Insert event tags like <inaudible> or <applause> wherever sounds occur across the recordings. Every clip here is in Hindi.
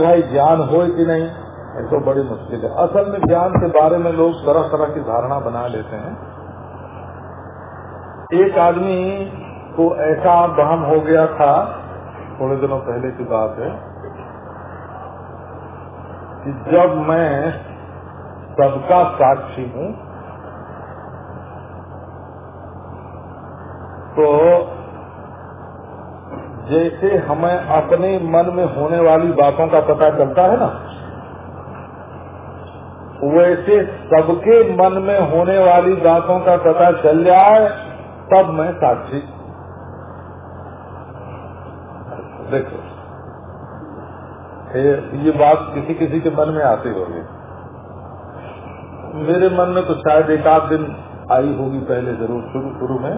भाई ज्ञान हो कि नहीं, ये तो बड़ी मुश्किल है। असल में ज्ञान के बारे में लोग तरह तरह की धारणा बना लेते हैं। एक आदमी को ऐसा बहम हो गया था, थोड़े दिनों पहले की बात है, कि जब मैं सबका साक्षी हूँ तो जैसे हमें अपने मन में होने वाली बातों का पता चलता है ना वैसे सबके मन में होने वाली बातों का पता चल जाए तब मैं साक्षी। देखो ये, ये बात किसी किसी के मन में आती होगी। मेरे मन में तो शायद एक आध दिन आई होगी पहले ज़रूर शुरू शुरू में।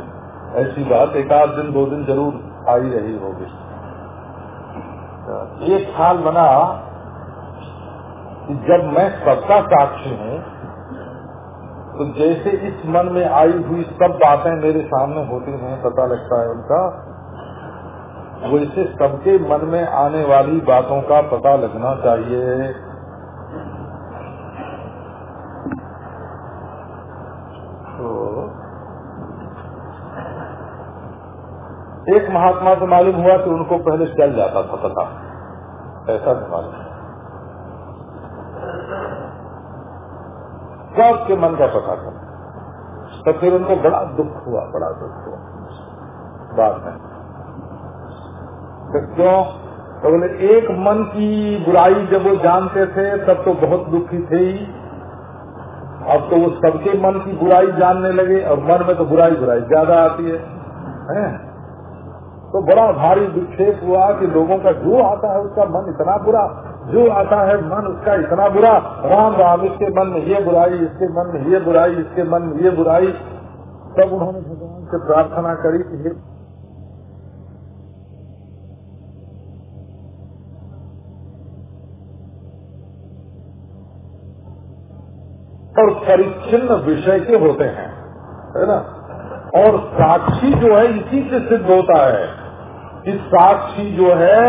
ऐसी बात एक आध दिन दो दिन ज़रूर आई रही होगी। एक हाल बना कि जब मैं सबका साक्षी हूँ तो जैसे इस मन में आई हुई सब बातें मेरे सामने होती हैं, पता लगता है उनका, वैसे सबके मन में आने वाली बातों का पता लगना चाहिए तो एक महात्मा से मालूम हुआ कि उनको पहले चल जाता था पता ऐसा नहीं मालूम सबके मन का पता था। तो फिर उनको बड़ा दुख हुआ बड़ा दुख हुआ। बात है तो क्यों? तो बोले एक मन की बुराई जब वो जानते थे तब तो बहुत दुखी थे ही। अब तो वो सबके मन की बुराई जानने लगे और मन में तो बुराई बुराई ज़्यादा आती है, है? तो बड़ा भारी विक्षेप हुआ कि लोगों का जो आता है उसका मन इतना बुरा, जो आता है मन उसका इतना बुरा। राम राम, इसके मन में ये बुराई, इसके मन में ये बुराई, इसके मन में ये बुराई। तब उन्होंने भगवान से प्रार्थना करी कि और परिच्छिन्न विषय के होते हैं, है ना? और साक्षी जो है इसी से सिद्ध होता है। कि साक्षी जो है,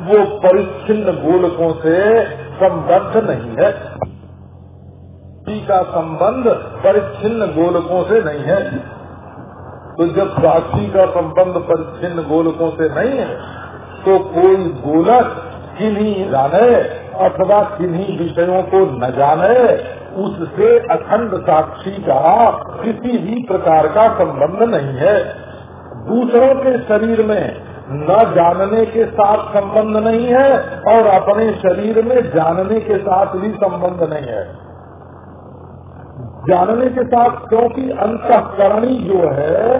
वो परिच्छिन्न गोलकों से संबद्ध नहीं है। साक्षी का संबंध परिच्छिन्न गोलकों से नहीं है। तो जब साक्षी का संबंध परिच्छिन्न गोलकों से नहीं है तो कोई गोलक किन्हीं जाने अथवा किन्हीं विषयों को न जाने, उससे अखंड साक्षी का किसी भी प्रकार का संबंध नहीं है। दूसरों के शरीर में न जानने के साथ संबंध नहीं है और अपने शरीर में जानने के साथ भी संबंध नहीं है। जानने के साथ क्योंकि अंतकरणी जो है,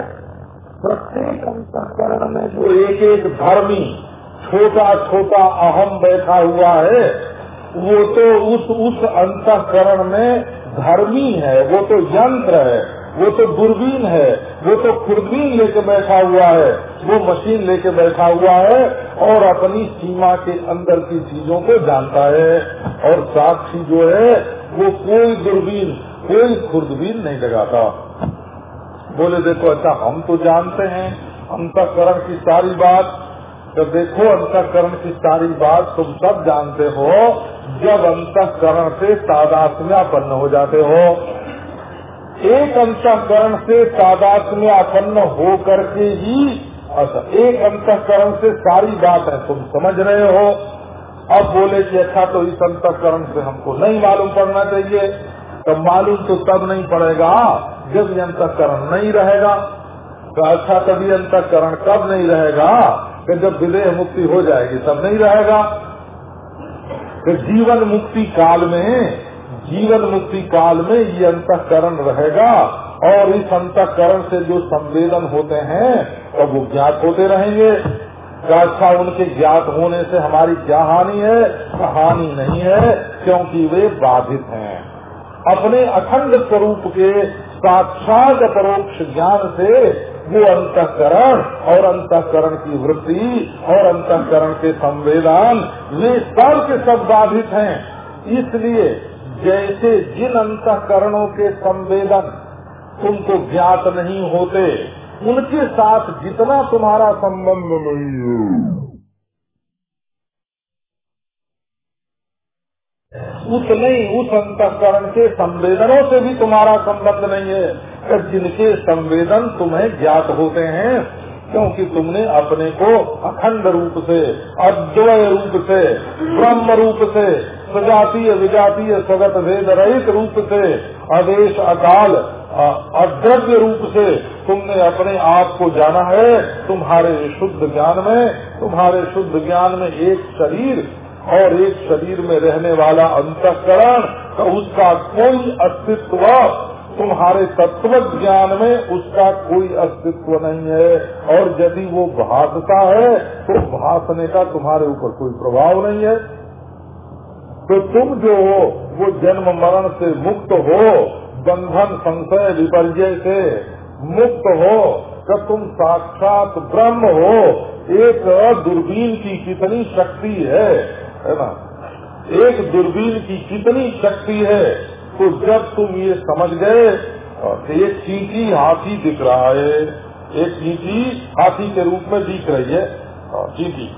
प्रत्येक अंतकरण में जो एक एक धर्मी छोटा छोटा अहम बैठा हुआ है, वो तो उस उस अंतकरण में धर्मी है, वो तो यंत्र है। वो तो दूरबीन है, वो तो खुरबीन लेके बैठा हुआ है, वो मशीन लेके बैठा हुआ है और अपनी सीमा के अंदर की चीज़ों को जानता है और साक्षी जो है, वो कोई दूरबीन, कोई खुर्दबीन नहीं लगाता बोले, देखो अच्छा हम तो जानते हैं, अंतकरण की सारी बात। तो देखो, अंतकरण की सारी बात तुम सब जानते हो, जब अंतकरण से तादात्म्यापन्न हो जाते हो। एक अंतकरण से तादात्म्यापन्न हो करके ही अच्छा एक अंतकरण से सारी बात है, तुम समझ रहे हो? अब बोले कि अच्छा तो इस अंतकरण से हमको नहीं मालूम पड़ना चाहिए। तो मालूम तो तब नहीं पड़ेगा जब ये अंतकरण नहीं रहेगा। तो अच्छा तभी अंतकरण कब नहीं रहेगा? कि जब विदेह मुक्ति हो जाएगी, तब नहीं रहेगा। कि जीवन मुक्ति काल में जीवन मुक्ति काल में ये अंतकरण रहेगा और इस अंतकरण से जो संवेदन होते हैं तो वो ज्ञात होते रहेंगे। अच्छा उनके ज्ञात होने से हमारी क्या हानि है? हानि नहीं है, क्योंकि वे बाधित हैं। अपने अखंड स्वरूप के साक्षात परोक्ष ज्ञान से वो अंतकरण और अंतकरण की वृत्ति और अंतकरण के संवेदन, वे सब के सब बाधित हैं। इसलिए जैसे जिन अंतकरणों के संवेदन तुमको ज्ञात नहीं होते, उनके साथ जितना तुम्हारा संबंध नहीं है। उस नहीं, उस अंतकरण के संवेदनों से भी तुम्हारा संबंध नहीं है। कि जिनके संवेदन तुम्हें ज्ञात होते हैं, क्योंकि तुमने अपने को अखंड रूप से, अद्वय रूप से, ब्रह्म रूप से सजातीय विजातीय सगत भेद रहित रूप से आदेश अकाल अद्रव्य रूप से तुमने अपने आप को जाना है। तुम्हारे शुद्ध ज्ञान में, तुम्हारे शुद्ध ज्ञान में एक शरीर और एक शरीर में रहने वाला अंतकरण तो उसका कोई अस्तित्व, तुम्हारे तत्व ज्ञान में उसका कोई अस्तित्व नहीं है। और यदि वो भासता है तो भासने का तुम्हारे ऊपर कोई प्रभाव नहीं है। तो तुम जो हो, वो जन्म मरण से मुक्त हो। बंधन संशय विपर्य से मुक्त हो। कि तुम साक्षात ब्रह्म हो, एक दूरबीन की कितनी शक्ति है है ना? एक दूरबीन की कितनी शक्ति है तो जब तुम ये समझ गए एक चींटी हाथी दिख रहा है, एक चींटी हाथी के रूप में दिख रही है चींटी।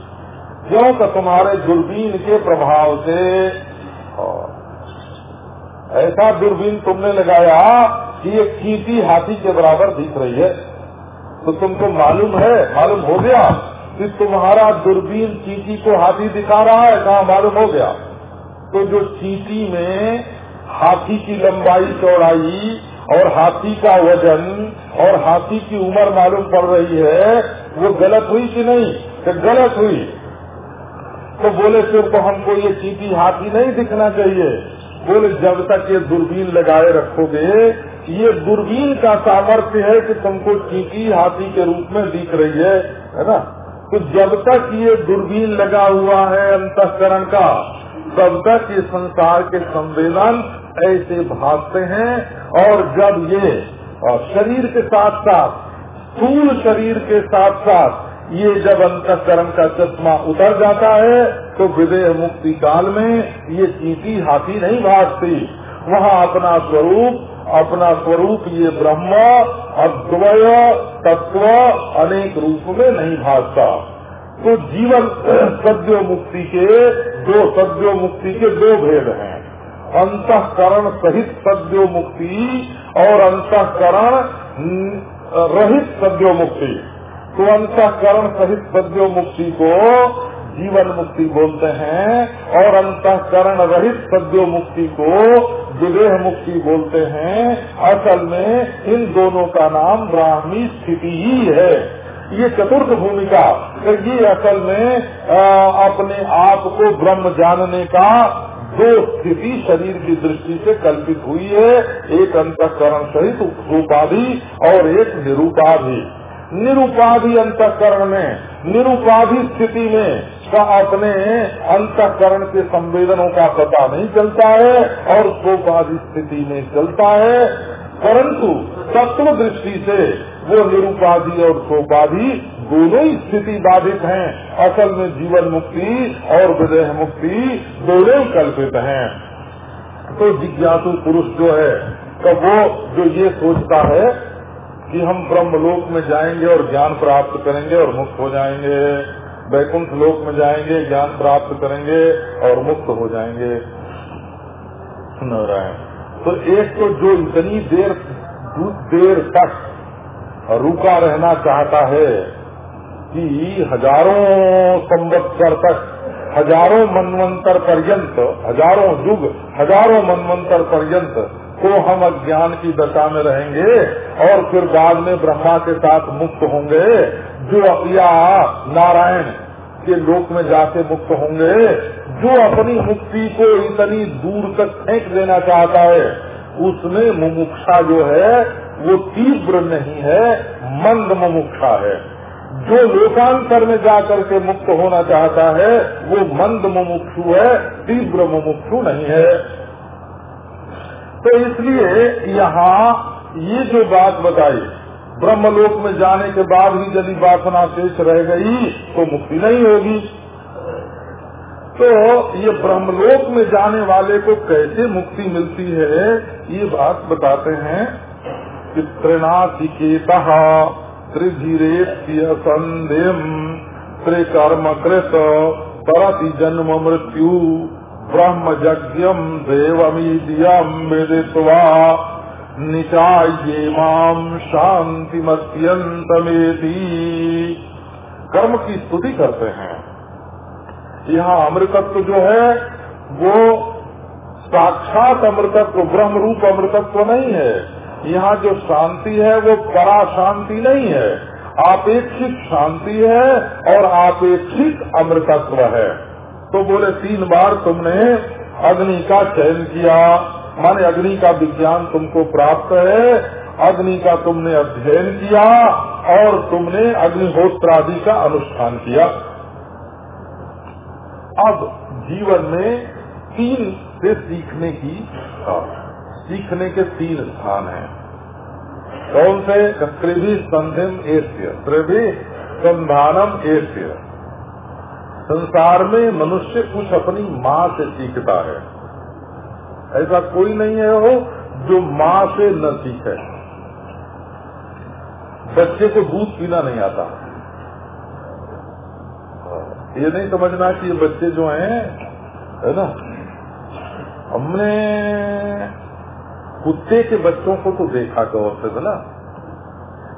क्यों तो तुम्हारे दूरबीन के प्रभाव से। ऐसा दूरबीन तुमने लगाया कि ये चींटी हाथी के बराबर दिख रही है। तो तुमको मालूम है, मालूम हो गया कि तुम्हारा दूरबीन चींटी को हाथी दिखा रहा है, कहा मालूम हो गया। तो जो चीटी में हाथी की लंबाई चौड़ाई और हाथी का वज़न और हाथी की उम्र मालूम पड़ रही है, वो गलत हुई कि नहीं? तो गलत हुई। तो बोले, फिर तो हमको ये चीटी हाथी नहीं दिखना चाहिए। बोले, जब तक ये दूरबीन लगाए रखोगे, ये दूरबीन का सामर्थ्य है कि तुमको चीटी हाथी के रूप में दिख रही है है ना? तो जब तक ये दूरबीन लगा हुआ है अंतकरण का, तब तक ये संसार के संवेदन ऐसे भागते हैं और जब ये शरीर के साथ साथ स्थूल शरीर के साथ साथ ये जब अंतकरण का चश्मा उतर जाता है तो विदेह मुक्ति काल में ये चीटी हाथी नहीं भागती। वहाँ अपना स्वरूप अपना स्वरूप ये ब्रह्म, अद्वय, तत्व अनेक रूप में नहीं भागता। तो जीवन <clears throat> सद्यो मुक्ति के दो, सद्यो मुक्ति के दो भेद हैं। अंतकरण सहित सद्यो मुक्ति और अंतकरण रहित सद्यो मुक्ति। तो अंतकरण सहित सद्यो मुक्ति को जीवन मुक्ति बोलते हैं और अंतकरण रहित सद्यो मुक्ति को विदेह मुक्ति बोलते हैं। असल में इन दोनों का नाम ब्राह्मी स्थिति ही है। ये चतुर्थ भूमिका ये असल में आ, अपने आप को ब्रह्म जानने का दो स्थिति शरीर की दृष्टि से कल्पित हुई है। एक अंतकरण सहित उपाधि और एक निरूपाधि। निरूपाधि अंतकरण में, निरुपाधि स्थिति में, का अपने अंतकरण के संवेदनों का पता नहीं चलता है और सोपाधि स्थिति में चलता है। परंतु तत्व दृष्टि से वो निरुपाधि और सोपाधि दोनों ही स्थिति बाधित हैं। असल में जीवन मुक्ति और विदेह मुक्ति दोनों कल्पित हैं। तो जिज्ञासु पुरुष जो है तो वो जो ये सोचता है कि हम ब्रह्म लोक में जाएँगे और ज्ञान प्राप्त करेंगे और मुक्त हो जाएँगे। वैकुंठ लोक में जाएँगे, ज्ञान प्राप्त करेंगे और मुक्त हो जाएँगे। नारायण तो एक तो जो इतनी देर देर तक रुका रहना चाहता है कि हज़ारों संवत्सर तक, हज़ारों मनवंतर पर्यंत, हज़ारों युग, हज़ारों मनवंतर पर्यंत को हम अज्ञान की दशा में रहेंगे और फिर बाद में ब्रह्मा के साथ मुक्त होंगे, जो या नारायण के लोक में जाके मुक्त होंगे, जो अपनी मुक्ति को इतनी दूर तक फेंक देना चाहता है, उसमें मुमुक्षा जो है, वो तीव्र नहीं है, मंद मुमुक्षा है। जो लोकांतर में जाकर के मुक्त होना चाहता है, वो मंद मुमुक्षु है, तीव्र मुमुक्षु नहीं है। तो इसलिए यहाँ ये जो बात बताई, ब्रह्मलोक में जाने के बाद भी यदि वासना शेष रह गई तो मुक्ति नहीं होगी। तो ये ब्रह्मलोक में जाने वाले को कैसे मुक्ति मिलती है, ये बात बताते हैं। कि त्रिनाथिकेता त्रिधीरेत्य संधिम त्रिकर्म कृत तरति जन्म मृत्यु। ब्रह्म यज्ञम देवमीदियम विदित्वा निचाये शांति मत्यंतमेती कर्म की स्तुति करते हैं। यहाँ अमृतत्व जो है, वो साक्षात अमृतत्व ब्रह्म रूप अमृतत्व नहीं है। यहाँ जो शांति है, वो परा शांति नहीं है। आपेक्षिक शांति है और आपेक्षिक अमृतत्व है। तो बोले, तीन बार तुमने अग्नि का चयन किया। माने अग्नि का विज्ञान तुमको प्राप्त है। अग्नि का तुमने अध्ययन किया और तुमने अग्निहोत्र आदि का अनुष्ठान किया। अब जीवन में तीन से सीखने की सीखने के तीन स्थान हैं। कौन से? त्रिभी संधिम एस्य त्रिभी संधानम एस्य संसार में मनुष्य कुछ अपनी माँ से सीखता है। ऐसा कोई नहीं है वो जो माँ से न सीखे। बच्चे को दूध पीना नहीं आता। ये नहीं समझना कि ये बच्चे जो हैं, है ना? हमने कुत्ते के बच्चों को तो देखा गौर से है ना?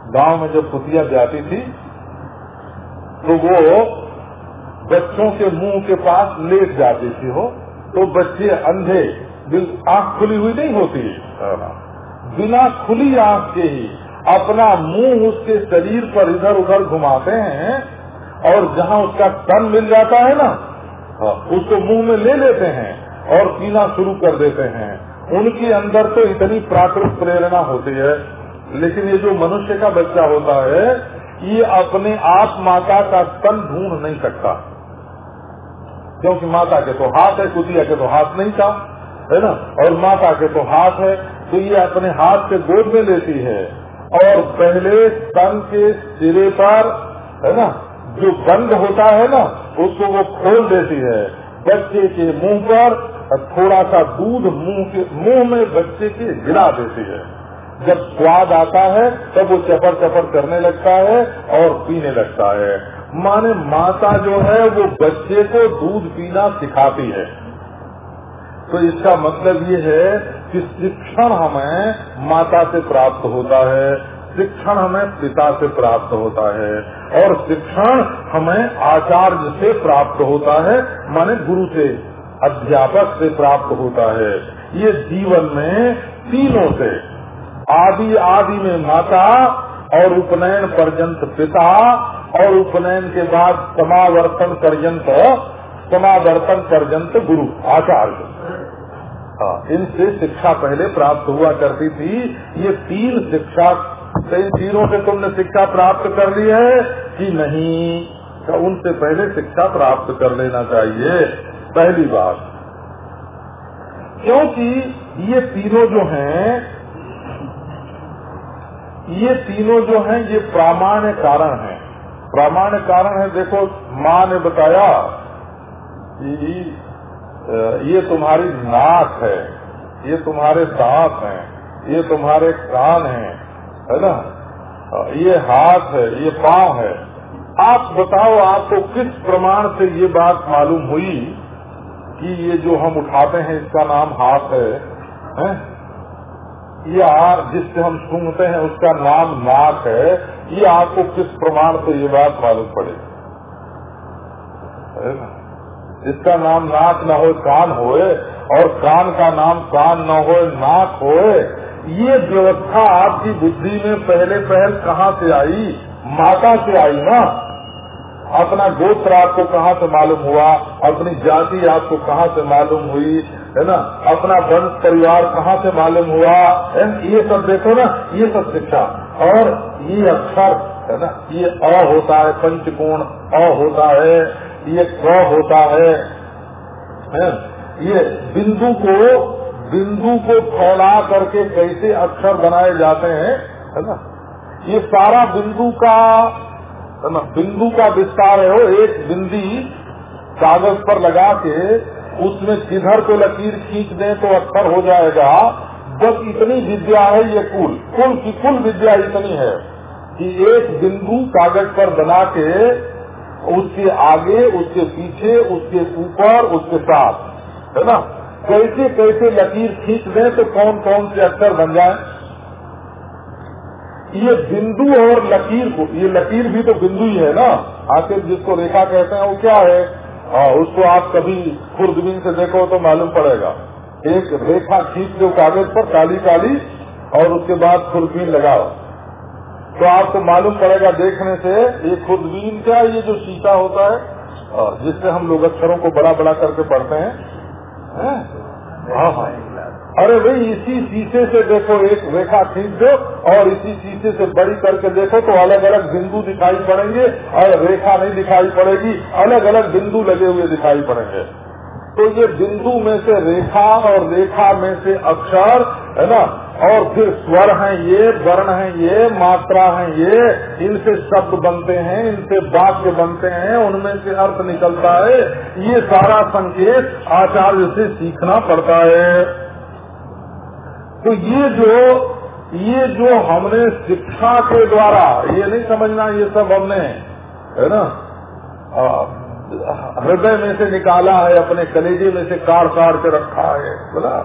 गाँव में जब कुतिया जाती थी तो वो बच्चों के मुँह के पास लेट जाती थी हो तो बच्चे अंधे आँख खुली हुई नहीं होती। बिना खुली आँख के ही अपना मुँह उसके शरीर पर इधर उधर घुमाते हैं और जहाँ उसका तन मिल जाता है ना हाँ, उसको मुँह में ले लेते हैं और पीना शुरू कर देते हैं। उनके अंदर तो इतनी प्राकृतिक प्रेरणा होती है। लेकिन ये जो मनुष्य का बच्चा होता है ये अपने आप माता का तन ढूंढ नहीं सकता। क्योंकि माता के तो हाथ है कुतिया के तो हाथ नहीं था, है ना? और माता के तो हाथ है तो ये अपने हाथ से गोद में लेती है। और पहले स्तन के सिरे पर, है ना, जो बंद होता है ना, उसको वो खोल देती है। बच्चे के मुँह पर थोड़ा सा दूध मुँह के, मुँह में बच्चे के गिरा देती है। जब स्वाद आता है, तब वो चपर चपर करने लगता है और पीने लगता है। माने माता जो है वो बच्चे को दूध पीना सिखाती है। तो इसका मतलब ये है कि शिक्षण हमें माता से प्राप्त होता है, शिक्षण हमें पिता से प्राप्त होता है, और शिक्षण हमें आचार्य से प्राप्त होता है, माने गुरु से, अध्यापक से प्राप्त होता है। ये जीवन में तीनों से, आदि आदि में माता और उपनयन पर्यंत पिता और उपनयन के बाद समावर्तन पर्यंत समावर्तन पर्यंत गुरु आचार्य। हाँ, इनसे शिक्षा पहले प्राप्त हुआ करती थी। ये तीन शिक्षा इन तीनों से तुमने शिक्षा प्राप्त कर ली है कि नहीं? तो उनसे पहले शिक्षा प्राप्त कर लेना चाहिए। पहली बात क्योंकि ये तीनों जो हैं ये तीनों जो हैं ये प्रामाण्य कारण हैं। प्रामाण्य कारण है देखो माँ ने बताया कि ये तुम्हारी नाक है ये तुम्हारे दांत हैं ये तुम्हारे कान हैं है ना ये हाथ है ये पाँव है आप बताओ आपको किस प्रमाण से ये बात मालूम हुई कि ये जो हम उठाते हैं इसका नाम हाथ है, है? या जिससे हम सुनते हैं, उसका नाम नाक है। ये आपको किस प्रमाण से ये बात मालूम पड़े? है जिसका नाम नाक न हो, कान होए और कान का नाम कान न हो, नाक होए ये व्यवस्था आपकी बुद्धि में पहले पहल कहाँ से आई? माता से आई ना। अपना गोत्र आपको कहाँ से मालूम हुआ? अपनी जाति आपको कहाँ से मालूम हुई? है ना? अपना वंश परिवार कहाँ से मालूम हुआ? है? ये सब देखो ना ये सब शिक्षा। और ये अक्षर है ना? ये अ होता है पंचकोण अ होता है ये क होता है, है? ये बिंदु को बिंदु को फैला करके कैसे अक्षर बनाए जाते हैं है ना? ये सारा बिंदु का है ना? बिंदु का विस्तार है वो एक बिंदी कागज़ पर लगा के उसमें किधर को लकीर खींच दें तो अक्षर हो जाएगा। बस इतनी विद्या है ये कुल कुल की कुल विद्या इतनी है कि एक बिंदु कागज़ पर बना के उसके आगे, उसके पीछे, उसके ऊपर, उसके साथ, है ना? कैसे कैसे लकीर खींच दें तो कौन कौन से अक्षर बन जाए? ये बिंदु और लकीर को, ये लकीर भी तो बिंदु ही है ना? आखिर जिसको रेखा कहते हैं वो क्या है? आ, उसको आप कभी खुर्दबीन से देखो तो मालूम पड़ेगा। एक रेखा खींच दो कागज़ पर काली काली और उसके बाद खुर्दबीन लगाओ। तो आपको मालूम पड़ेगा देखने से ये खुर्दबीन क्या ये जो शीशा होता है जिससे हम लोग अक्षरों को बड़ा बड़ा करके पढ़ते हैं है? हाँ हाँ। अरे भाई, इसी शीशे से देखो एक रेखा खींच दो और इसी शीशे से बड़ी करके देखो तो अलग अलग बिंदु दिखाई पड़ेंगे और रेखा नहीं दिखाई पड़ेगी अलग अलग बिंदु लगे हुए दिखाई पड़ेंगे। तो ये बिंदु में से रेखा और रेखा में से अक्षर, है ना? और फिर स्वर हैं ये, वर्ण हैं ये, मात्रा हैं ये, इनसे शब्द बनते हैं, इनसे वाक्य बनते हैं, उनमें से अर्थ निकलता है। ये सारा संकेत आचार्य से सीखना पड़ता है। तो ये जो ये जो हमने शिक्षा के द्वारा, ये नहीं समझना ये सब हमने, है ना? हृदय में से निकाला है, अपने कलेजे में से काट काट के रखा है, बोला?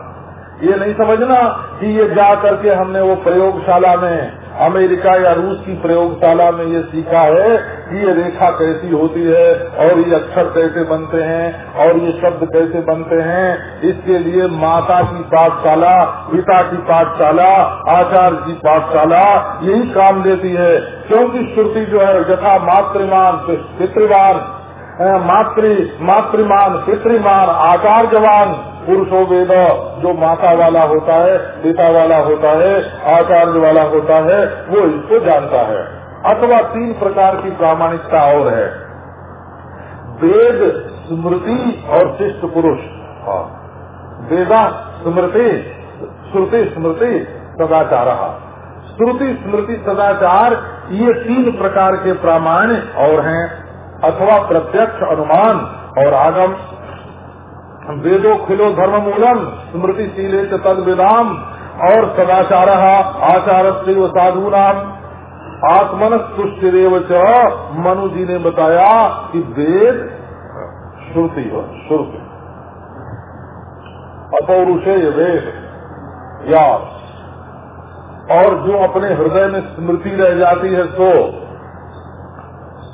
ये नहीं समझना कि ये जा करके हमने वो प्रयोगशाला में अमेरिका या रूस की प्रयोगशाला में ये सीखा है कि ये रेखा कैसी होती है और ये अक्षर कैसे बनते हैं और ये शब्द कैसे बनते हैं। इसके लिए माता की पाठशाला, पिता की पाठशाला, आचार्य की पाठशाला यही काम देती है। क्योंकि श्रुति जो है, यथा मातृमान पितृवान मातृ मातृमान पितृमान आचार्यवान पुरुषो वेद, जो माता वाला होता है, पिता वाला होता है, आचार्य वाला होता है, वो इसको जानता है। अथवा तीन प्रकार की प्रामाणिकता और है। वेद, स्मृति और शिष्ट पुरुष। वेदा, स्मृति, श्रुति, स्मृति, सदाचार। श्रुति, स्मृति, सदाचार, ये तीन प्रकार के प्रामाण्य और हैं। अथवा प्रत्यक्ष अनुमान और आगम। वेदो खिलो धर्म मूलम स्मृति शीले तद वेदाम, और सदाचार आचार से साधु नाम आत्मन मनु जी ने बताया कि वेद श्रुति हो, श्रुति। अपौरुषे वेद या और जो अपने हृदय में स्मृति रह जाती है सो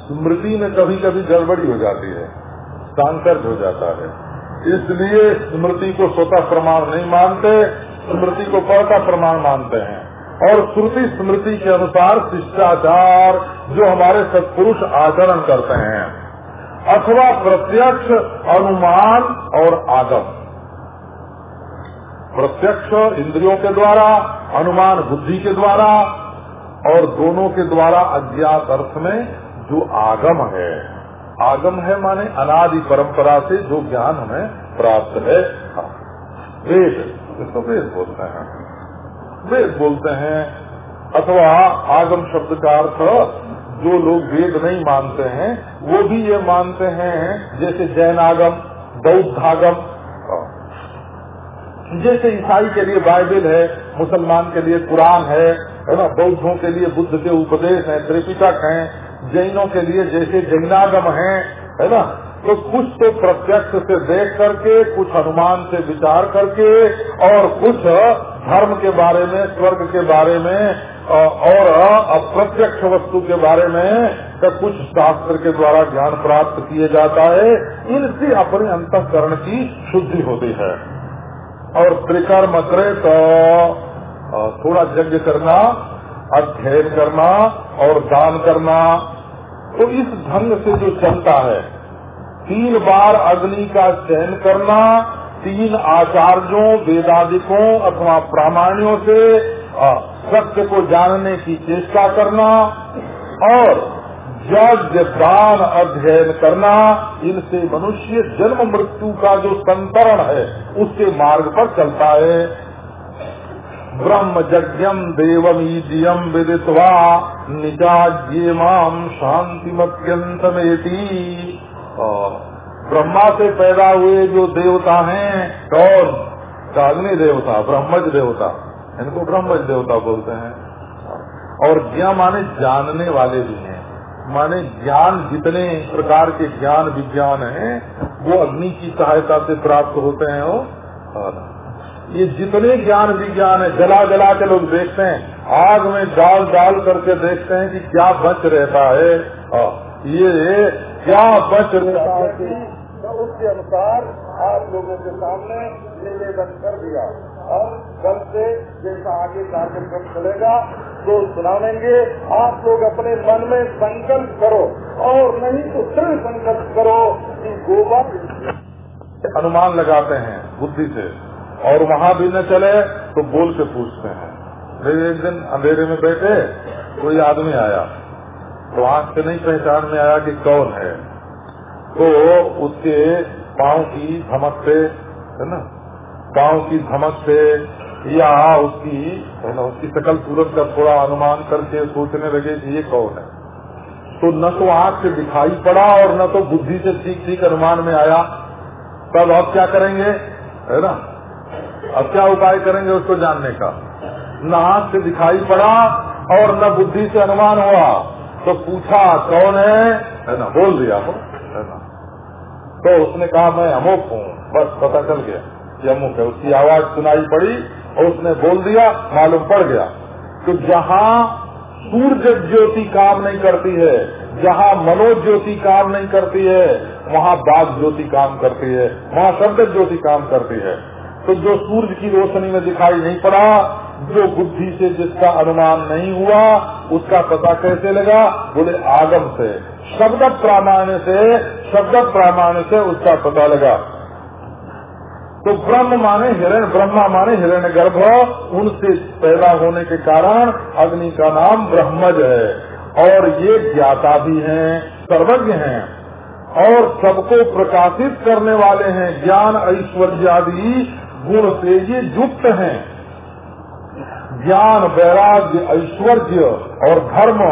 स्मृति में कभी कभी गड़बड़ी हो जाती है सांकर्ज हो जाता है। इसलिए स्मृति को स्वतः प्रमाण नहीं मानते, स्मृति को पढ़ता प्रमाण मानते हैं। और श्रुति स्मृति के अनुसार शिष्टाचार जो हमारे सत्पुरुष आचरण करते हैं, अथवा प्रत्यक्ष अनुमान और आगम। प्रत्यक्ष इंद्रियों के द्वारा, अनुमान बुद्धि के द्वारा, और दोनों के द्वारा अज्ञात अर्थ में जो आगम है। आगम है माने अनादि परंपरा से जो ज्ञान हमें प्राप्त है। वेद, इसको वेद बोलते हैं। वेद बोलते हैं, अथवा आगम शब्द का अर्थ जो लोग वेद नहीं मानते हैं, वो भी ये मानते हैं, जैसे जैन आगम बौद्ध आगम जैसे ईसाई के लिए बाइबल है, मुसलमान के लिए कुरान है है ना? बौद्धों के लिए बुद्ध के उपदेश है, त्रिपिटक है जैनों के लिए जैसे जैनागम है है ना? तो कुछ तो प्रत्यक्ष से देख करके, कुछ अनुमान से विचार करके, और कुछ धर्म के बारे में, स्वर्ग के बारे में और अप्रत्यक्ष वस्तु के बारे में तो कुछ शास्त्र के द्वारा ज्ञान प्राप्त किए जाता है। इनसे अपने अंतकरण की शुद्धि होती है। और त्रिकर्म करे तो थोड़ा यज्ञ करना अध्ययन करना और दान करना। तो इस ढंग से जो चलता है, तीन बार अग्नि का चयन करना, तीन आचार्यों, वेदाधिकों अथवा प्रामाणियों से सत्य को जानने की चेष्टा करना और यज्ञ दान अध्ययन करना, इनसे मनुष्य जन्म मृत्यु का जो संतरण है, उसके मार्ग पर चलता है। ब्रह्म यज्ञम देवमीजियम विदित्वा निजाज्येमाम शांतिमत्यंतमेति ब्रह्मा से पैदा हुए जो देवता हैं, कौन? अग्नि देवता, ब्रह्मज देवता। इनको ब्रह्मज देवता बोलते हैं। और ज्ञा माने जानने वाले भी हैं। माने ज्ञान जितने प्रकार के ज्ञान विज्ञान हैं, वो अग्नि की सहायता से प्राप्त होते हैं वो ये जितने ज्ञान विज्ञान है जला जला के लोग देखते हैं आग में डाल डाल करके देखते हैं कि क्या बच रहता है। ये क्या बच रहता है? तो उसके अनुसार आप लोगों के सामने निवेदन कर दिया। और कल से जैसा आगे कार्यक्रम चलेगा तो सुनावेंगे आप लोग अपने मन में संकल्प करो और नहीं तो दृढ़ संकल्प करो कि गोबर अनुमान लगाते हैं बुद्धि से। और वहाँ भी न चले तो बोल के पूछते हैं। फिर एक दिन अंधेरे में बैठे, कोई आदमी आया। तो आँख से नहीं पहचान में आया कि कौन है। तो उसके पाँव की धमक से, है ना? पाँव की धमक से या उसकी, है ना, उसकी सकल सूरत का थोड़ा अनुमान करके सोचने लगे कि ये कौन है। तो न तो आँख से दिखाई पड़ा और न तो बुद्धि से ठीक ठीक अनुमान में आया। तब आप क्या करेंगे? है ना? अब क्या उपाय करेंगे उसको जानने का? न हाथ से दिखाई पड़ा और न बुद्धि से अनुमान हुआ। तो पूछा, कौन है? है ना, बोल दिया हो है ना। तो उसने कहा, मैं अमुक हूँ। बस पता चल गया कि अमुक है। उसकी आवाज़ सुनाई पड़ी और उसने बोल दिया, मालूम पड़ गया तो जहाँ सूर्य ज्योति काम नहीं करती है, जहाँ मनोज ज्योति काम नहीं करती है, वहाँ बाघ ज्योति काम करती है, वहाँ शब्द ज्योति काम करती है। तो जो सूर्य की रोशनी में दिखाई नहीं पड़ा, जो बुद्धि से जिसका अनुमान नहीं हुआ, उसका पता कैसे लगा? बोले, आगम से। शब्द प्रामाण्य से, शब्द प्रामाण्य से उसका पता लगा। तो ब्रह्म माने हिरण, ब्रह्मा माने हिरण गर्भ उनसे पैदा होने के कारण अग्नि का नाम ब्रह्मज है। और ये ज्ञाता भी हैं, सर्वज्ञ हैं, और सबको प्रकाशित करने वाले हैं। ज्ञान, ऐश्वर्य आदि गुण से ये युक्त हैं। ज्ञान, वैराग्य, ऐश्वर्य और धर्म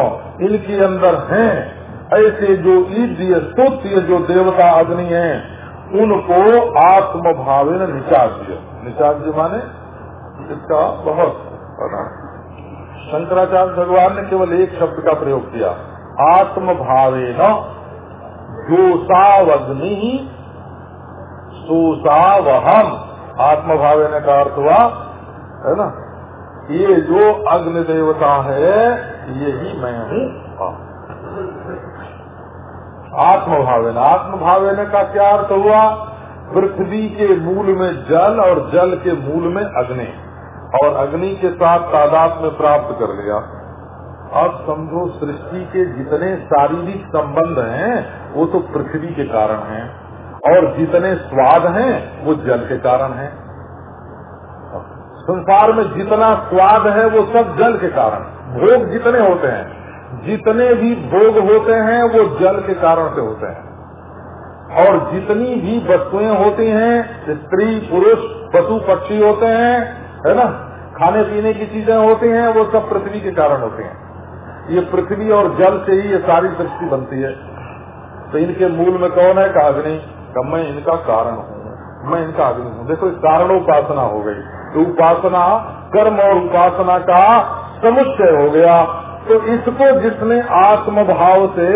इनके अंदर हैं। ऐसे जो ईद्य स्तुत्य जो देवता अग्नि हैं, उनको आत्म भावे न निचाज्य निचाज्य माने इसका बहुत शंकराचार्य भगवान ने केवल एक शब्द का प्रयोग किया। आत्म भावे न जोसावग्नि सुसावहम आत्म भावे ने का अर्थ हुआ, है ना? ये जो अग्नि देवता है ये ही। मैं हूँ आत्मभावेन आत्मभावेन का क्या अर्थ हुआ? पृथ्वी के मूल में जल और जल के मूल में अग्नि। और अग्नि के साथ तादाद में प्राप्त कर लिया। अब समझो, सृष्टि के जितने शारीरिक संबंध हैं, वो तो पृथ्वी के कारण हैं। और जितने स्वाद हैं, वो जल के कारण हैं। संसार में जितना स्वाद है, वो सब जल के कारण। भोग जितने होते हैं, जितने भी भोग होते हैं, वो जल के कारण से होते हैं। और जितनी भी वस्तुएँ होती हैं, स्त्री, पुरुष, पशु, पक्षी होते हैं, है ना? खाने पीने की चीज़ें होती हैं, वो सब पृथ्वी के कारण होते हैं। ये पृथ्वी और जल से ही ये सारी सृष्टि बनती है। तो इनके मूल में कौन है? का अग्नि कब मैं इनका कारण हूँ, मैं इनका अग्नि हूँ। देखो कारण उपासना हो गई। तो उपासना कर्म और उपासना का समुच्चय हो गया। तो इसको जिसने आत्म भाव से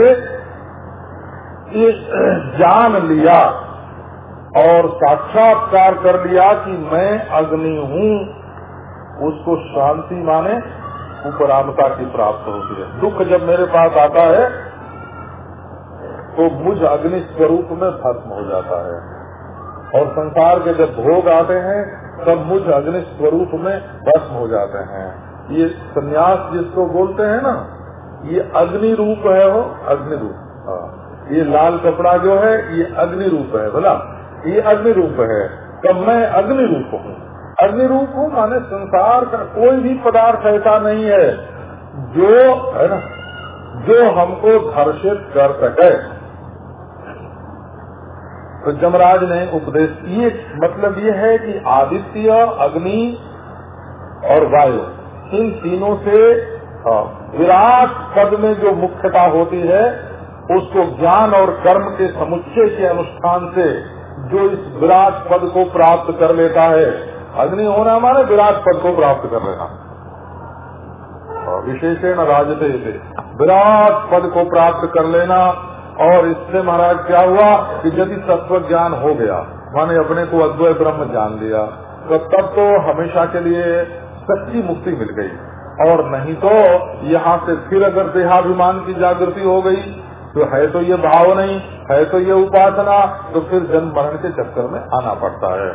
जान लिया और साक्षात्कार कर लिया कि मैं अग्नि हूँ, उसको शांति माने, उपरामता की प्राप्त होती है। दुख जब मेरे पास आता है तो मुझ अग्नि स्वरूप में भस्म हो जाता है। और संसार के जब भोग आते हैं, तब मुझ अग्नि स्वरूप में भस्म हो जाते हैं। ये सन्यास जिसको बोलते हैं ना, ये अग्नि रूप है वो, अग्नि रूप। हाँ। ये लाल कपड़ा जो है, ये अग्नि रूप है, बोला? ये अग्नि रूप है। तब मैं अग्नि रूप हूँ। अग्नि रूप हूँ माने संसार का कोई भी पदार्थ ऐसा नहीं है, जो, है ना, जो हमको घर्षित कर सके। तो जमराज ने उपदेश ये मतलब ये है कि आदित्य अग्नि और वायु इन तीनों से हाँ, विराट पद में जो मुख्यता होती है उसको ज्ञान और कर्म के समुच्चय के अनुष्ठान से जो इस विराट पद को प्राप्त कर लेता है अग्नि होना माने विराट पद को प्राप्त कर लेना। विशेषण राजते से विराट पद को प्राप्त कर लेना और इससे महाराज क्या हुआ कि यदि तत्व ज्ञान हो गया, माने अपने को अद्वैत ब्रह्म जान लिया तो तब तो हमेशा के लिए सच्ची मुक्ति मिल गई। और नहीं तो यहाँ से फिर अगर देहाभिमान की जागृति हो गई तो है तो ये भाव नहीं है तो ये उपासना तो फिर जन्म मरण के चक्कर में आना पड़ता है।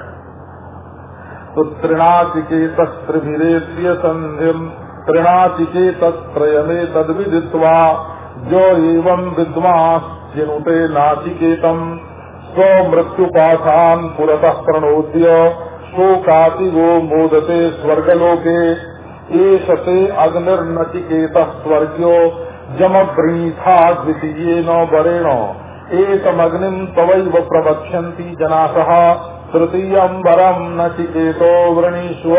तो त्रिनाचिकेत त्रिभिरेत्य संध्यम त्रिनाचिकेत त्रयमे तद विदित्वा जो एवं विद्वांस जिनुते नाचिकेतम स्व मृत्युपाठान पुरतः प्रणोद्य शोकाति वो मोदते स्वर्गलोके एषते अग्निर्नचिकेत स्वर्ग्यो जमब्रीथा द्वितीय न बरेण एकमग्निम तवैव प्रवक्ष्यन्ति जनासः तृतीयम वरम नचिकेतो वृणीष्व।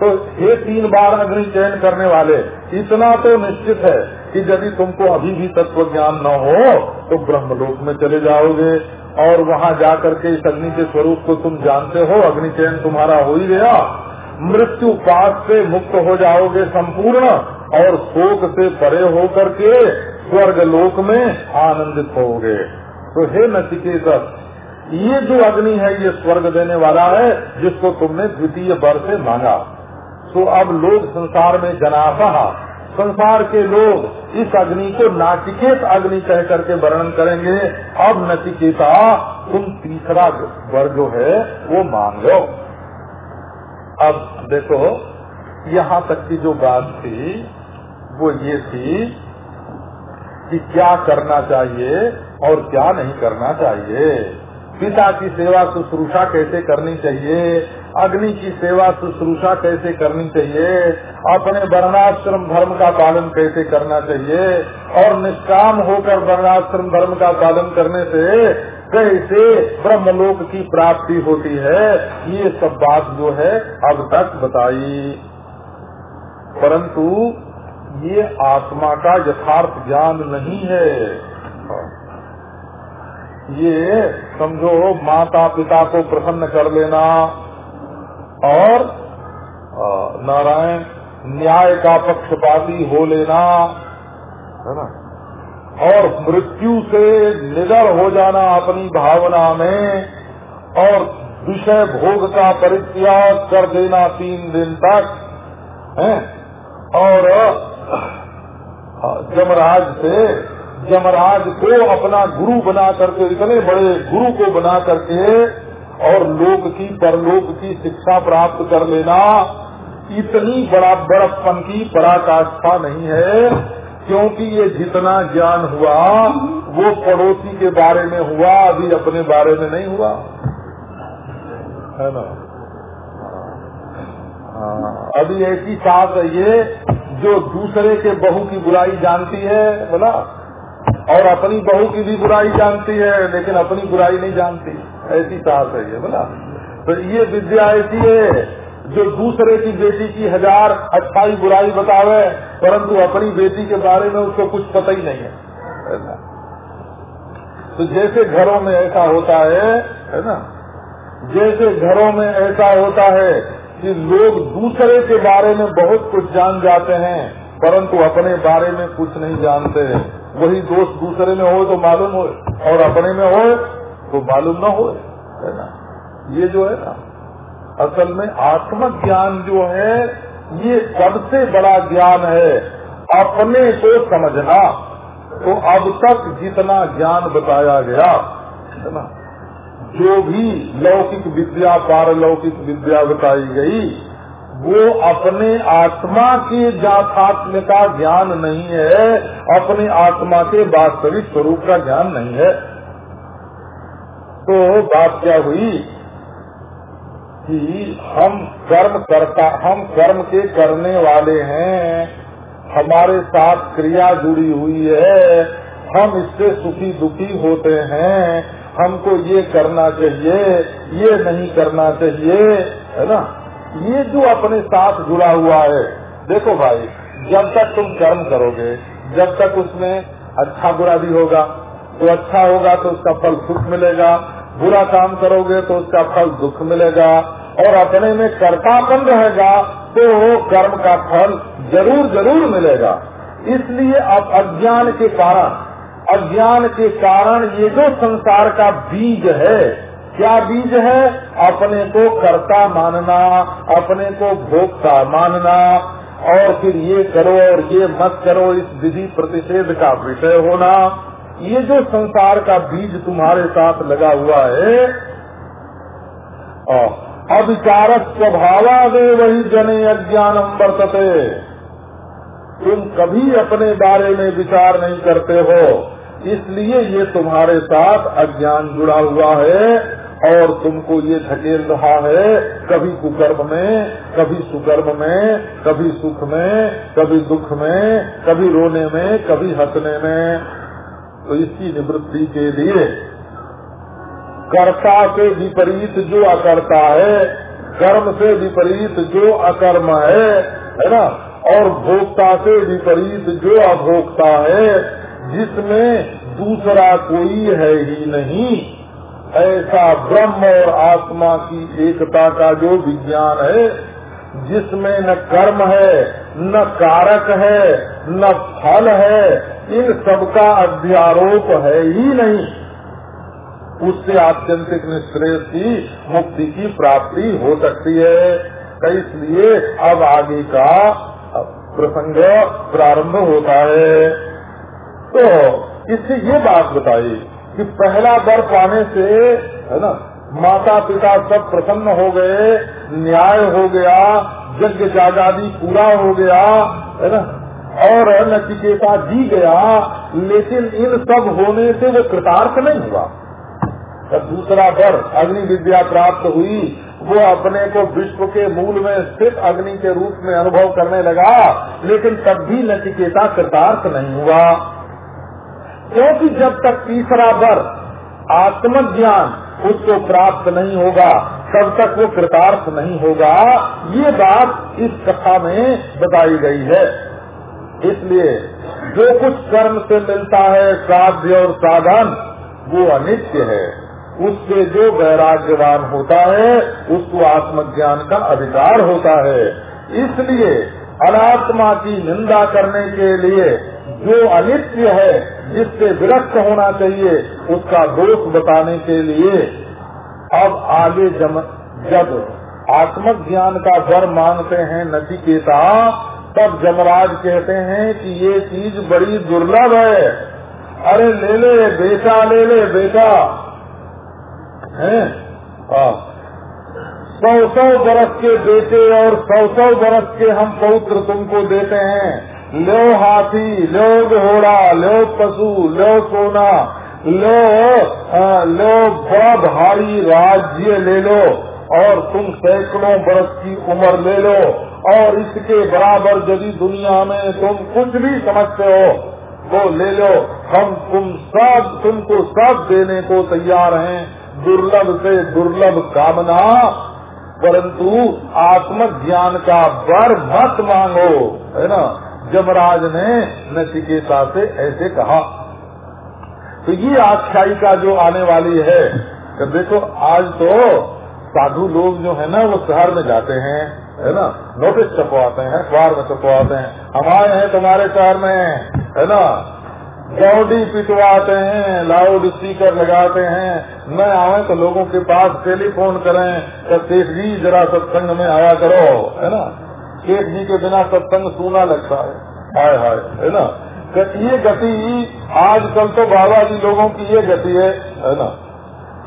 तो ये तीन बार अग्नि चयन करने वाले, इतना तो निश्चित है कि यदि तुमको अभी भी तत्व ज्ञान न हो तो ब्रह्मलोक में चले जाओगे, और वहाँ जाकर के इस अग्नि के स्वरूप को तुम जानते हो, अग्नि चयन तुम्हारा हो ही गया। मृत्यु पास से मुक्त हो जाओगे संपूर्ण, और शोक से परे होकर के स्वर्ग लोक में आनंदित होगे। तो हे नचिकेत ये जो अग्नि है, ये स्वर्ग देने वाला है, जिसको तुमने द्वितीय वर से मांगा। तो अब लोग संसार में जनासा। संसार के लोग इस अग्नि को नाचिकेत अग्नि कह करके वर्णन करेंगे। अब नचिकेता, तुम तीसरा वर जो है, वो मांग लो। अब देखो, यहाँ तक की जो बात थी, वो ये थी कि क्या करना चाहिए और क्या नहीं करना चाहिए। पिता की सेवा शुश्रूषा कैसे करनी चाहिए? अग्नि की सेवा शुश्रूषा कैसे करनी चाहिए? अपने वर्णाश्रम धर्म का पालन कैसे करना चाहिए? और निष्काम होकर वर्णाश्रम धर्म का पालन करने से कैसे ब्रह्मलोक की प्राप्ति होती है? ये सब बात जो है अब तक बताई। परंतु ये आत्मा का यथार्थ ज्ञान नहीं है। ये समझो माता पिता को प्रसन्न कर लेना और नारायण न्याय का पक्षपाती हो लेना, है ना? और मृत्यु से निडर हो जाना अपनी भावना में और विषय भोग का परित्याग कर देना तीन दिन तक, है? और जमराज से जमराज को अपना गुरु बना करके इतने बड़े गुरु को बना करके और लोक की परलोक की शिक्षा प्राप्त कर लेना इतनी बड़ा बड़प्पन की पराकाष्ठा नहीं है क्योंकि ये जितना ज्ञान हुआ वो पड़ोसी के बारे में हुआ अभी अपने बारे में नहीं हुआ। है ना? हाँ, अभी ऐसी सास है ये जो दूसरे के बहू की बुराई जानती है बोला और अपनी बहू की भी बुराई जानती है, लेकिन अपनी बुराई नहीं जानती। ऐसी सास है ये बोला तो ये विद्या ऐसी है जो दूसरे की बेटी की हज़ार अच्छाई बुराई बतावे, परंतु अपनी बेटी के बारे में उसको कुछ पता ही नहीं है ना? तो जैसे घरों में ऐसा होता है है ना? जैसे घरों में ऐसा होता है कि लोग दूसरे के बारे में बहुत कुछ जान जाते हैं, परंतु अपने बारे में कुछ नहीं जानते वही दोस्त दूसरे में हो तो मालूम हो और अपने में हो तो मालूम न हो है ना? ये जो है ना, असल में आत्म ज्ञान जो है, ये सबसे बड़ा ज्ञान है। अपने को समझना। तो अब तक जितना ज्ञान बताया गया, है ना? जो भी लौकिक विद्या, पारलौकिक विद्या बताई गई वो अपने आत्मा के जाथात्म का ज्ञान नहीं है, अपने आत्मा के वास्तविक स्वरूप का ज्ञान नहीं है। तो बात क्या हुई कि हम कर्म करता, हम कर्म के करने वाले हैं, हमारे साथ क्रिया जुड़ी हुई है, हम इससे सुखी दुखी होते हैं, हमको ये करना चाहिए, ये नहीं करना चाहिए, है ना? ये जो अपने साथ जुड़ा हुआ है, देखो भाई, जब तक तुम कर्म करोगे, जब तक उसमें अच्छा बुरा भी होगा तो अच्छा होगा तो उसका फल सुख मिलेगा, बुरा काम करोगे तो उसका फल दुख मिलेगा, और अपने में कर्तापन रहेगा तो वो कर्म का फल ज़रूर ज़रूर मिलेगा। इसलिए अब अज्ञान के कारण, अज्ञान के कारण ये जो संसार का बीज है क्या बीज है? अपने को कर्ता मानना, अपने को भोक्ता मानना। और फिर ये करो और ये मत करो, इस विधि प्रतिषेध का विषय होना। ये जो संसार का बीज तुम्हारे साथ लगा हुआ है अविचारक स्वभावादे वही जने अज्ञानम वर्तते। तुम कभी अपने बारे में विचार नहीं करते हो। इसलिए ये तुम्हारे साथ अज्ञान जुड़ा हुआ है। और तुमको ये धकेल रहा है, कभी कुकर्म में, कभी सुकर्म में, कभी सुख में, कभी दुख में, कभी रोने में, कभी हंसने में। तो इसकी निवृत्ति के लिए कर्ता से विपरीत जो अकर्ता है, कर्म से विपरीत जो अकर्म है है ना? और भोक्ता से विपरीत जो अभोक्ता है, जिसमें दूसरा कोई है ही नहीं। ऐसा ब्रह्म और आत्मा की एकता का जो विज्ञान है, जिसमें न कर्म है, न कारक है, न फल है, इन सबका अध्यारोप है ही नहीं। उससे आत्यंतिक निष्क्रेय की मुक्ति की प्राप्ति हो सकती है। तो इसलिए अब आगे का प्रसंग प्रारंभ होता है। तो इससे ये बात बताई कि पहला वर पाने से, है ना माता पिता सब प्रसन्न हो गए, न्याय हो गया, यज्ञ जागादी पूरा हो गया, है ना, और नचिकेता जी गया, लेकिन इन सब होने से वो कृतार्थ नहीं हुआ। दूसरा वर अग्नि विद्या प्राप्त हुई, वो अपने को विश्व के मूल में स्थित अग्नि के रूप में अनुभव करने लगा, लेकिन तब भी नचिकेता कृतार्थ नहीं हुआ। क्योंकि जब तक तीसरा वर आत्मज्ञान उसको प्राप्त नहीं होगा, तब तक वो कृतार्थ नहीं होगा, ये बात इस कथा में बताई गई है। इसलिए जो कुछ कर्म से मिलता है, साध्य और साधन, वो अनित्य है। उससे जो वैराग्यवान होता है, उसको आत्मज्ञान का अधिकार होता है। इसलिए अनात्मा की निंदा करने के लिए जो अनित्य है जिससे विरक्त होना चाहिए उसका दोष बताने के लिए। अब आगे जम, जब आत्मक ज्ञान का वर मांगते हैं नचिकेता तब जमराज कहते हैं कि ये चीज़ बड़ी दुर्लभ है। अरे ले ले बेटा ले ले बेटा। हैं। सौ सौ बरस के बेटे और सौ सौ बरस के हम पौत्र तुमको देते हैं। लो हाथी लो घोड़ा लो पशु लो सोना लो आ, लो बड़ा भारी राज्य ले लो और तुम सैकड़ों बरस की उम्र ले लो और इसके बराबर यदि दुनिया में तुम कुछ भी समझते हो वो ले लो। हम तुम सब तुमको सब देने को तैयार हैं। दुर्लभ से दुर्लभ कामना परंतु आत्म ज्ञान का बर मत मांगो है ना? जमराज ने नचिकेता से ऐसे कहा। तो ये आख्यायिका जो आने वाली है तो देखो, आज तो साधु लोग जो है ना, वो शहर में जाते हैं, है ना? नोटिस छपवाते हैं, अखबार में छपवाते हैं। हम आए हैं तुम्हारे शहर में, है ना? गौडी पिटवाते हैं, लाउड स्पीकर लगाते हैं। न आवे तो लोगों के पास टेलीफोन करें तो सेठ जी जरा सत्संग में आया करो, है ना? सेठ जी के बिना सत्संग सुना लगता है। हाय हाय, है ना? ये गति, आजकल तो बाबा जी लोगों की ये गति है है ना?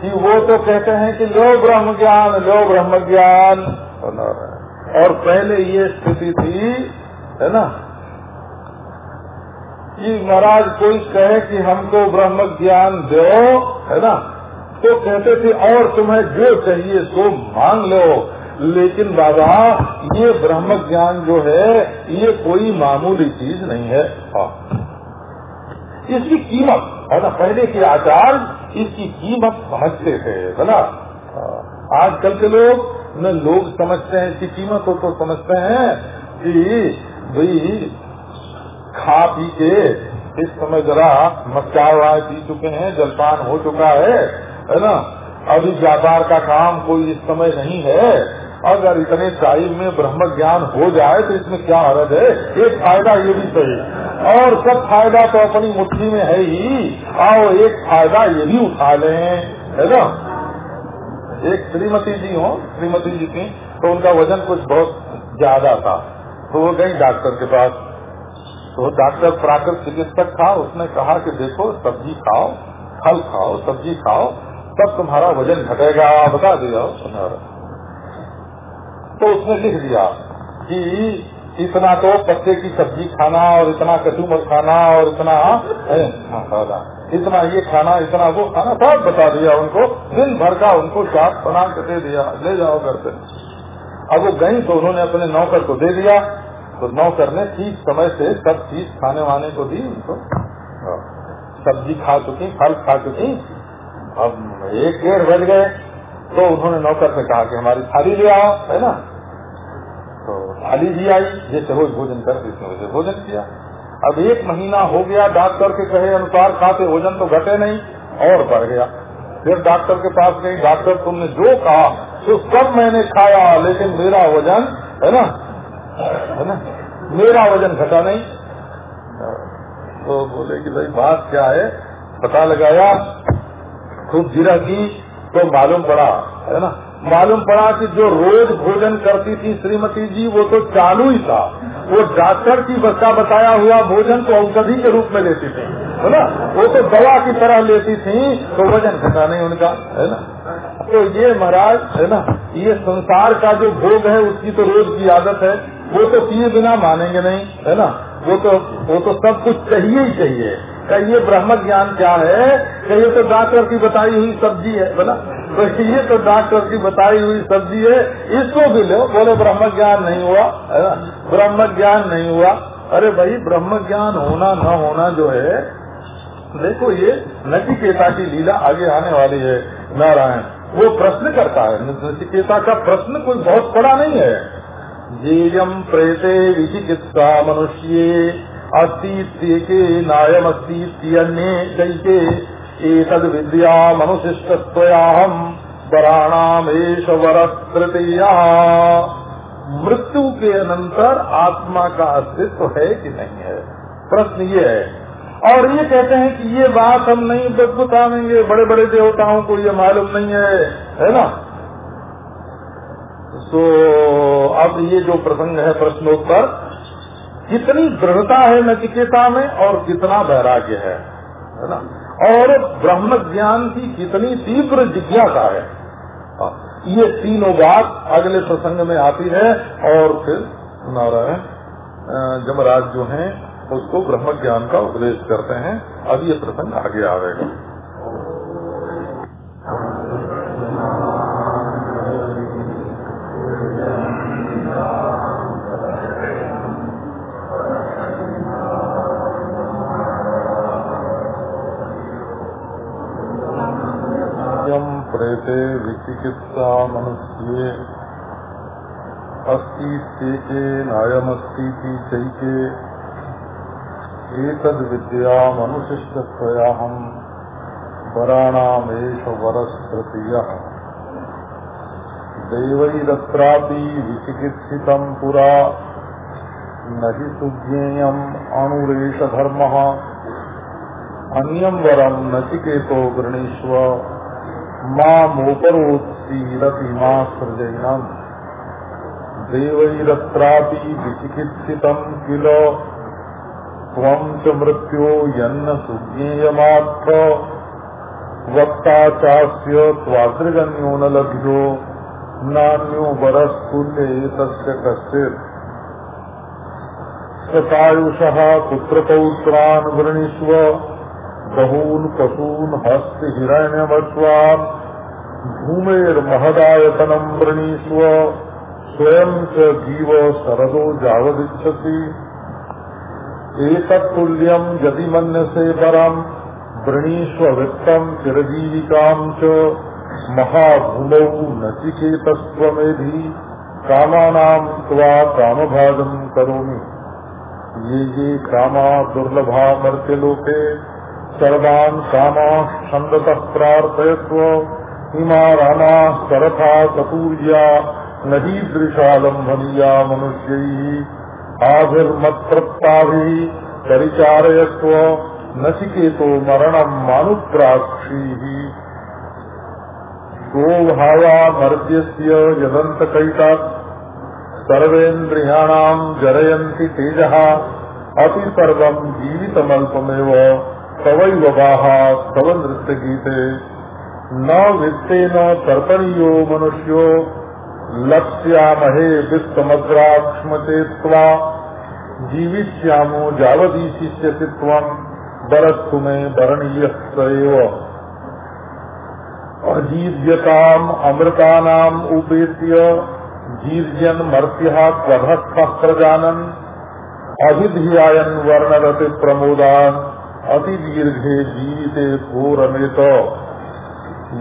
कि वो तो कहते हैं कि लो ब्रह्म ज्ञान, लो ब्रह्म ज्ञान। और पहले ये स्थिति थी, है ना? कि महाराज कोई कहे कि हमको ब्रह्म ज्ञान दो, है ना? तो कहते थे, और तुम्हें जो चाहिए सो मांग लो। लेकिन बाबा, ये ब्रह्म ज्ञान जो है, ये कोई मामूली चीज़ नहीं है हाँ। इसकी कीमत, है ना, पहले के आचार इसकी कीमत समझते थे है ना हाँ। आजकल के लोग न लोग समझते हैं, इसकी कीमत तो समझते हैं कि भाई, खा पी के इस समय जरा मचाए वाय पी चुके हैं, जलपान हो चुका है है ना अभी व्यापार का काम कोई इस समय नहीं है। अगर इतने टाइम में ब्रह्म ज्ञान हो जाए तो इसमें क्या हरज है? एक फ़ायदा ये भी सही। और सब फ़ायदा तो अपनी मुट्ठी में है ही। आओ, एक फ़ायदा ये भी उठा लें, है ना? एक श्रीमती जी हो, श्रीमती जी थी तो उनका वज़न कुछ बहुत ज़्यादा था। तो वो गई डॉक्टर के पास। तो डॉक्टर प्राकृत चिकित्सक था। उसने कहा कि देखो, सब्ज़ी खाओ, फल खाओ, सब्ज़ी खाओ। तब तुम्हारा वज़न घटेगा, बता दिया तो उसने लिख दिया कि इतना तो पत्ते की सब्ज़ी खाना और इतना कचूमर खाना और इतना इतना ये खाना, इतना वो खाना, सब बता दिया उनको। दिन भर का उनको चाट बना के दे दिया, ले जाओ घर पे। अब वो गई तो उन्होंने अपने नौकर को दे दिया। तो नौकर ने ठीक समय से सब चीज़ खाने वाने को दी उनको हाँ। सब्ज़ी खा चुकी, फल खा चुकी अब एक डेढ़ बज गए तो उन्होंने नौकर से कहा कि हमारी थाली ले आओ, है ना? तो थाली भी आई जैसे रोज भोजन कर वैसे भोजन किया। अब एक महीना हो गया, डॉक्टर के कहे अनुसार खाते भोजन तो घटे नहीं, और बढ़ गया। फिर डॉक्टर के पास गई, डॉक्टर, तुमने जो कहा तो सब मैंने खाया, लेकिन मेरा वज़न, है ना? है ना? मेरा वज़न घटा नहीं। तो बोले कि भाई बात क्या है? पता लगाया खूब जीरा की तो मालूम पड़ा, है ना? मालूम पड़ा कि जो रोज भोजन करती थी श्रीमती जी, वो तो चालू ही था। वो डॉक्टर की बच्चा बताया हुआ भोजन तो औषधि के रूप में लेती थी, है ना? वो तो दवा की तरह लेती थी तो वज़न घटा नहीं उनका, है ना? तो ये महाराज, है ना, ये संसार का जो भोग है, उसकी तो रोज की आदत है। वो तो पिए बिना मानेंगे नहीं, है ना? वो तो वो तो सब कुछ चाहिए ही चाहिए। कहिए ब्रह्म ज्ञान क्या है? कहिए तो डॉक्टर की बताई हुई सब्ज़ी है, बोला? तो ये तो डॉक्टर की बताई हुई सब्ज़ी है, इसको भी लो। बोले, ब्रह्म ज्ञान नहीं हुआ। ब्रह्म ज्ञान नहीं हुआ। अरे भाई, ब्रह्म ज्ञान होना न होना जो है, देखो ये नचिकेता की लीला आगे आने वाली है, नारायण। वो प्रश्न करता है, नचिकेता का प्रश्न कोई बहुत बड़ा नहीं है। जेयम प्रेते विचिकित्सा मनुष्ये अस्तीत्येके नायमस्तीत्यन्ये एतद् विद्या मनुशिष्टत्वयाहम् वराणामेश वरस्तृतीया मृत्यु के अनंतर आत्मा का अस्तित्व है कि नहीं है? प्रश्न ये है। और ये कहते हैं कि ये बात हम नहीं बताएँगे। बड़े बड़े देवताओं को ये मालूम नहीं है है ना? तो अब ये जो प्रसंग है प्रश्नोत्तर कितनी दृढ़ता है नचिकेता में और कितना वैराग्य है है ना? और ब्रह्म ज्ञान की कितनी तीव्र जिज्ञासा है। हाँ, ये तीनों बात अगले प्रसंग में आती है और फिर नारायण जमराज जो हैं उसको ब्रह्म ज्ञान का उपदेश करते हैं। अब ये प्रसंग आगे आएगा प्रेते विचिकित्सा मनुष्य। अस्ति चैके एतद विद्या मनुशिष्टया हम वराणामेश वरस्पृतीय देवैरत्रापि विचिकित्सितं पुरा। न हि सुज्ञेयम् अणुरेशधर्मः अन्यं वरं नचिकेतो गृणीष्व। मामोपरोत्सीरति मा सृजैनम् देवैरत्रापि विचिकित्सितम् किल। मृत्यो यन्न सुज्ञेयमात्र वक्ता चास्य त्वादृगन्यो न लभ्यो नान्यो वरस्तुल्ये तस्य कश्चित्। सतायुषः पुत्रपौत्रान् वृणीष्व। बहून पशून हस्त हिरण्यमस्वान् भूमेर्महदायतनम् वृणीष्व। स्वयं च जीव शरदो जावदिच्छति एतत्तुल्यम् यदि मन्यसे परम् वृणीष्व वित्तम् चिरजीविकाम् च। महाभूमौ नचिकेतस्त्वमेधि। कामानाम् त्वा कामभागम् करोमि। ये ये कामा दुर्लभा मर्त्यलोके। सर्वान् कामाः छन्दतः प्रार्थयत्व इमा रामाः सरथा कपूर्या नदीदृशालम्भनीया मनुष्य आभिर्मत्ता परिचारयस्व नचिकेतो मरणम मानुप्राक्षी। गोभावा मर्द्यस्य यदन्तकैता। सर्वेन्द्रियाणाम् जरयन्ति तेजः। अपि सर्वम् जीवितमल्पमेव। तवैव बाः तव नृत्यगीते न वित्तेन तर्पणीयो मनुष्यो लक्ष्यामहे वित्तमग्राक्ष्मचेत्वा जीविष्यामो जावदीशिष्यसि त्वम् बरस्तु मे वरणीयः अजीव्यताम अमृतानाम उपेत्य जीर्यन मर्त्य प्रभस्थ प्रजानन अभिधियायन वर्णरति प्रमोदान अति दीर्घे जीविते घोरमेत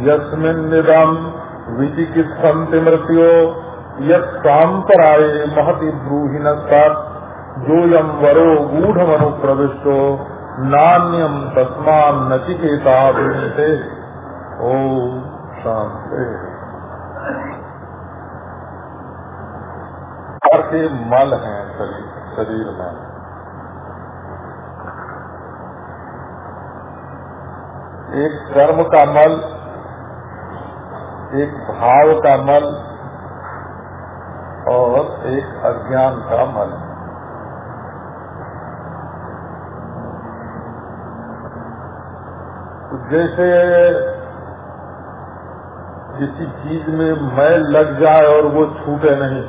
यस्मिन्निदम विचिकित्सन्ति मृत्यो यत्साम्पराये महति ब्रूहिण जोयम वरो गूढ़मनु प्रविष्टो नान्यम तस्मान नचिकेता ओम शांति मल हैं शरीर में। एक कर्म का मल, एक भाव का मल, और एक अज्ञान का मल। जैसे किसी चीज़ में मैल लग जाए और वो छूटे नहीं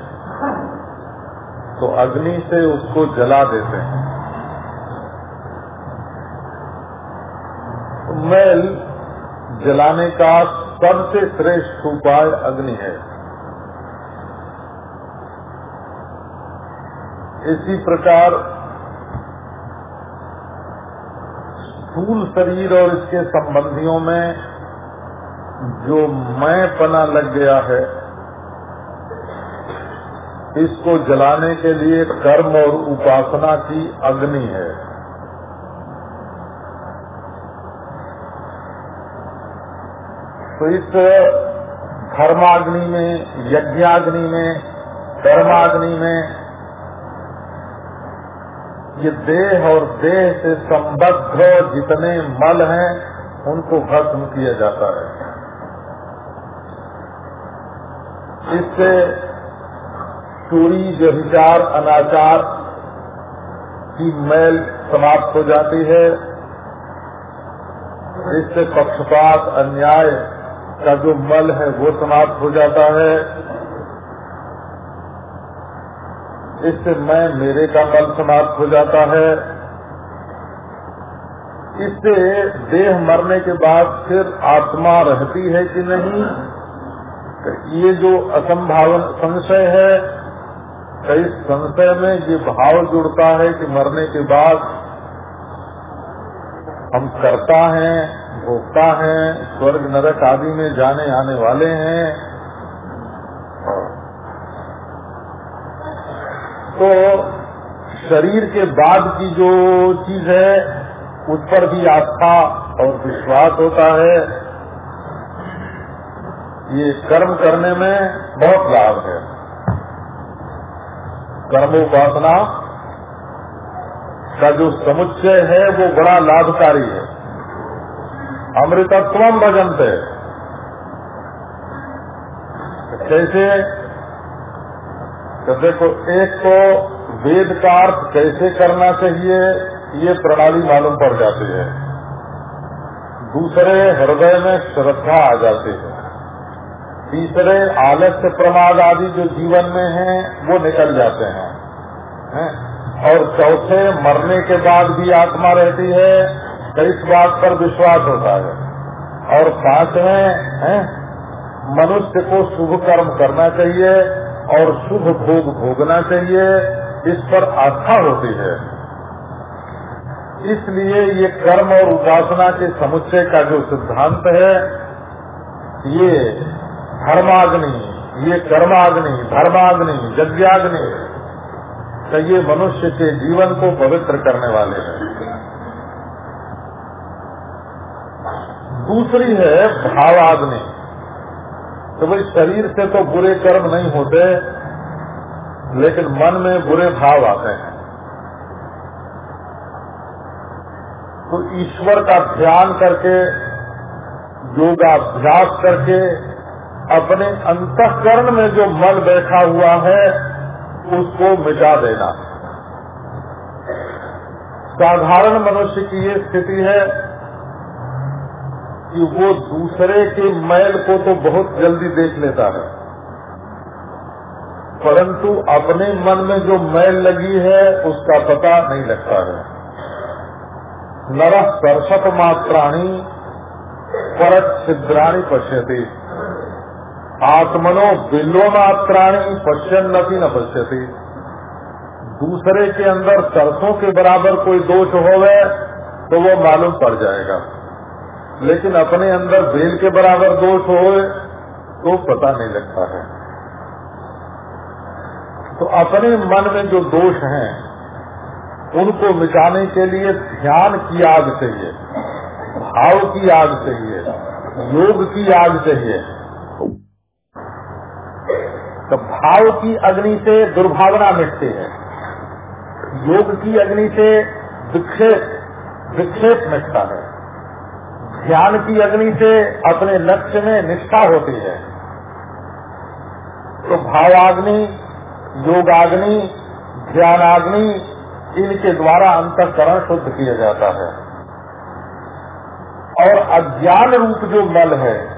तो अग्नि से उसको जला देते हैं। मैल जलाने का सबसे श्रेष्ठ उपाय अग्नि है। इसी प्रकार स्थूल शरीर और इसके संबंधियों में जो मैं पना लग गया है, इसको जलाने के लिए कर्म और उपासना की अग्नि है। तो इस धर्माग्नि में, यज्ञाग्नि में, कर्माग्नि में, ये देह और देह से संबद्ध जितने मल हैं, उनको भस्म किया जाता है। इससे चोरी, व्यभिचार, अनाचार की मैल समाप्त हो जाती है। इससे पक्षपात, अन्याय का जो मल है वो समाप्त हो जाता है। इससे मैं, मेरे का मल समाप्त हो जाता है। इससे देह मरने के बाद फिर आत्मा रहती है कि नहीं? ये जो असंभावन संशय है इस संशय में ये भाव जुड़ता है कि मरने के बाद हम करता हैं। भोगता हैं, स्वर्ग, नरक आदि में जाने, आने वाले हैं। तो शरीर के बाद की जो चीज़ है, उस पर भी आस्था और विश्वास होता है। ये कर्म करने में बहुत लाभ है। कर्मोपासना का जो समुच्चय है, वो बड़ा लाभकारी है। अमृतत्व भजनते। कैसे? तो देखो, एक तो वेद का अर्थ कैसे करना चाहिए, ये प्रणाली मालूम पड़ जाती है। दूसरे हृदय में श्रद्धा आ जाती है। तीसरे आलस्य प्रमाद आदि जो जीवन में हैं, वो निकल जाते हैं। है? और चौथे, मरने के बाद भी आत्मा रहती है। तो इस बात पर विश्वास होता है। और पाँचवें मनुष्य को शुभ कर्म करना चाहिए और शुभ भोग भोगना चाहिए, इस पर आस्था होती है। इसलिए ये कर्म और उपासना के समुच्चय का जो सिद्धांत है, ये धर्माग्नि, ये कर्माग्नि, धर्माग्नि, यज्ञाग्नि तो ये मनुष्य के जीवन को पवित्र करने वाले हैं। दूसरी है भावाग्नि। तो भाई शरीर से तो बुरे कर्म नहीं होते, लेकिन मन में बुरे भाव आते हैं। तो ईश्वर का ध्यान करके, योगाभ्यास करके, अपने अंतकरण में जो मन बैठा हुआ है, उसको मिटा देना। साधारण मनुष्य की ये स्थिति है कि वो दूसरे के मैल को तो बहुत जल्दी देख लेता है। परंतु अपने मन में जो मैल लगी है, उसका पता नहीं लगता है। नर सरसत मात्राणी परत छिद्राणी पश्यति। आत्मनो बिल्लो मात्राणी पश्यन न पश्यति। दूसरे के अंदर सरसों के बराबर कोई दोष हो तो वो मालूम पड़ जाएगा। लेकिन अपने अंदर बेल के बराबर दोष हो तो पता नहीं लगता है। तो अपने मन में जो दोष हैं, उनको मिटाने के लिए ध्यान की आग चाहिए, भाव की आग चाहिए, योग की आग चाहिए। तो भाव की अग्नि से दुर्भावना मिटती है। योग की अग्नि से विक्षेप विक्षेप मिटता है। ध्यान की अग्नि से अपने लक्ष्य में निष्ठा होती है। तो भावाग्नि, योगाग्नि, ध्यानाग्नि, इनके द्वारा अंतकरण शुद्ध किया जाता है। और अज्ञान रूप जो मल है,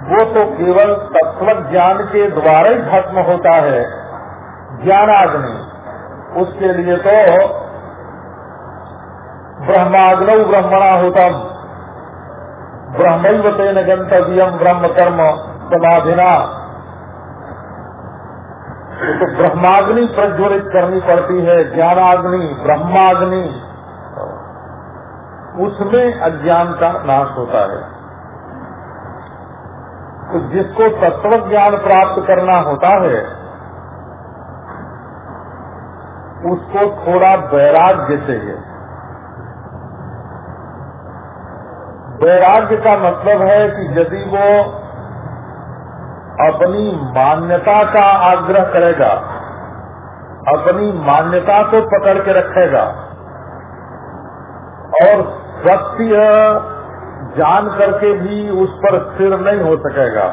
वो तो केवल तत्व ज्ञान के द्वारा ही खत्म होता है। ज्ञानाग्नि, उसके लिए तो ब्रह्माग्नौ ब्रह्मणा होतम। ब्रह्म तेन गंतव्यम ब्रह्म कर्म समाधिना। तो ब्रह्माग्नि प्रज्वलित करनी पड़ती है, ज्ञानाग्नि, ब्रह्माग्नि। उसमें अज्ञान का नाश होता है। तो जिसको तत्व ज्ञान प्राप्त करना होता है, उसको थोड़ा वैराग्य चाहिए। वैराग्य का मतलब है कि यदि वो अपनी मान्यता का आग्रह करेगा, अपनी मान्यता को पकड़ के रखेगा, और सत्य जान करके भी उस पर स्थिर नहीं हो सकेगा,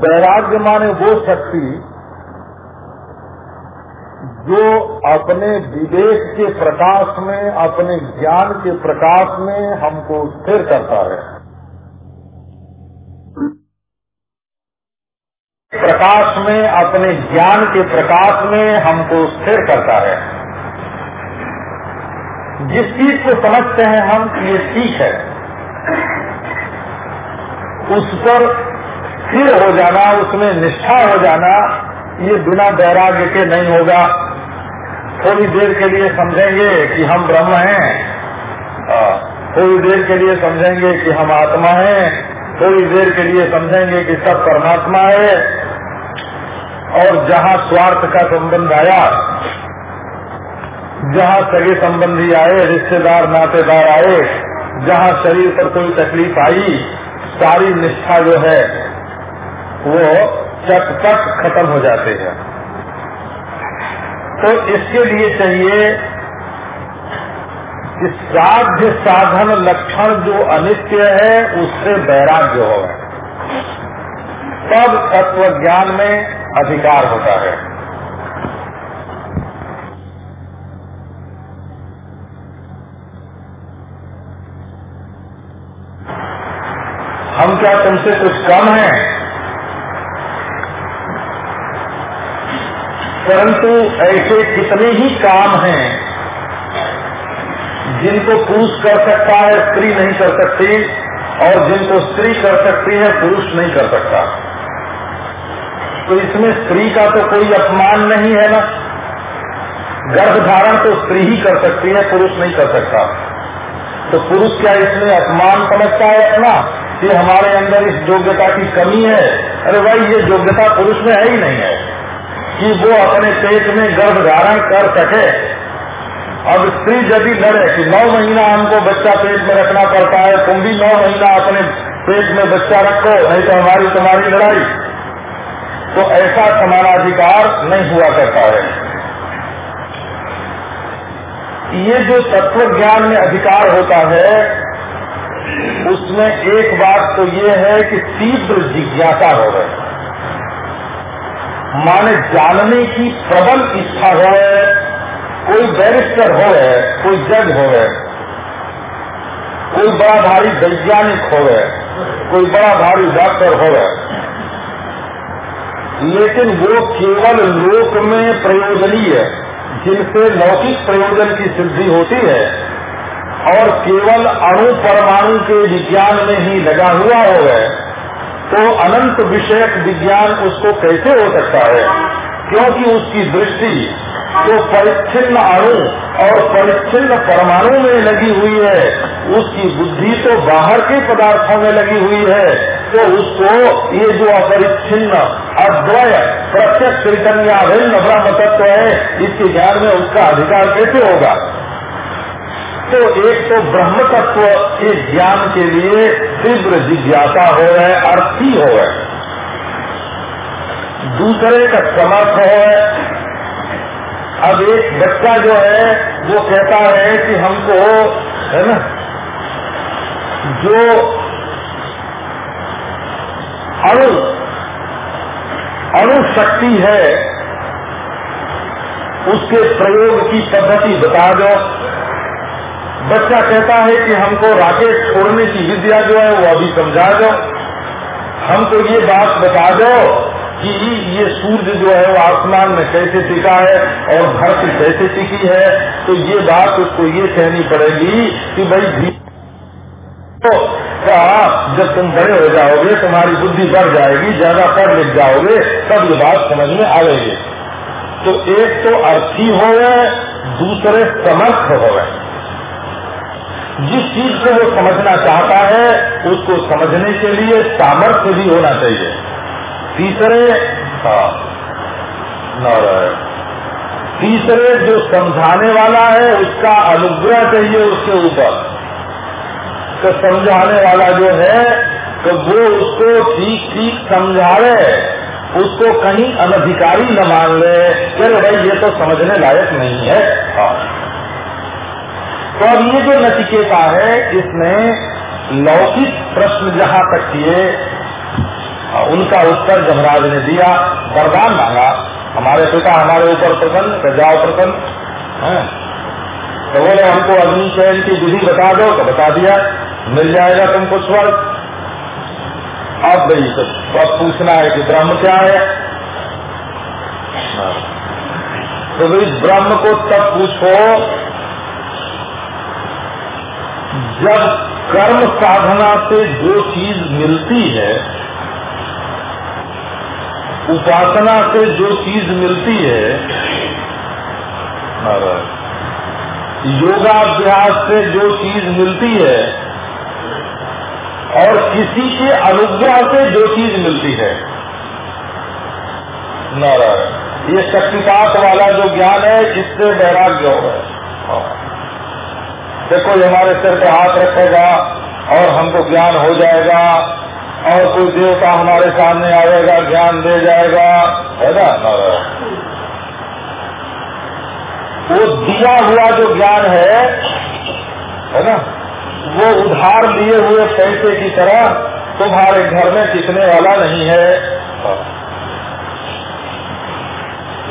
वैराग्य माने वो शक्ति जो अपने विवेक के प्रकाश में, अपने ज्ञान के प्रकाश में हमको स्थिर करता है। प्रकाश में, अपने ज्ञान के प्रकाश में हमको स्थिर करता है। जिस चीज़ को समझते हैं हम, ये ठीक है। उस पर स्थिर हो जाना, उसमें निष्ठा हो जाना, ये बिना वैराग्य के नहीं होगा। थोड़ी देर के लिए समझेंगे कि हम ब्रह्म हैं। थोड़ी देर के लिए समझेंगे कि हम आत्मा हैं। थोड़ी देर के लिए समझेंगे कि सब परमात्मा है। और जहाँ स्वार्थ का संबंध आया, जहाँ सगे संबंधी आए, रिश्तेदार, नातेदार आए, जहाँ शरीर पर कोई तकलीफ़ आई, सारी निष्ठा जो है, वो चटपट खत्म हो जाते हैं। तो इसके लिए चाहिए कि साध्य साधन लक्षण जो अनित्य है, उससे वैराग्य हो। तब तत्व ज्ञान में अधिकार होता है। हम क्या तुमसे कुछ कम हैं? परंतु ऐसे कितने ही काम हैं, जिनको पुरुष कर सकता है, स्त्री नहीं कर सकती, और जिनको स्त्री कर सकती है, पुरुष नहीं कर सकता। तो इसमें स्त्री का तो कोई अपमान नहीं है ना। गर्भ धारण तो स्त्री ही कर सकती है, पुरुष नहीं कर सकता। तो पुरुष क्या इसमें अपमान समझता है अपना, कि हमारे अंदर इस योग्यता की कमी है? अरे भाई, ये योग्यता पुरुष में है ही नहीं है। कि वो अपने पेट में गर्भ धारण कर सके। अब स्त्री यदि लड़े कि नौ महीना हमको बच्चा पेट में रखना पड़ता है, तुम भी नौ महीना अपने पेट में बच्चा रखो, नहीं तो हमारी तुम्हारी लड़ाई। तो ऐसा समानाधिकार नहीं हुआ करता है। ये जो तत्व ज्ञान में अधिकार होता है, उसमें एक बात तो ये है कि तीव्र जिज्ञासा हो गए माने जानने की प्रबल इच्छा हो, कोई बैरिस्टर हो कोई जज हो कोई बड़ा भारी वैज्ञानिक हो कोई बड़ा भारी डॉक्टर हो लेकिन वो केवल लोक में प्रयोजनीय जिनसे लौकिक प्रयोजन की सिद्धि होती है, और केवल अणु परमाणु के विज्ञान में ही लगा हुआ हो तो अनंत विषयक विज्ञान उसको कैसे हो सकता है? क्योंकि उसकी दृष्टि जो परिच्छिन्न अणु और परिच्छिन्न परमाणु में लगी हुई है। उसकी बुद्धि तो बाहर के पदार्थों में लगी हुई है। तो उसको ये जो अपरिच्छिन्न, अद्वय, प्रत्यक्ष चैतन्याभिन्न ब्रह्म तत्व है, इसके ज्ञान में उसका अधिकार कैसे होगा? तो एक तो ब्रह्म तत्व के ज्ञान के लिए तीव्र जिज्ञासा हो है, अर्थी हो है। दूसरे का समर्थ हो है। अब एक बच्चा जो है, वो कहता है कि हमको, है ना, जो अणु अणु शक्ति है, उसके प्रयोग की पद्धति बता दो। बच्चा कहता है कि हमको राकेट छोड़ने की विद्या जो है, वो अभी समझा दो। हमको ये बात बता दो कि ये सूर्य जो है, वो आसमान में कैसे टिका है और धरती कैसे टिकी है। तो ये बात उसको ये कहनी पड़ेगी कि भाई भी तो जब तुम बड़े हो जाओगे, तुम्हारी बुद्धि बढ़ जाएगी, ज़्यादा पढ़ लिख जाओगे, तब ये बात समझ में आएगी। तो एक तो अर्थी हो दूसरे समर्थ हो गए जिस चीज़ को वो समझना चाहता है उसको समझने के लिए सामर्थ्य भी होना चाहिए। तीसरे हाँ, तीसरे जो समझाने वाला है उसका अनुग्रह चाहिए उसके ऊपर। तो समझाने वाला जो है तो वो उसको ठीक ठीक समझा रहे उसको कहीं अनधिकारी न मान ले चलो भाई ये तो समझने लायक नहीं है। हाँ। तो अब ये जो नचिकेता है इसमें लौकिक प्रश्न जहाँ तक किए, उनका उत्तर जमराज ने दिया वरदान मांगा। हमारे पिता हमारे ऊपर प्रसन्न जाओ प्रसन्न तो बोले, हमको अग्नि चयन की विधि बता दो तो बता दिया, मिल जाएगा तुमको स्वर्ग। अब भाई तो अब पूछना है कि ब्रह्म क्या है? हाँ। तो भाई, ब्रह्म को तब पूछो जब कर्म साधना से जो चीज़ मिलती है, उपासना से जो चीज़ मिलती है योगाभ्यास से जो चीज़ मिलती है, और किसी के अनुग्रह से जो चीज़ मिलती है, नारायण, ये शक्तिपात वाला जो ज्ञान है, इससे वैराग्य हो। देखो, ये हमारे सिर पे हाथ रखेगा और हमको ज्ञान हो जाएगा और कोई देवता हमारे सामने आएगा, ज्ञान दे जाएगा। है ना वो दिया हुआ जो ज्ञान है है ना, वो उधार लिए हुए पैसे की तरह तुम्हारे घर में टिकने वाला नहीं है।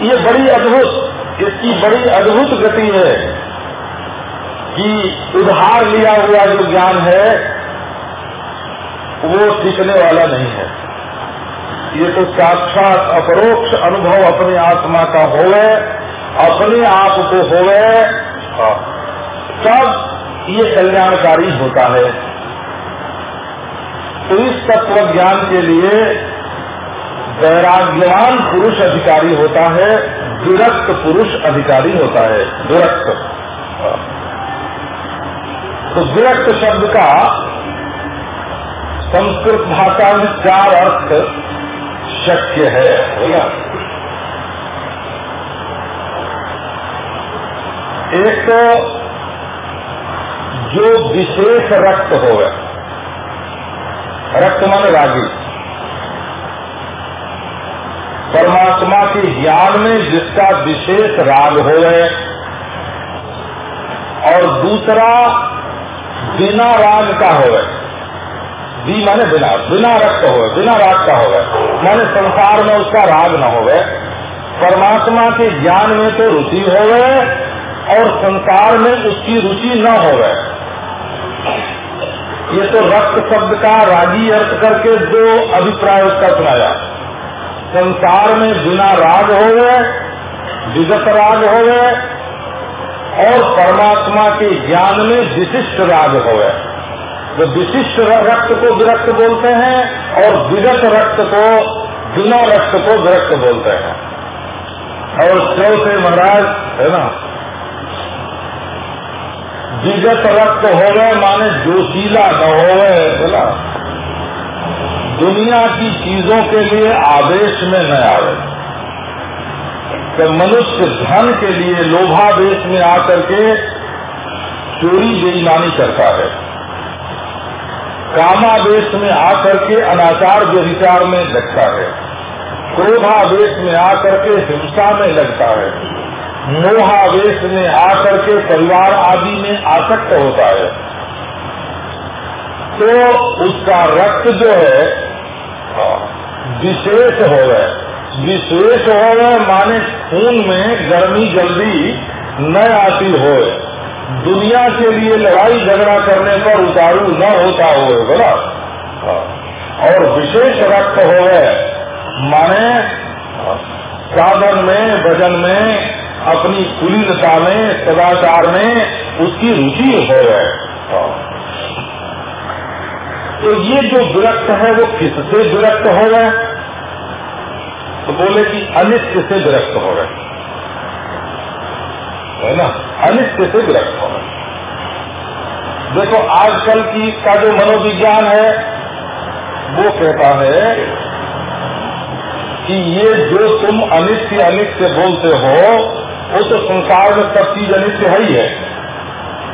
ये बड़ी अद्भुत, इसकी बड़ी अद्भुत गति है। कि उधार लिया हुआ जो ज्ञान है, वो टिकने वाला नहीं है। ये तो साक्षात अपरोक्ष अनुभव अपने आत्मा का होवे, अपने आप को होवे। तब ये कल्याणकारी होता है। तो इस तत्व ज्ञान के लिए वैराग्यवान पुरुष अधिकारी होता है दुरक्त पुरुष अधिकारी होता है दुरक्त तो विरक्त शब्द का संस्कृत भाषा में चार अर्थ शक्य है एक तो जो विशेष रक्त हो रक्त मन रागी। परमात्मा के ज्ञान में जिसका विशेष राग हो और दूसरा बिना राग का हो बी माने बिना बिना रक्त हो बिना राग का हो माने संसार में उसका राग न हो परमात्मा के ज्ञान में तो रुचि हो और संसार में उसकी रुचि न हो ये तो रक्त शब्द का रागी अर्थ करके दो अभिप्राय उसका सुनाया। संसार में बिना राग हो विगत राग हो और परमात्मा के ज्ञान में विशिष्ट राग हो जो विशिष्ट रक्त को विरक्त बोलते हैं और विगत रक्त को बिना रक्त को विरक्त बोलते हैं। और चौथे महाराज, है ना? विगत रक्त हो गए माने जोशीला न हो गए बोला दुनिया की चीज़ों के लिए आवेश में न आवे। कि मनुष्य धन के लिए लोभावेश में आकर के चोरी बेईमानी करता है। कामावेश में आकर के अनाचार व्यविचार में लगता है। क्रोधावेश में आकर के हिंसा में लगता है। मोहावेश में आकर के परिवार आदि में आसक्त होता है। तो उसका रक्त जो है विशेष हो गए विशेष हो माने खून में गर्मी जल्दी न आती हो दुनिया के लिए लड़ाई झगड़ा करने पर उतारू न होता हो बोला? और विशेष रक्त हो माने साधन में भजन में, अपनी कुलीनता में, सदाचार में उसकी रुचि हो। गए तो ये जो विरक्त है, वो किससे विरक्त हो गए तो बोले कि अनित्य से विरक्त हो गए है ना? अनित्य से विरक्त हो गए देखो, आजकल की का जो मनोविज्ञान है, वो कहता है कि ये जो तुम अनित्य अनित्य बोलते हो, वो तो संसार में सब चीज़ अनित्य है ही है।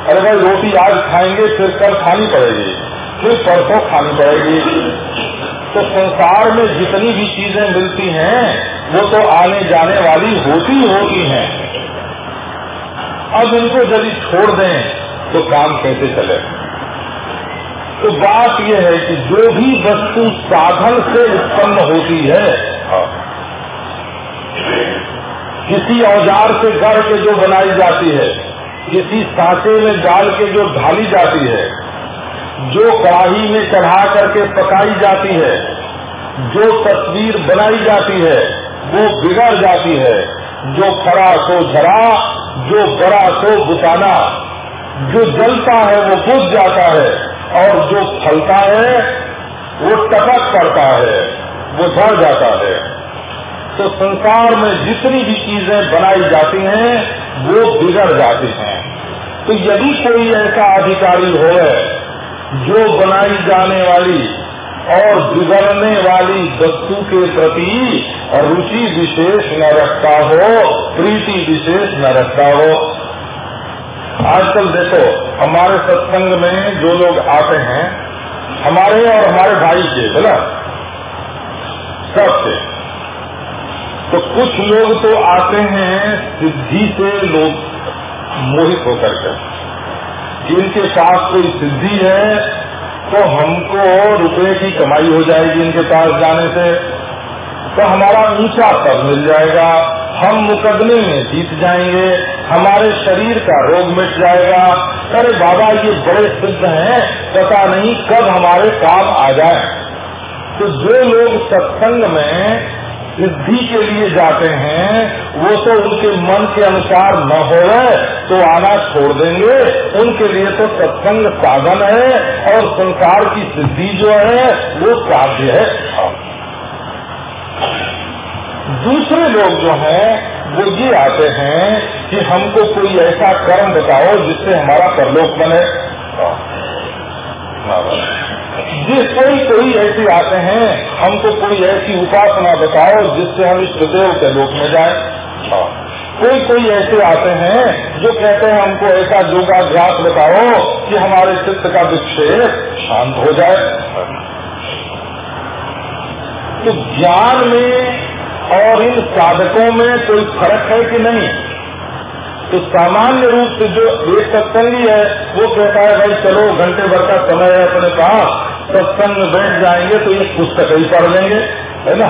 अरे भाई रोटी आज खाएँगे, फिर कल खानी पड़ेगी। फिर परसों खानी पड़ेगी। तो संसार में जितनी भी चीज़ें मिलती हैं, वो तो आने जाने वाली होती होती हैं। अब इनको यदि छोड़ दें तो काम कैसे चले? तो बात यह है कि जो भी वस्तु साधन से उत्पन्न होती है। किसी औज़ार से गढ़ के जो बनाई जाती है, किसी सांचे में डाल के जो ढाली जाती है जो कड़ाही में चढ़ा करके पकाई जाती है, जो तस्वीर बनाई जाती है, वो बिगड़ जाती है। जो खड़ा सो झरा, जो बड़ा सो बुताना जो जलता है, वो बुझ जाता है। और जो फलता है, वो टपक पड़ता है, वो झड़ जाता है। तो संसार में जितनी भी चीज़ें बनाई जाती हैं, वो बिगड़ जाती हैं। तो यदि कोई ऐसा अधिकारी हो जो बनाई जाने वाली और बिगड़ने वाली वस्तु के प्रति रुचि विशेष न रखता हो, प्रीति विशेष न रखता हो। आजकल देखो, हमारे सत्संग में जो लोग आते हैं, हमारे और हमारे भाई के बोला सबसे तो कुछ लोग तो आते हैं सिद्धि से लोग मोहित होकर के। जिनके पास कोई सिद्धि है तो हमको रुपए की कमाई हो जाएगी इनके पास जाने से। तो हमारा ऊँचा पद मिल जाएगा। हम मुकदमे में जीत जाएँगे। हमारे शरीर का रोग मिट जाएगा। अरे बाबा, ये बड़े सिद्ध हैं। पता नहीं कब हमारे काम आ जाए। तो जो लोग सत्संग में सिद्धि के लिए जाते हैं, वो तो उनके मन के अनुसार न हो रहे तो आना छोड़ देंगे। उनके लिए तो सत्संग साधन है, और संसार की सिद्धि जो है, वो साध्य है। दूसरे लोग जो हैं, वो ये आते हैं कि हमको कोई ऐसा कर्म बताओ जिससे हमारा परलोक बने। जिस कोई कोई ऐसी आते हैं, हमको कोई ऐसी उपासना बताओ जिससे हम इस देव के लोक में जाए। हाँ। कोई कोई ऐसे आते हैं जो कहते हैं हमको ऐसा योगाभ्यास बताओ कि हमारे चित्त का विक्षेप शांत हो जाए। तो ज्ञान में और इन साधकों में कोई फ़र्क है कि नहीं? तो सामान्य रूप से जो एक सत्संगी है, वो कहता है, भाई चलो, घंटे भर का समय है अपने पास, सत्संग में बैठ जाएँगे तो ये पुस्तक ही पढ़ लेंगे। है ना?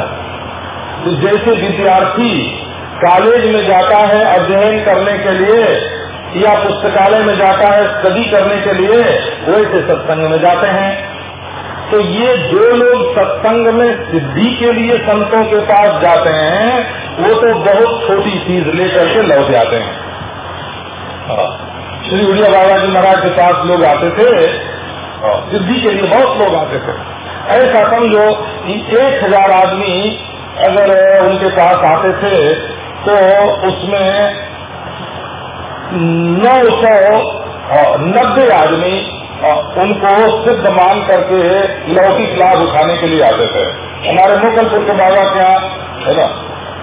तो जैसे विद्यार्थी कॉलेज में जाता है अध्ययन करने के लिए, या पुस्तकालय में जाता है स्टडी करने के लिए, वैसे सत्संग में जाते हैं। तो ये जो लोग सत्संग में सिद्धि के लिए संतों के पास जाते हैं, वो तो बहुत छोटी चीज़ लेकर के लौट जाते हैं। श्री उड़िया बाबा जी महाराज के पास लोग आते थे। सिद्धि के लिए बहुत लोग आते थे। ऐसा समझो एक हज़ार आदमी अगर उनके पास आते थे तो उसमें नौ सौ नब्बे आदमी उनको सिद्ध मान करके लौकिक लाभ उठाने के लिए आते थे। हमारे मुकलपुर के बाबा क्या है ना?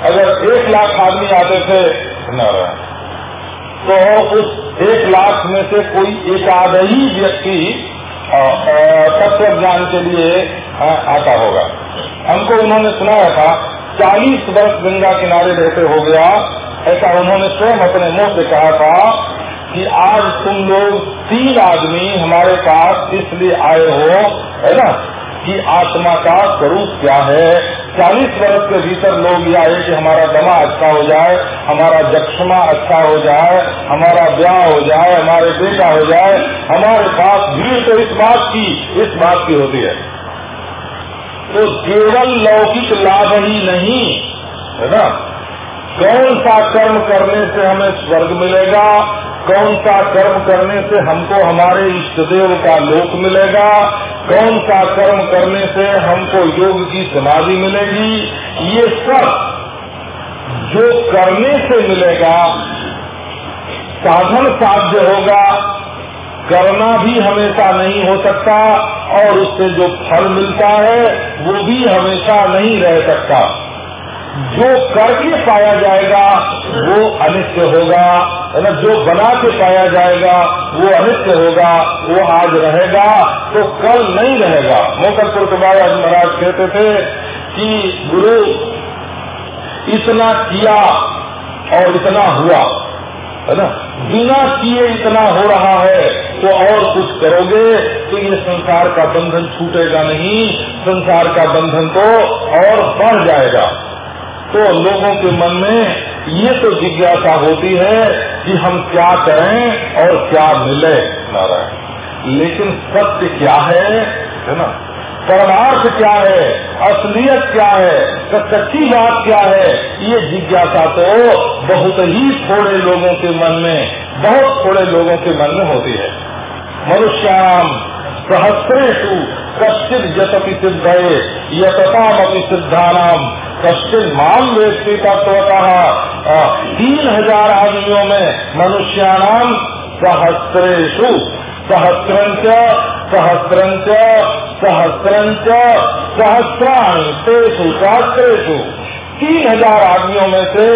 अगर एक लाख आदमी आते थे तो उस एक लाख में से कोई एक आध ही व्यक्ति तत्व ज्ञान के लिए आता होगा। हमको उन्होंने सुनाया था, चालीस वर्ष गंगा किनारे रहते हो गया, ऐसा उन्होंने स्वयं अपने मुँह से कहा था कि आज तुम लोग तीन आदमी हमारे पास इसलिए आए हो, है ना? कि आत्मा का स्वरूप क्या है? चालीस वर्ष के भीतर लोग यह है कि हमारा दमा अच्छा हो जाए, हमारा जक्षमा अच्छा हो जाए, हमारा ब्याह हो जाए, हमारे बेटा हो जाए, हमारे पास भीड़ तो इस बात की, इस बात की होती है। तो केवल लौकिक लाभ ही नहीं, है ना? कौन सा कर्म करने से हमें स्वर्ग मिलेगा? कौन सा कर्म करने से हमको हमारे इष्ट देव का लोक मिलेगा? कौन सा कर्म करने से हमको योग की समाधि मिलेगी? ये सब जो करने से मिलेगा, साधन साध्य होगा। करना भी हमेशा नहीं हो सकता और उससे जो फल मिलता है, वो भी हमेशा नहीं रह सकता। जो करके पाया जाएगा, वो अनित्य होगा। ना जो बना के पाया जाएगा, वो अनित्य होगा, वो आज रहेगा तो कल नहीं रहेगा। मोकलपुर के बाद महाराज कहते थे कि गुरु, इतना किया और इतना हुआ, है ना? बिना किए इतना हो रहा है तो और कुछ करोगे? तो ये संसार का बंधन छूटेगा नहीं, संसार का बंधन तो और बढ़ जाएगा। तो लोगों के मन में ये तो जिज्ञासा होती है कि हम क्या करें और क्या मिले नारायण। लेकिन सत्य क्या है है ना? परमार्थ क्या है, असलियत क्या है तो सच्ची बात क्या है, ये जिज्ञासा तो बहुत ही थोड़े लोगों के मन में, बहुत थोड़े लोगों के मन में होती है। मनुष्याम सहस्रेशु कश्चित जतपि सिद्ध यततामपि सिद्धानाम। कश्चिन माम व्यक्ति तत्वतः तीन हज़ार आदमियों में मनुष्याणाम सहस्रेशु सहस्रंच सहस्रंच सहस्रंच सहस्राणी तेसु सहस्रेशु तीन हज़ार आदमियों में से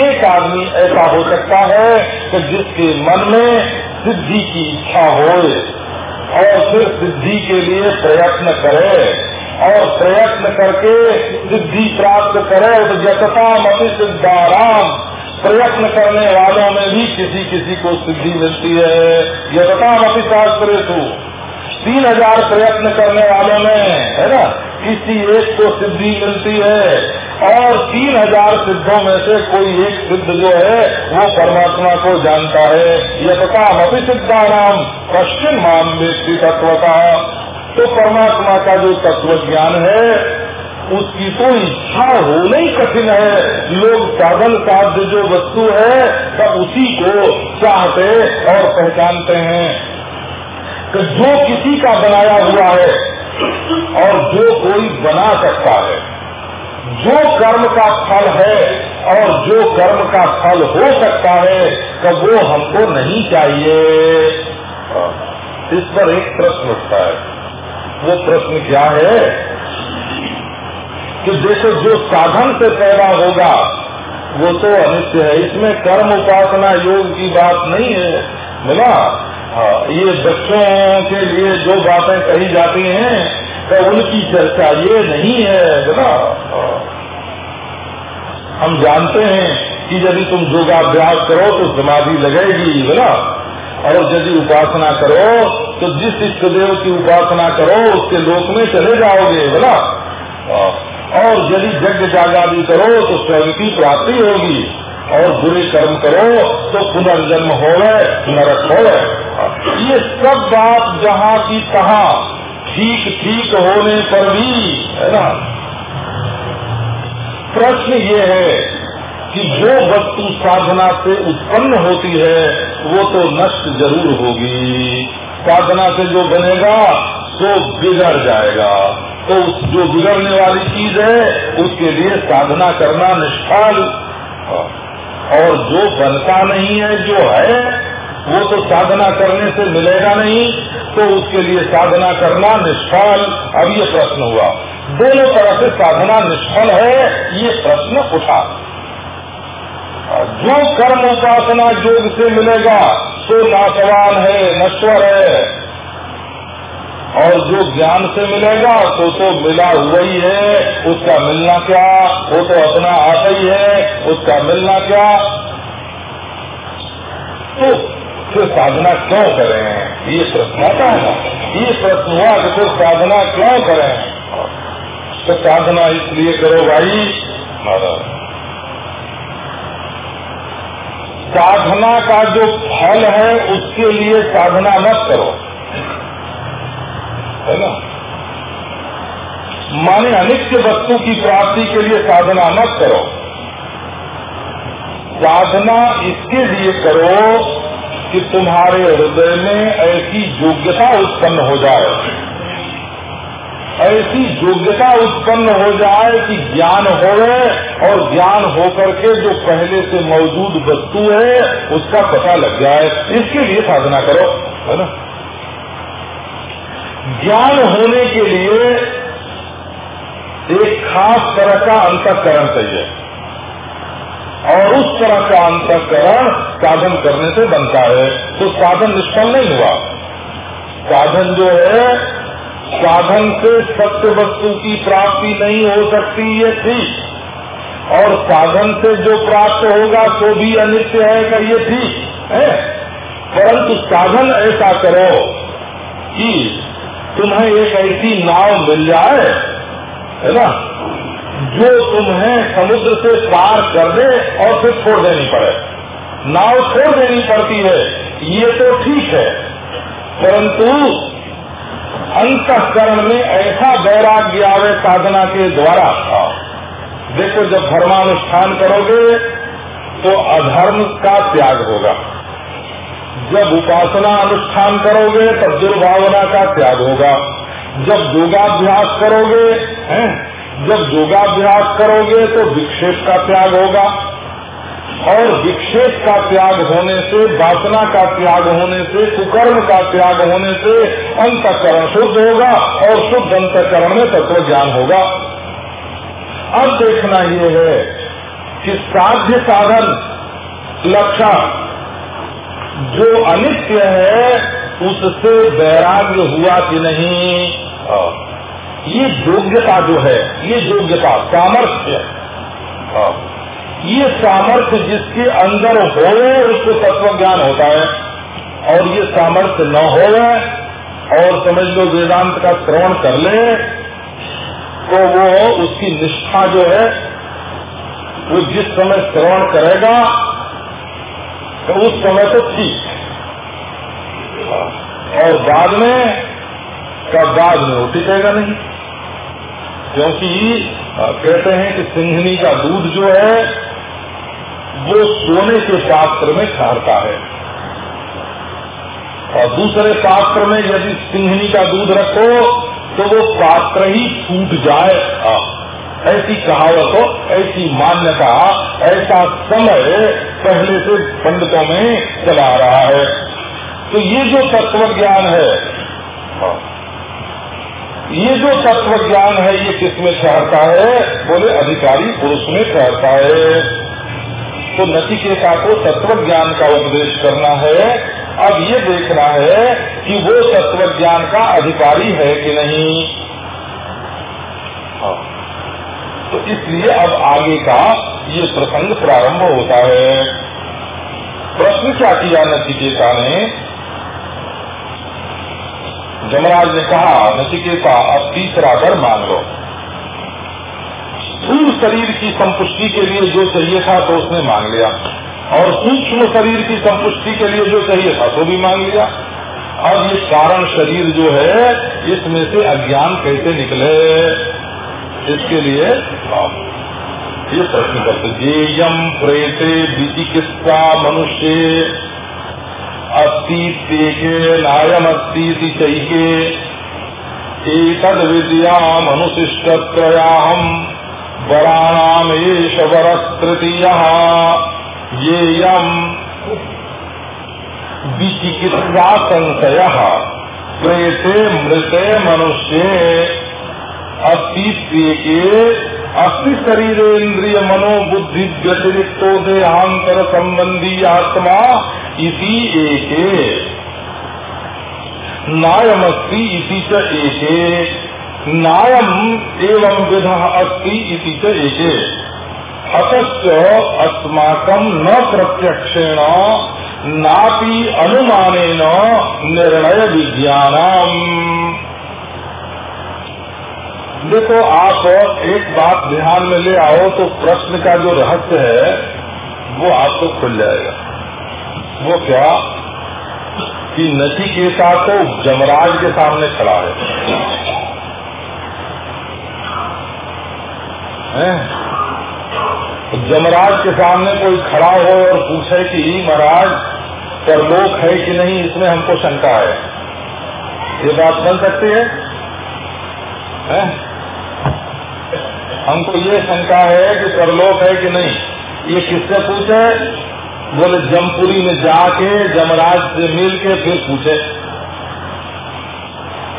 एक आदमी ऐसा हो सकता है कि जिसके मन में सिद्धि की इच्छा हो और फिर सिद्धि के लिए प्रयत्न करे और प्रयत्न करके सिद्धि प्राप्त करे तो जतता मति सिद्धाराम। प्रयत्न करने वालों में भी किसी किसी को सिद्धि मिलती है। यथता मति शास्त्र तीन हज़ार प्रयत्न करने वालों में, है ना? किसी एक को सिद्धि मिलती है और तीन हज़ार सिद्धों में से कोई एक सिद्ध जो है, वो परमात्मा को जानता है। यथता मति सिद्धाराम पश्चिम माम व्यक्ति तत्व का तो परमात्मा का जो तत्व ज्ञान है, उसकी तो इच्छा होना ही कठिन है। लोग साधन साध्य जो वस्तु है, सब उसी को चाहते और पहचानते हैं। कि जो किसी का बनाया हुआ है और जो कोई बना सकता है, जो कर्म का फल है और जो कर्म का फल हो सकता है तो वो हमको नहीं चाहिए। इस पर एक प्रश्न उठता है। वो प्रश्न क्या है? कि देखो, जो साधन से पैदा होगा, वो तो अनित्य है। इसमें कर्म उपासना योग की बात नहीं है। बोला हाँ, ये बच्चों के लिए जो बातें कही जाती हैं तो उनकी चर्चा ये नहीं है बोला हम जानते हैं कि यदि तुम योगाभ्यास करो तो समाधि लगेगी बोला और यदि उपासना करो तो जिस इष्ट देव की उपासना करो उसके लोक में चले जाओगे बोला और यदि यज्ञ जागादी करो तो स्वयं की प्राप्ति होगी। और बुरे कर्म करो तो पुनर्जन्म हो गए नरक हो गए ये सब बात जहाँ की कहा, ठीक ठीक होने पर भी, है ना? प्रश्न ये है कि जो वस्तु साधना से उत्पन्न होती है, वो तो नष्ट ज़रूर होगी। साधना से जो बनेगा तो बिगड़ जाएगा। तो जो बिगड़ने वाली चीज़ है, उसके लिए साधना करना निष्फल। और जो बनता नहीं है, जो है, वो तो साधना करने से मिलेगा नहीं तो उसके लिए साधना करना निष्फल। अब ये प्रश्न हुआ। दोनों तरह से साधना निष्फल है, ये प्रश्न उठा। जो कर्म उपासना योग से मिलेगा तो नाशवान है, नश्वर है। और जो ज्ञान से मिलेगा तो तो मिला हुआ ही है। उसका मिलना क्या? वो तो अपना आता ही है। उसका मिलना क्या? तो फिर साधना क्यों करें? ये प्रश्न आता है ना। ये प्रश्न हुआ कि फिर साधना क्यों करें? तो साधना इसलिए करो भाई साधना का जो फल है, उसके लिए साधना मत करो। है ना? माने अनित्य वस्तु की प्राप्ति के लिए साधना मत करो। साधना इसके लिए करो कि तुम्हारे हृदय में ऐसी योग्यता उत्पन्न हो जाए। ऐसी योग्यता उत्पन्न हो जाए कि ज्ञान हो और ज्ञान होकर के जो पहले से मौजूद वस्तु है, उसका पता लग जाए। इसके लिए साधना करो, है ना? ज्ञान होने के लिए एक खास तरह का अंतकरण चाहिए। और उस तरह का अंतकरण साधन करने से बनता है। तो साधन निष्फल नहीं हुआ। साधन जो है, साधन से सत्य वस्तु की प्राप्ति नहीं हो सकती, ये ठीक और साधन से जो प्राप्त होगा तो भी अनित्य है ये ठीक है? परंतु साधन ऐसा करो कि तुम्हें एक ऐसी नाव मिल जाए, है ना, जो तुम्हें समुद्र से पार कर दे और फिर छोड़ देनी पड़े। नाव छोड़ देनी पड़ती है, ये तो ठीक है, परंतु अंतकरण में ऐसा वैराग्य आवे साधना के द्वारा। देखो, जब धर्मानुष्ठान करोगे तो अधर्म का त्याग होगा। जब उपासना अनुष्ठान करोगे, तब दुर्भावना का त्याग होगा। जब योगाभ्यास करोगे, हैं? जब योगाभ्यास करोगे तो विक्षेप का त्याग होगा। और विक्षेप का त्याग होने से, वासना का त्याग होने से, कुकर्म का त्याग होने से अंतकरण शुद्ध होगा और शुद्ध अंतकरण में तत्व ज्ञान होगा। अब देखना ये है कि साध्य साधन, लक्षण जो अनित्य है, उससे वैराग्य हुआ कि नहीं? ये योग्यता जो है, ये योग्यता, सामर्थ्य। ये सामर्थ्य जिसके अंदर हो, उसको तत्व ज्ञान होता है। और ये सामर्थ्य न हो, और समझ लो वेदांत का श्रवण कर ले तो वो, उसकी निष्ठा जो है, वो जिस समय श्रवण करेगा तो उस समय तो ठीक और बाद में का बाद में वो टिकेगा नहीं? क्योंकि कहते हैं कि सिंहनी का दूध जो है, वो सोने के पात्र में ठहरता है। और दूसरे पात्र में यदि सिंहनी का दूध रखो तो वो पात्र ही टूट जाए। ऐसी कहावत, ऐसी मान्यता, ऐसा समय पहले से पंडितों में चला रहा है। तो ये जो तत्व ज्ञान है, ये जो तत्व ज्ञान है, ये किसमें ठहरता है? बोले, अधिकारी पुरुष में ठहरता है। तो नचिकेता को तत्व ज्ञान का उपदेश करना है। अब ये देखना है कि वो तत्व ज्ञान का अधिकारी है कि नहीं। तो इसलिए अब आगे का ये प्रसंग प्रारंभ होता है। प्रश्न क्या किया नचिकेता ने? जमराज ने कहा, नचिकेता, अब तीसरा वर मान लो। स्थूल शरीर की संपुष्टि के लिए जो चाहिए था तो उसने मांग लिया। और सूक्ष्म शरीर की संपुष्टि के लिए जो चाहिए था तो भी मांग लिया। अब ये कारण शरीर जो है, इसमें से अज्ञान कैसे निकले? इसके लिए ये प्रश्न करते जेयम प्रेते विचिकित्सा मनुष्य, अस्ती नायम अस्ती चैके एक विद्या मनुशिष्टत्रयाहम वराणाम एष वरस्तृतीय ये यम विचिकित्सा संशय प्रेते मृते मनुष्य अस्तित्व के अस्थि शरीरेन्द्रिय मनोबुद्धि व्यतिरिक्तो देहांतर संबंधी आत्मा इति एके। नायमस्ति इति च एके। नायम एवं विध अस्ति इति च अतच अस्माकं न प्रत्यक्षेण, नापि अनुमानेन निर्णय विज्ञानम देखो आप एक बात ध्यान में ले आओ तो प्रश्न का जो रहस्य है वो आपको खुल जाएगा। वो क्या? कि नचिकेता तो जमराज के सामने खड़ा है, है? जमराज के सामने कोई खड़ा हो और पूछे कि महाराज परलोक है कि नहीं? इसमें हमको शंका है। ये बात बन सकती है, है? हमको ये शंका है कि परलोक है कि नहीं? ये किससे पूछे? बोले, जमपुरी में जाके जमराज से मिल के फिर पूछे।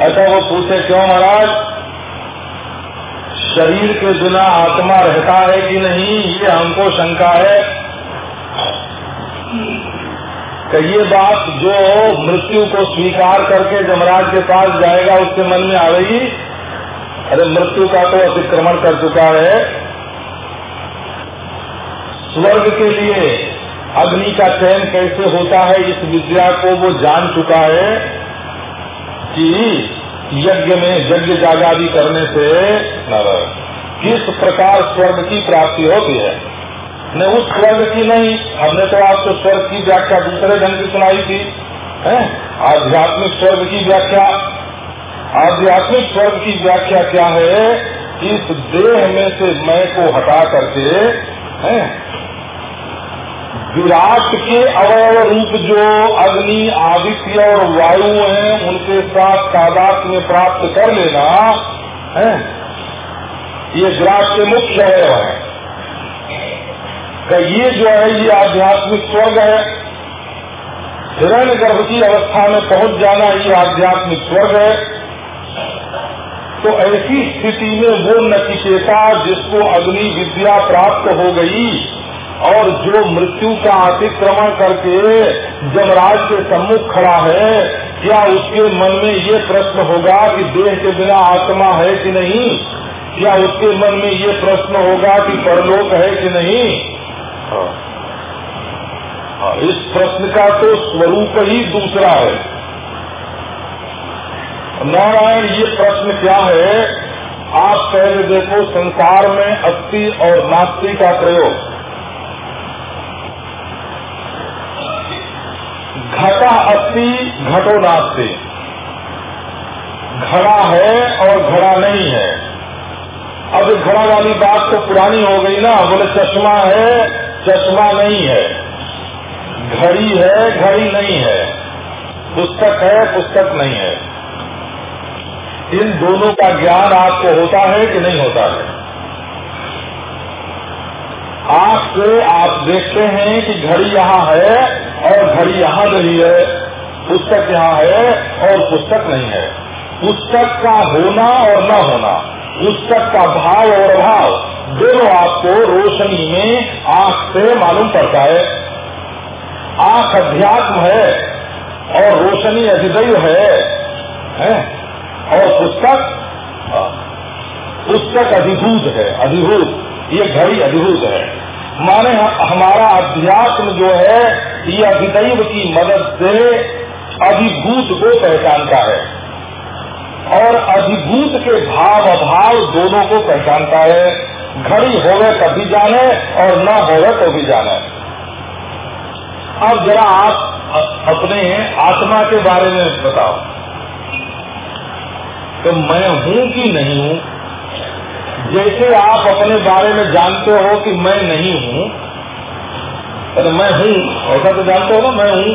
ऐसा वो पूछे, क्यों महाराज? शरीर के बिना आत्मा रहता है कि नहीं? ये हमको शंका है। कि ये बात जो मृत्यु को स्वीकार करके जमराज के पास जाएगा, उसके मन में आ रही अरे मृत्यु का तो अतिक्रमण कर चुका है। स्वर्ग के लिए अग्नि का चयन कैसे होता है इस विद्या को वो जान चुका है कि यज्ञ में यज्ञ जागादी करने से किस प्रकार स्वर्ग की प्राप्ति होती है? न उस स्वर्ग की नहीं, हमने तो आपको स्वर्ग की व्याख्या दूसरे ढंग की सुनाई थी आध्यात्मिक स्वर्ग की व्याख्या आध्यात्मिक स्वर्ग की व्याख्या क्या है? इस देह में से मैं को हटा करके, है? विराट के अवय रूप जो अग्नि, आदित्य और वायु हैं, उनके साथ तादात में प्राप्त कर लेना, है? ये विराट के मुख्य है। कि ये जो है, ये आध्यात्मिक स्वर्ग है। हिरण गर्भ की अवस्था में पहुँच जाना ये आध्यात्मिक स्वर्ग है। तो ऐसी स्थिति में वो नचिकेता जिसको अग्नि विद्या प्राप्त हो गई और जो मृत्यु का अतिक्रमण करके जमराज के सम्मुख खड़ा है क्या उसके मन में ये प्रश्न होगा कि देह के बिना आत्मा है कि नहीं? क्या उसके मन में ये प्रश्न होगा कि परलोक है कि नहीं? हाँ। हाँ, इस प्रश्न का तो स्वरूप ही दूसरा है। नारायण, ये प्रश्न क्या है? आप पहले देखो, संसार में अस्थि और नास्ति का प्रयोग। घटा अस्थि, घटो नास्ति। घड़ा है और घड़ा नहीं है। अब घड़ा वाली बात तो पुरानी हो गई ना, बोले चश्मा है, चश्मा नहीं है। घड़ी है, घड़ी नहीं है। पुस्तक है, पुस्तक नहीं है। इन दोनों का ज्ञान आपको होता है कि नहीं होता है? से आप देखते हैं कि घड़ी यहाँ है और घड़ी यहाँ रही है पुस्तक यहाँ है और पुस्तक नहीं है। पुस्तक का होना और न होना पुस्तक का भाव और अभाव दोनों आपको रोशनी में आँख से मालूम पड़ता है। आँख अध्यात्म है और रोशनी अधिदैव है, है? और पुस्तक पुस्तक अधिभूत है, अधिभूत, ये घड़ी अधिभूत है। माने हमारा अध्यात्म जो है, ये अधिदैव की मदद से अधिभूत को पहचानता है। और अधिभूत के भाव अभाव दोनों को पहचानता है। घड़ी होवे तभी जाने और न होवे तो भी जाने। अब जरा आप अपने आत्मा के बारे में बताओ। तो मैं हूँ कि नहीं हूँ? जैसे आप अपने बारे में जानते हो कि मैं नहीं हूँ, अरे मैं हूँ, ऐसा तो जानते हो ना, मैं हूँ।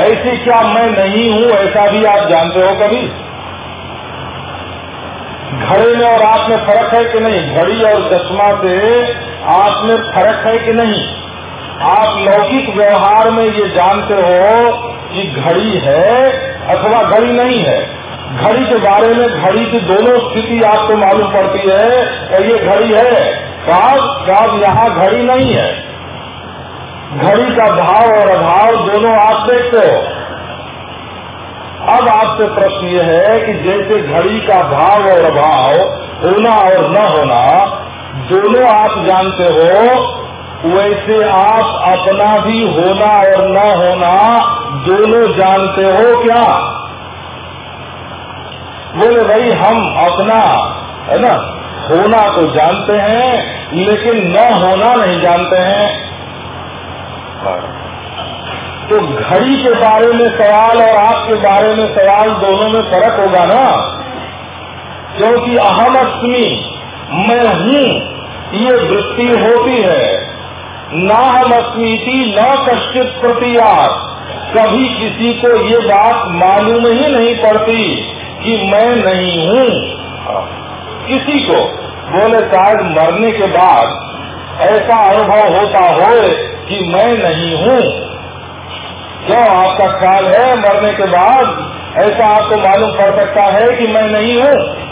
ऐसी क्या मैं नहीं हूँ, ऐसा भी आप जानते हो कभी? घड़े में और आप में फ़र्क है कि नहीं? घड़ी और चश्मा से आप में फ़र्क है कि नहीं? आप लौकिक व्यवहार में ये जानते हो कि घड़ी है अथवा घड़ी नहीं है। घड़ी के बारे में, घड़ी की दोनों स्थिति आपको मालूम पड़ती है और ये घड़ी है। कब कब यहाँ घड़ी नहीं है। घड़ी का भाव और अभाव दोनों आप देखते हो। अब आपसे प्रश्न ये है कि जैसे घड़ी का भाव और अभाव होना और न होना, दोनों आप जानते हो वैसे आप अपना भी होना और न होना, दोनों जानते हो क्या? बोले, भाई, हम अपना, है ना, होना तो जानते हैं, लेकिन न होना नहीं जानते हैं। तो घड़ी के बारे में सवाल और आपके बारे में सवाल दोनों में फ़र्क होगा ना? क्योंकि अहम अस्मी, मैं हूँ, ये वृत्ति होती है। ना न कश्चित प्रतियात। कभी किसी को ये बात मालूम ही नहीं पड़ती कि मैं नहीं हूँ। किसी को, बोले शायद मरने के बाद ऐसा अनुभव होता हो कि मैं नहीं हूँ। क्यों आपका ख्याल है मरने के बाद ऐसा आपको मालूम पड़ सकता है कि मैं नहीं हूँ?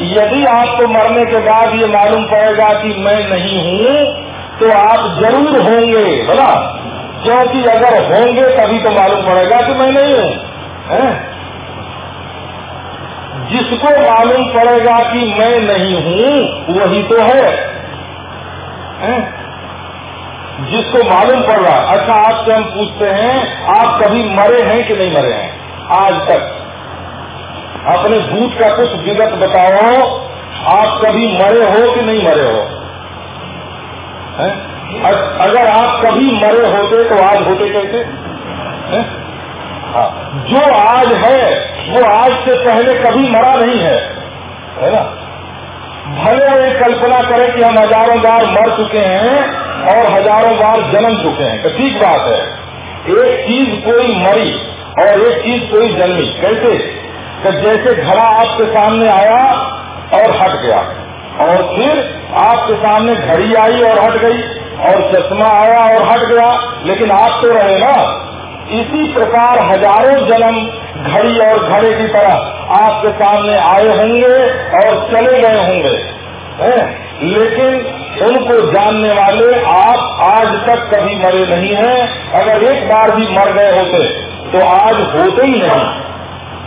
यदि आपको मरने के बाद ये मालूम पड़ेगा कि मैं नहीं हूँ तो आप ज़रूर होंगे बोला क्योंकि अगर होंगे तभी तो मालूम पड़ेगा कि मैं नहीं हूँ जिसको मालूम पड़ेगा कि मैं नहीं हूँ वही तो है, है? जिसको मालूम पड़ रहा अच्छा आपसे हम पूछते हैं आप कभी मरे हैं कि नहीं मरे हैं? आज तक। अपने भूत का कुछ विगत बताओ आप कभी मरे हो कि नहीं मरे हो? है? अगर आप कभी मरे होते तो आज होते कैसे? है? जो आज है, वो आज से पहले कभी मरा नहीं है। है ना? भले ये कल्पना करें कि हम हज़ारों बार मर चुके हैं और हज़ारों बार जन्म चुके हैं। तो ठीक बात है। एक चीज़ कोई मरी और एक चीज़ कोई जन्मी। कैसे? तो जैसे घड़ा आपके सामने आया और हट गया। और फिर आपके सामने घड़ी आई और हट गई, और चश्मा आया और हट गया, लेकिन आप तो रहे ना। इसी प्रकार हज़ारों जन्म घड़ी और घड़े की तरह आपके सामने आए होंगे और चले गए होंगे? लेकिन उनको जानने वाले आप आज तक कभी मरे नहीं हैं। अगर एक बार भी मर गए होते तो आज होते ही नहीं।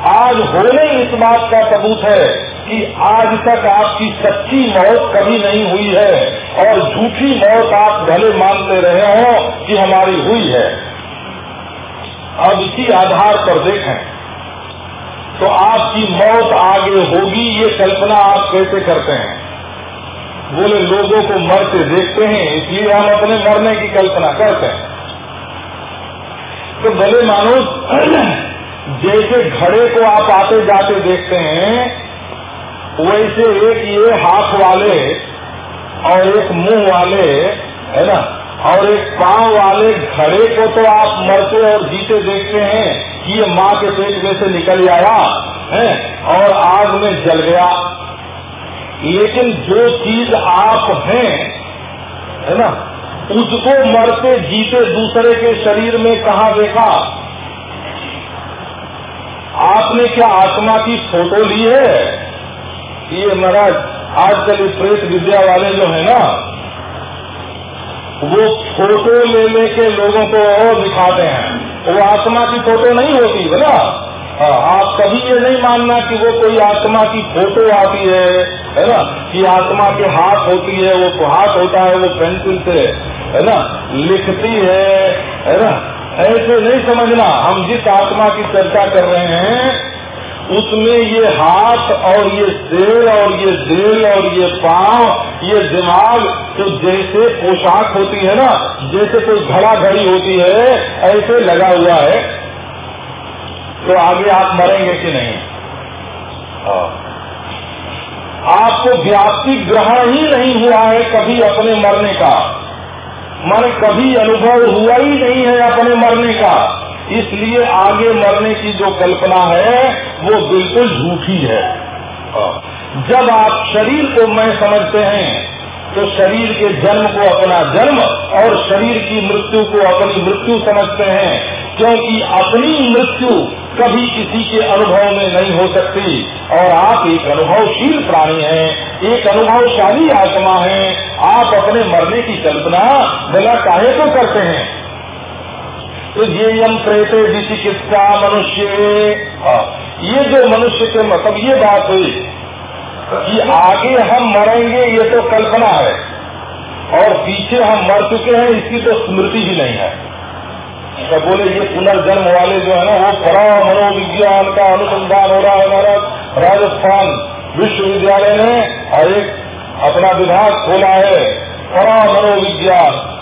आज होने इस बात का सबूत है। कि आज तक आपकी सच्ची मौत कभी नहीं हुई है। और झूठी मौत आप भले मानते रहे हो कि हमारी हुई है। अब इसी आधार पर देखें। तो आपकी मौत आगे होगी, ये कल्पना आप कैसे करते हैं? बोले, लोगों को मरते देखते हैं, इसलिए हम अपने मरने की कल्पना करते हैं। तो भले मानो, <clears throat> जैसे घड़े को आप आते जाते देखते हैं वैसे एक ये हाथ वाले और एक मुँह वाले, है ना? और एक पाँव वाले घड़े को तो आप मरते और जीते देखते हैं कि ये माँ के पेट में से निकल आया, है? और आग में जल गया। लेकिन जो चीज़ आप हैं, है ना? उसको मरते जीते दूसरे के शरीर में कहा देखा? आपने क्या आत्मा की फ़ोटो ली है? ये महाराज आजकल इस प्रेत विद्या वाले जो है ना वो फ़ोटो ले लेके लोगों को और दिखाते हैं। वो आत्मा की फ़ोटो नहीं होती बोला? हाँ, आप कभी ये नहीं मानना कि वो कोई आत्मा की फ़ोटो आती है है ना? कि आत्मा के हाथ होती है वो हाथ होता है वो पेंसिल से है ना? लिखती है है ना? ऐसे नहीं समझना। हम जिस आत्मा की चर्चा कर रहे हैं उसमें ये हाथ और ये सिर और ये दिल और ये पाँव, ये दिमाग तो जैसे पोशाक होती है ना, जैसे कोई घड़ा घड़ी होती है, ऐसे लगा हुआ है। तो आगे आप मरेंगे कि नहीं? हाँ। आपको व्याप्ति ग्रहण ही नहीं हुआ है कभी अपने मरने का। मन कभी अनुभव हुआ ही नहीं है अपने मरने का। इसलिए आगे मरने की जो कल्पना है, वो बिल्कुल झूठी है। जब आप शरीर को मैं समझते हैं तो शरीर के जन्म को अपना जन्म और शरीर की मृत्यु को अपनी मृत्यु समझते हैं, क्योंकि अपनी मृत्यु कभी किसी के अनुभव में नहीं हो सकती। और आप एक अनुभवशील प्राणी हैं, एक अनुभवशाली आत्मा हैं, आप अपने मरने की कल्पना बिना काहे तो करते हैं? तो ये यम प्रेते चिकित्सा मनुष्य ये जो मनुष्य के मतलब ये बात हुई कि आगे हम मरेंगे, ये तो कल्पना है। और पीछे हम मर चुके हैं, इसकी तो स्मृति भी नहीं है। तो बोले, ये पुनर्जन्म वाले जो है ना, वो परा मनोविज्ञान का अनुसंधान हो रहा है हमारा राजस्थान विश्वविद्यालय ने एक अपना विभाग खोला है, परा मनोविज्ञान।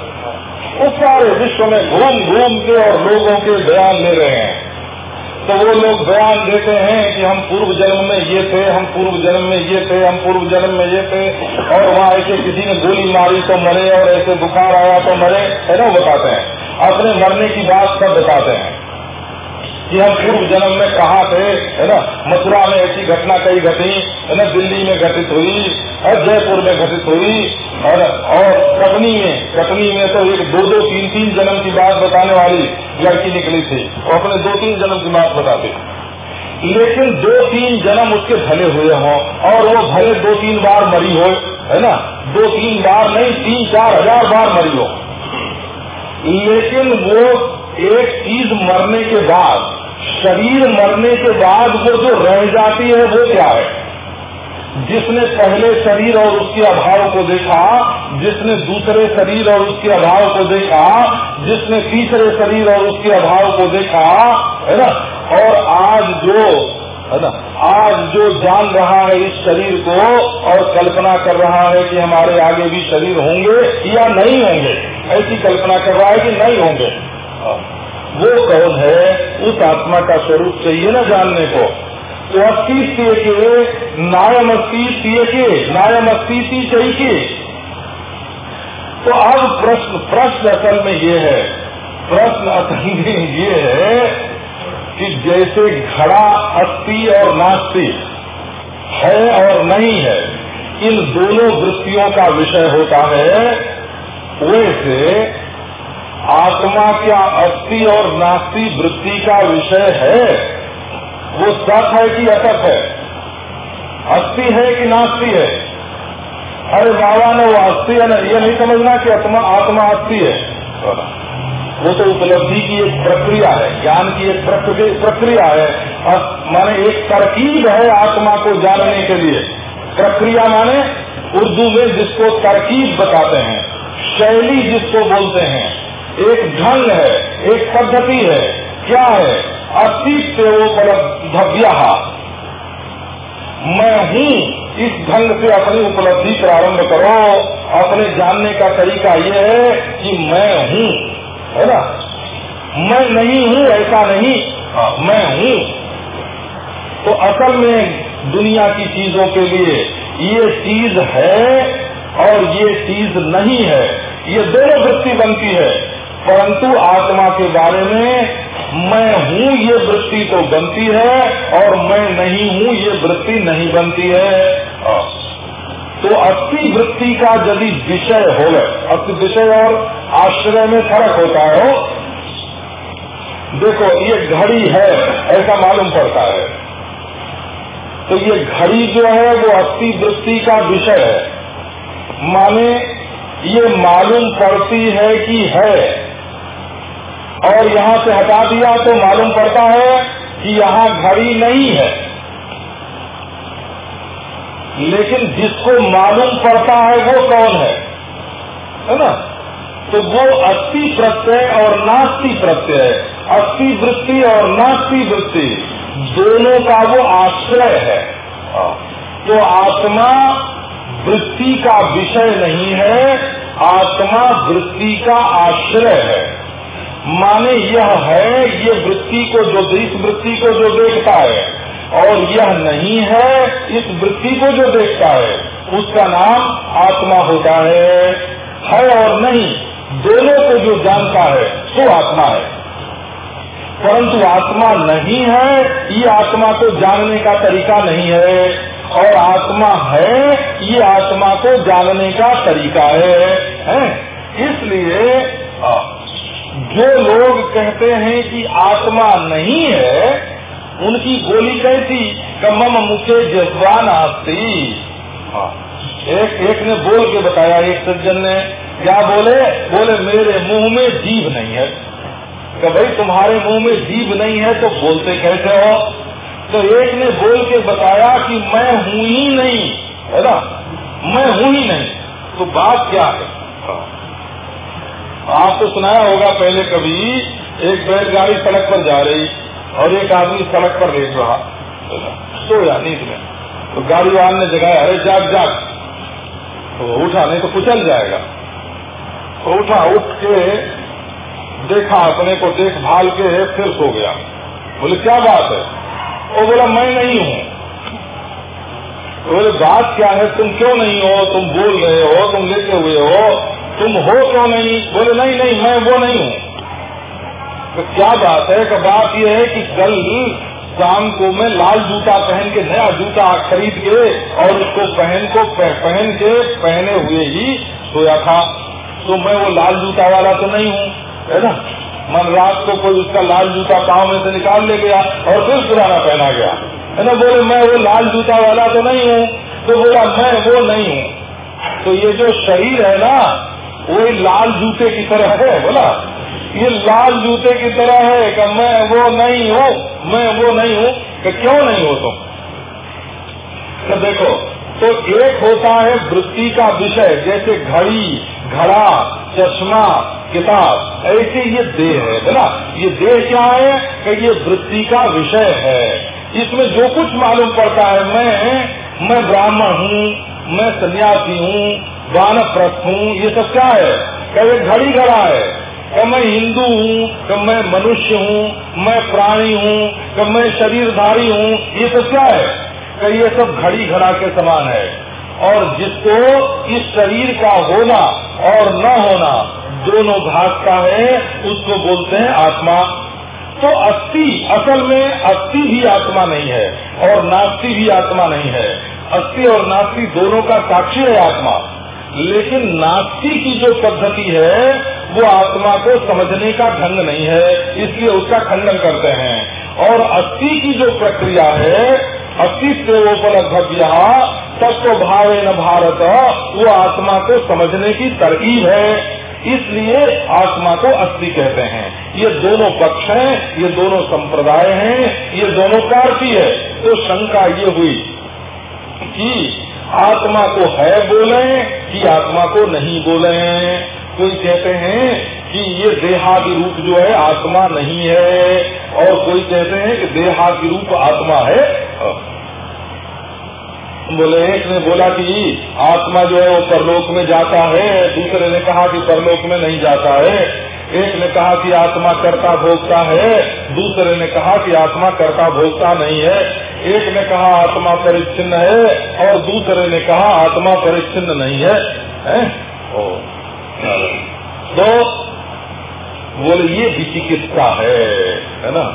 वो सारे विश्व में घूम घूम के और लोगों के बयान ले रहे हैं। तो वो लोग बयान देते हैं कि हम पूर्व जन्म में ये थे, हम पूर्व जन्म में ये थे, हम पूर्व जन्म में ये थे, और वहाँ ऐसे किसी ने गोली मारी तो मरे, और ऐसे बुखार आया तो मरे, है ना बताते हैं। अपने मरने की बात सब बताते हैं। कि हम पूर्व जन्म में कहा थे, है ना? मथुरा में ऐसी घटना कई घटी, है ना? दिल्ली में घटित हुई, और जयपुर में घटित हुई, और और कटनी में कटनी में तो एक दो दो तीन तीन जन्म की बात बताने वाली लड़की निकली थी और अपने दो तीन जन्म की बात बताते। लेकिन दो तीन जन्म उसके भले हुए हों, और वो भले दो तीन बार मरी हो, है ना? दो तीन बार नहीं, तीन चार हज़ार बार मरी हो। लेकिन वो एक चीज़ मरने के बाद, शरीर मरने के बाद वो जो रह जाती है, वो क्या है? जिसने पहले शरीर और उसके अभाव को देखा, जिसने दूसरे शरीर और उसके अभाव को देखा, जिसने तीसरे शरीर और उसके अभाव को देखा, है ना? और आज जो, है ना? आज जो जान रहा है इस शरीर को और कल्पना कर रहा है कि हमारे आगे भी शरीर होंगे या नहीं होंगे, ऐसी कल्पना कर रहा है कि नहीं होंगे। वो कौन है? उस आत्मा का स्वरूप चाहिए ना जानने को। तो अस्तित्व के नायम अस्तित्व के नायम अस्तित्व चाहिए तो अब प्रश्न प्रश्न असल में ये है, प्रश्न असल में ये है कि जैसे घड़ा अस्थि और नास्ति है और नहीं है, इन दोनों वृत्तियों का विषय होता है, वैसे आत्मा क्या अस्थि और नास्ति वृत्ति का विषय है? वो सत है कि असत है? अस्थि है कि नास्ति है? अरे बाबा, ने, वो अस्थि है ना? ये नहीं समझना कि आत्मा आत्मा अस्थि है। वो तो उपलब्धि की एक प्रक्रिया है, ज्ञान की एक प्रक्रिया है। माने एक तरकीब है आत्मा को जानने के लिए। प्रक्रिया माने उर्दू में जिसको तरकीब बताते हैं, शैली जिसको बोलते हैं एक ढंग है एक पद्धति है। क्या है? अतीत से वो भव्य मैं हूँ इस ढंग से अपनी उपलब्धि प्रारंभ करो। अपने जानने का तरीका ये है कि मैं हूँ है ना? मैं नहीं हूँ ऐसा नहीं। हाँ, मैं हूँ। तो असल में दुनिया की चीज़ों के लिए ये चीज़ है और ये चीज़ नहीं है। ये दोनों वृत्ति बनती है। परंतु आत्मा के बारे में मैं हूँ ये वृत्ति तो बनती है और मैं नहीं हूँ ये वृत्ति नहीं बनती है। तो अस्थि वृत्ति का यदि विषय हो अस्थि विषय और आश्रय में फ़र्क होता है देखो, ये घड़ी है, ऐसा मालूम पड़ता है। तो ये घड़ी जो है, वो अस्थि वृत्ति का विषय है। माने, ये मालूम पड़ती है कि है। और यहाँ से हटा दिया तो मालूम पड़ता है कि यहाँ घड़ी नहीं है। लेकिन जिसको मालूम पड़ता है वो कौन है? है ना? तो वो अस्थि प्रत्यय और नास्ति प्रत्यय अस्थि वृत्ति और नास्ति वृत्ति, दोनों का वो आश्रय है। तो आत्मा वृत्ति का विषय नहीं है, आत्मा वृत्ति का आश्रय है। माने यह है ये वृत्ति को जो इस वृत्ति को जो देखता है। और यह नहीं है इस वृत्ति को जो देखता है उसका नाम आत्मा होता है। है और नहीं दोनों को जो जानता है वो आत्मा है। परंतु आत्मा नहीं है ये आत्मा को जानने का तरीका नहीं है। और आत्मा है ये आत्मा को जानने का तरीका है, है? इसलिए जो लोग कहते हैं कि आत्मा नहीं है, उनकी गोली कैसी? कमम मुखे जज्बान आती एक एक ने बोल के बताया, एक सज्जन ने, क्या बोले? बोले, मेरे मुँह में जीव नहीं है। कि भाई, तुम्हारे मुँह में जीव नहीं है तो बोलते कैसे हो? तो एक ने बोल के बताया कि मैं हूँ ही नहीं, है ना? मैं हूँ ही नहीं तो बात क्या है। आपको सुनाया होगा पहले कभी, एक बैलगाड़ी सड़क पर जा रही और एक आदमी सड़क पर लेट रहा। सोया नींद में। तो गाड़ी वाले ने जगाया, अरे जाग जाग। तो उठा, नहीं तो कुचल जाएगा। तो उठा, उठ के देखा अपने को, देखभाल के फिर सो गया। बोले, क्या बात है? वो बोला, मैं नहीं हूँ। बोले, बात क्या है? तुम क्यों नहीं हो? तुम बोल रहे हो, तुम लेटे हुए हो। तुम हो क्यों नहीं, बोले, नहीं नहीं, मैं वो नहीं हूँ। तो क्या बात है? कि बात यह है कि कल शाम को मैं लाल जूता पहन के नया जूता खरीद के और उसको पहन को पहन के पहने हुए ही सोया था। तो मैं वो लाल जूता वाला तो नहीं हूँ, है ना? मन रात को कोई उसका लाल जूता पाँव में से निकाल ले गया और फिर पुराना पहना गया। है ना? बोले, मैं वो लाल जूता वाला तो नहीं हूँ। तो बोला, मैं वो नहीं हूँ। तो ये जो शरीर है ना वही लाल जूते की तरह है, बोला। ये लाल जूते की तरह है कि मैं वो नहीं हूँ, मैं वो नहीं हूँ कि क्यों नहीं हो तुम? तो देखो तो एक होता है वृत्ति का विषय, जैसे घड़ी, घड़ा, चश्मा, किताब, ऐसे ये देह है ना ये देह क्या है कि ये वृत्ति का विषय है? इसमें जो कुछ मालूम पड़ता है, मैं मैं ब्राह्मण हूँ, मैं सन्यासी हूँ वानप्रस्थ हूँ, ये सब क्या है? क्या ये घड़ी घड़ा है? कि मैं हिंदू हूँ कि मैं मनुष्य हूँ, मैं प्राणी हूँ कि मैं शरीरधारी हूँ, ये सब क्या है? कि ये सब घड़ी घड़ा के समान है? और जिसको इस शरीर का होना और न होना दोनों भागता है, उसको बोलते हैं आत्मा। तो अस्थि, असल में अस्थि भी आत्मा नहीं है और नास्ति भी आत्मा नहीं है। अस्थि और नास्ति दोनों का साक्षी है आत्मा। लेकिन नास्ती की जो पद्धति है, वो आत्मा को समझने का ढंग नहीं है, इसलिए उसका खंडन करते हैं। और अस्थि की जो प्रक्रिया है अस्थि से अस्तित्वोपलब्ध तत्व भावे न भारत, वो आत्मा को समझने की तरकीब है। इसलिए आत्मा को अस्थि कहते हैं। ये दोनों पक्ष हैं, ये दोनों संप्रदाय हैं, ये दोनों कारती है। तो शंका ये हुई कि आत्मा को है बोले कि आत्मा को नहीं बोले। कोई कहते हैं कि ये देहादि रूप जो है, आत्मा नहीं है। और कोई कहते हैं कि देहादि रूप आत्मा है। बोले, एक ने बोला कि आत्मा जो है वो परलोक में जाता है। दूसरे ने कहा कि परलोक में नहीं जाता है। एक ने कहा कि आत्मा कर्ता भोगता है दूसरे ने कहा कि आत्मा कर्ता भोगता नहीं है। एक ने कहा आत्मा परिच्छिन्न है और दूसरे ने कहा आत्मा परिच्छिन्न नहीं है, तो बोले ये चिकित्सा है है ना?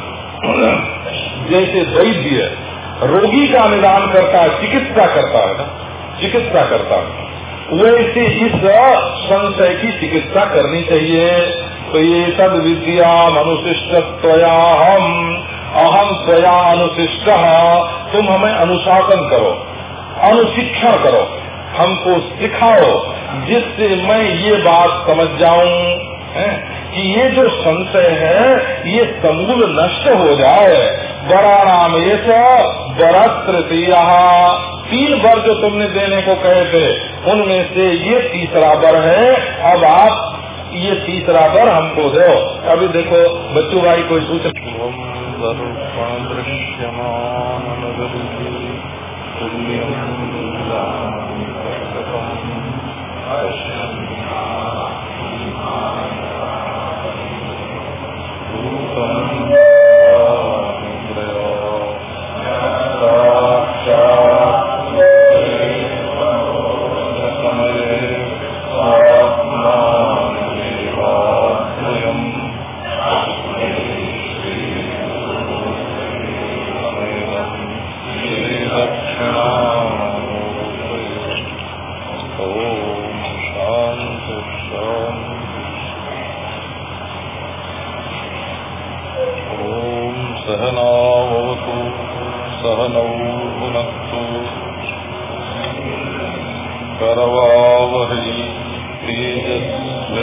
जैसे वैद्य रोगी का निदान करता है चिकित्सा करता है ना? चिकित्सा करता है। वैसे इस संशय की चिकित्सा करनी चाहिए। ये सब विद्या अहम स्वया अनुशिष्ट तुम हमें अनुशासन करो, अनुशिक्षण करो, हमको सिखाओ जिससे मैं ये बात समझ जाऊँ कि ये जो संशय है, ये समूल नष्ट हो जाए। वराणाम ये बरस तृतीय तीन वर जो तुमने देने को कहे थे, उनमें से ये तीसरा वर है, अब आप ये तीसरा वर हमको दो अभी देखो बच्चू भाई कोई सूचना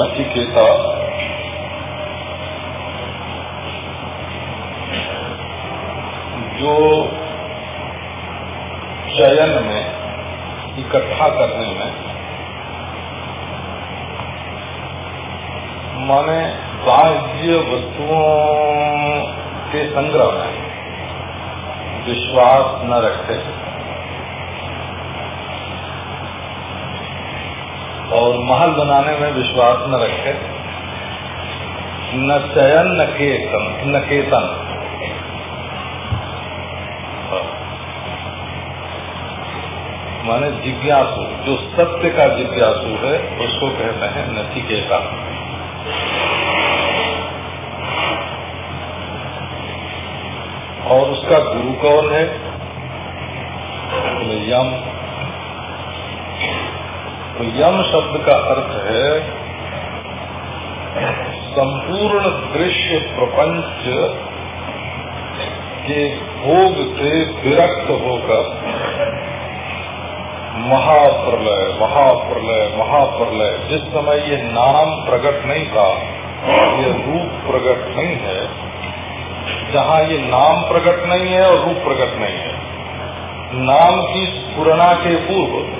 नचिकेता जो चयन में इकट्ठा करने में माने बाह्य वस्तुओं के संग्रह में विश्वास न रखते और महल बनाने में विश्वास न रखे। न चयन, न केतन न केतन। माने जिज्ञासु, जो सत्य का जिज्ञासु है, उसको कहते हैं नचिकेता और उसका गुरु कौन है? यम। तो यम शब्द का अर्थ है, संपूर्ण दृश्य प्रपंच के भोग से विरक्त होकर महाप्रलय महाप्रलय महाप्रलय, जिस समय ये नाम प्रकट नहीं था, ये रूप प्रकट नहीं है, जहाँ ये नाम प्रकट नहीं है और रूप प्रकट नहीं है। नाम की स्फुरना के पूर्व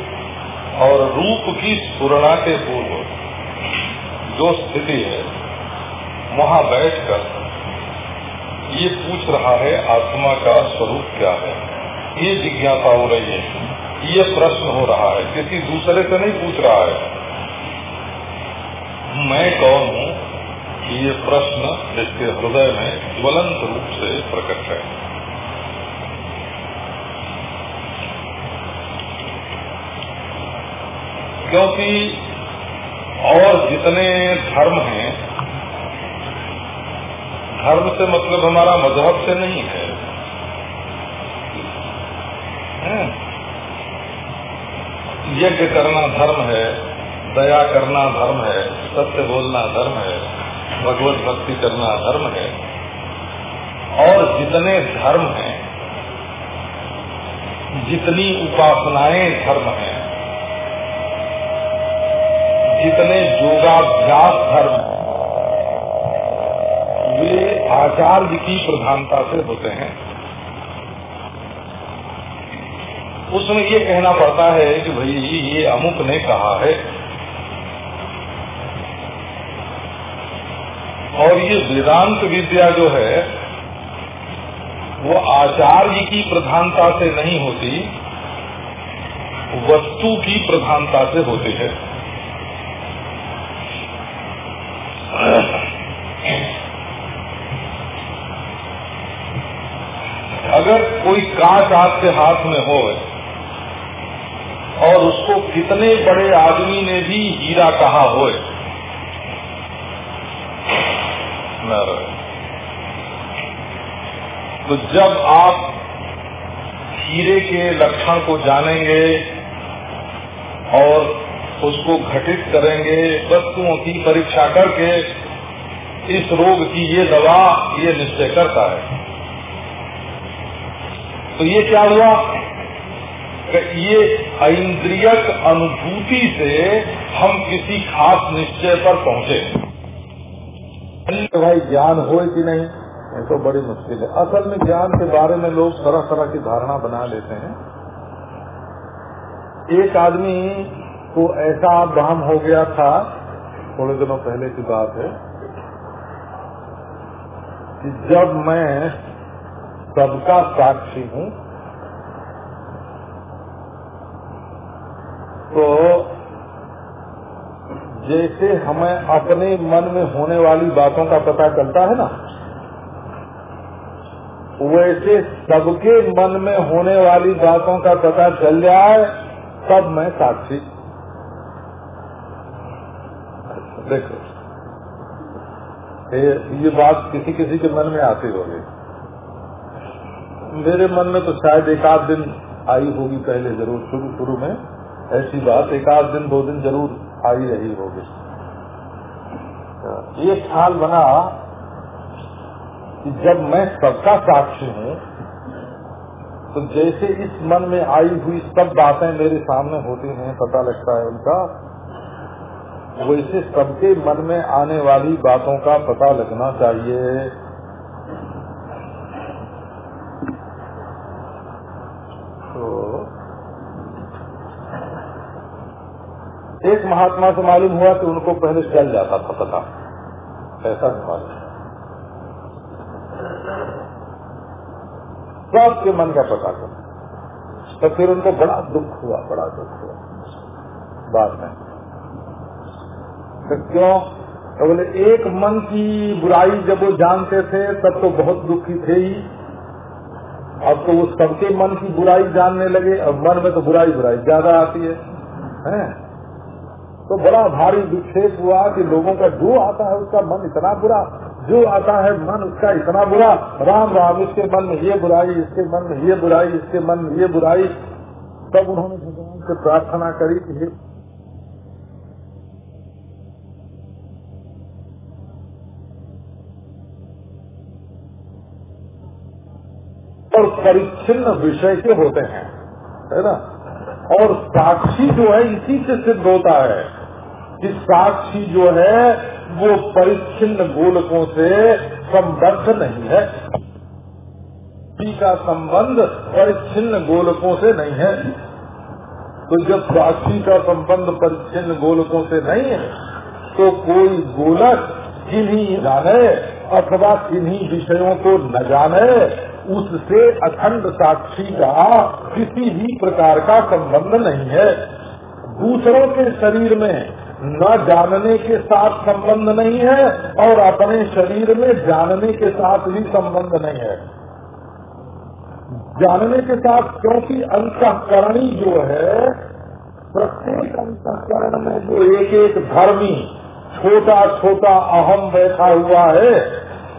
और रूप की स्फुरना के पूर्व जो स्थिति है, वहाँ बैठकर ये पूछ रहा है, आत्मा का स्वरूप क्या है? ये जिज्ञासा हो रही है ये प्रश्न हो रहा है, किसी दूसरे से नहीं पूछ रहा है। मैं कौन हूँ? ये प्रश्न इसके हृदय में ज्वलंत रूप से प्रकट है। क्योंकि और जितने धर्म हैं, धर्म से मतलब हमारा मज़हब से नहीं है। यज्ञ करना धर्म है, दया करना धर्म है, सत्य बोलना धर्म है, भगवत भक्ति करना धर्म है, और जितने धर्म हैं, जितनी उपासनाएँ धर्म हैं जितने योगाभ्यास धर्म वे आचार्य की प्रधानता से होते हैं। उसमें ये कहना पड़ता है कि भाई ये अमुक ने कहा है। और ये वेदांत विद्या जो है, वो आचार्य की प्रधानता से नहीं होती, वस्तु की प्रधानता से होती है अगर कांच आपके हाथ में हो। और उसको कितने बड़े आदमी ने भी हीरा कहा हो। तो जब आप हीरे के लक्षण को जानेंगे और उसको घटित करेंगे, वस्तुओं की परीक्षा करके, इस रोग की ये दवा ये निश्चय करता है। तो ये क्या हुआ? कि ये इंद्रियक अनुभूति से हम किसी खास निश्चय पर पहुँचे। भाई, ज्ञान हो कि नहीं, ये तो बड़ी मुश्किल है। असल में ज्ञान के बारे में लोग तरह तरह की धारणा बना लेते हैं। एक आदमी को ऐसा भ्रम हो गया था, थोड़े दिनों पहले की बात है, कि जब मैं सबका साक्षी हूँ। तो जैसे हमें अपने मन में होने वाली बातों का पता चलता है ना वैसे सबके मन में होने वाली बातों का पता चल जाए तब मैं साक्षी। देखो ये, ये बात किसी किसी के मन में आती होगी। मेरे मन में तो शायद एक आध दिन आई होगी पहले ज़रूर, शुरू शुरू में। ऐसी बात, एक आध दिन, दो दिन ज़रूर आई रही होगी। ये ख्याल बना कि जब मैं सबका साक्षी हूँ तो जैसे इस मन में आई हुई सब बातें मेरे सामने होती हैं, पता लगता है उनका, वैसे सबके मन में आने वाली बातों का पता लगना चाहिए। एक महात्मा से मालूम हुआ कि उनको पहले चल जाता था पता। ऐसा नहीं मालूम सबके मन का पता कर तो फिर उनको बड़ा दुख हुआ, बड़ा दुख हुआ। बाद में। तो क्यों? तो बोले, एक मन की बुराई जब वो जानते थे, तब तो बहुत दुखी थे ही। अब तो वो सबके मन की बुराई जानने लगे, अब मन में तो बुराई बुराई ज़्यादा आती है। हैं? तो बड़ा भारी विक्षेप हुआ कि लोगों का जो आता है उसका मन इतना बुरा, जो आता है मन उसका इतना बुरा। राम राम, इसके मन में ये बुराई, इसके मन में ये बुराई, इसके मन में ये बुराई। तब उन्होंने भगवान से प्रार्थना करी कि और परिच्छिन्न विषय के होते हैं, है ना? और साक्षी जो है इसी से सिद्ध होता है। कि साक्षी जो है, वो परिच्छिन्न गोलकों से संबद्ध नहीं है। का संबंध परिच्छिन्न गोलकों से नहीं है। तो जब साक्षी का संबंध परिच्छिन्न गोलकों से नहीं है तो कोई गोलक किन्हीं जाने अथवा किन्हीं विषयों को न जाने, उससे अखंड साक्षी का किसी भी प्रकार का संबंध नहीं है। दूसरों के शरीर में न जानने के साथ संबंध नहीं है और अपने शरीर में जानने के साथ भी संबंध नहीं है। जानने के साथ क्योंकि अंतकरणी जो है, प्रत्येक अंतकरण में जो एक एक धर्मी छोटा छोटा अहम बैठा हुआ है,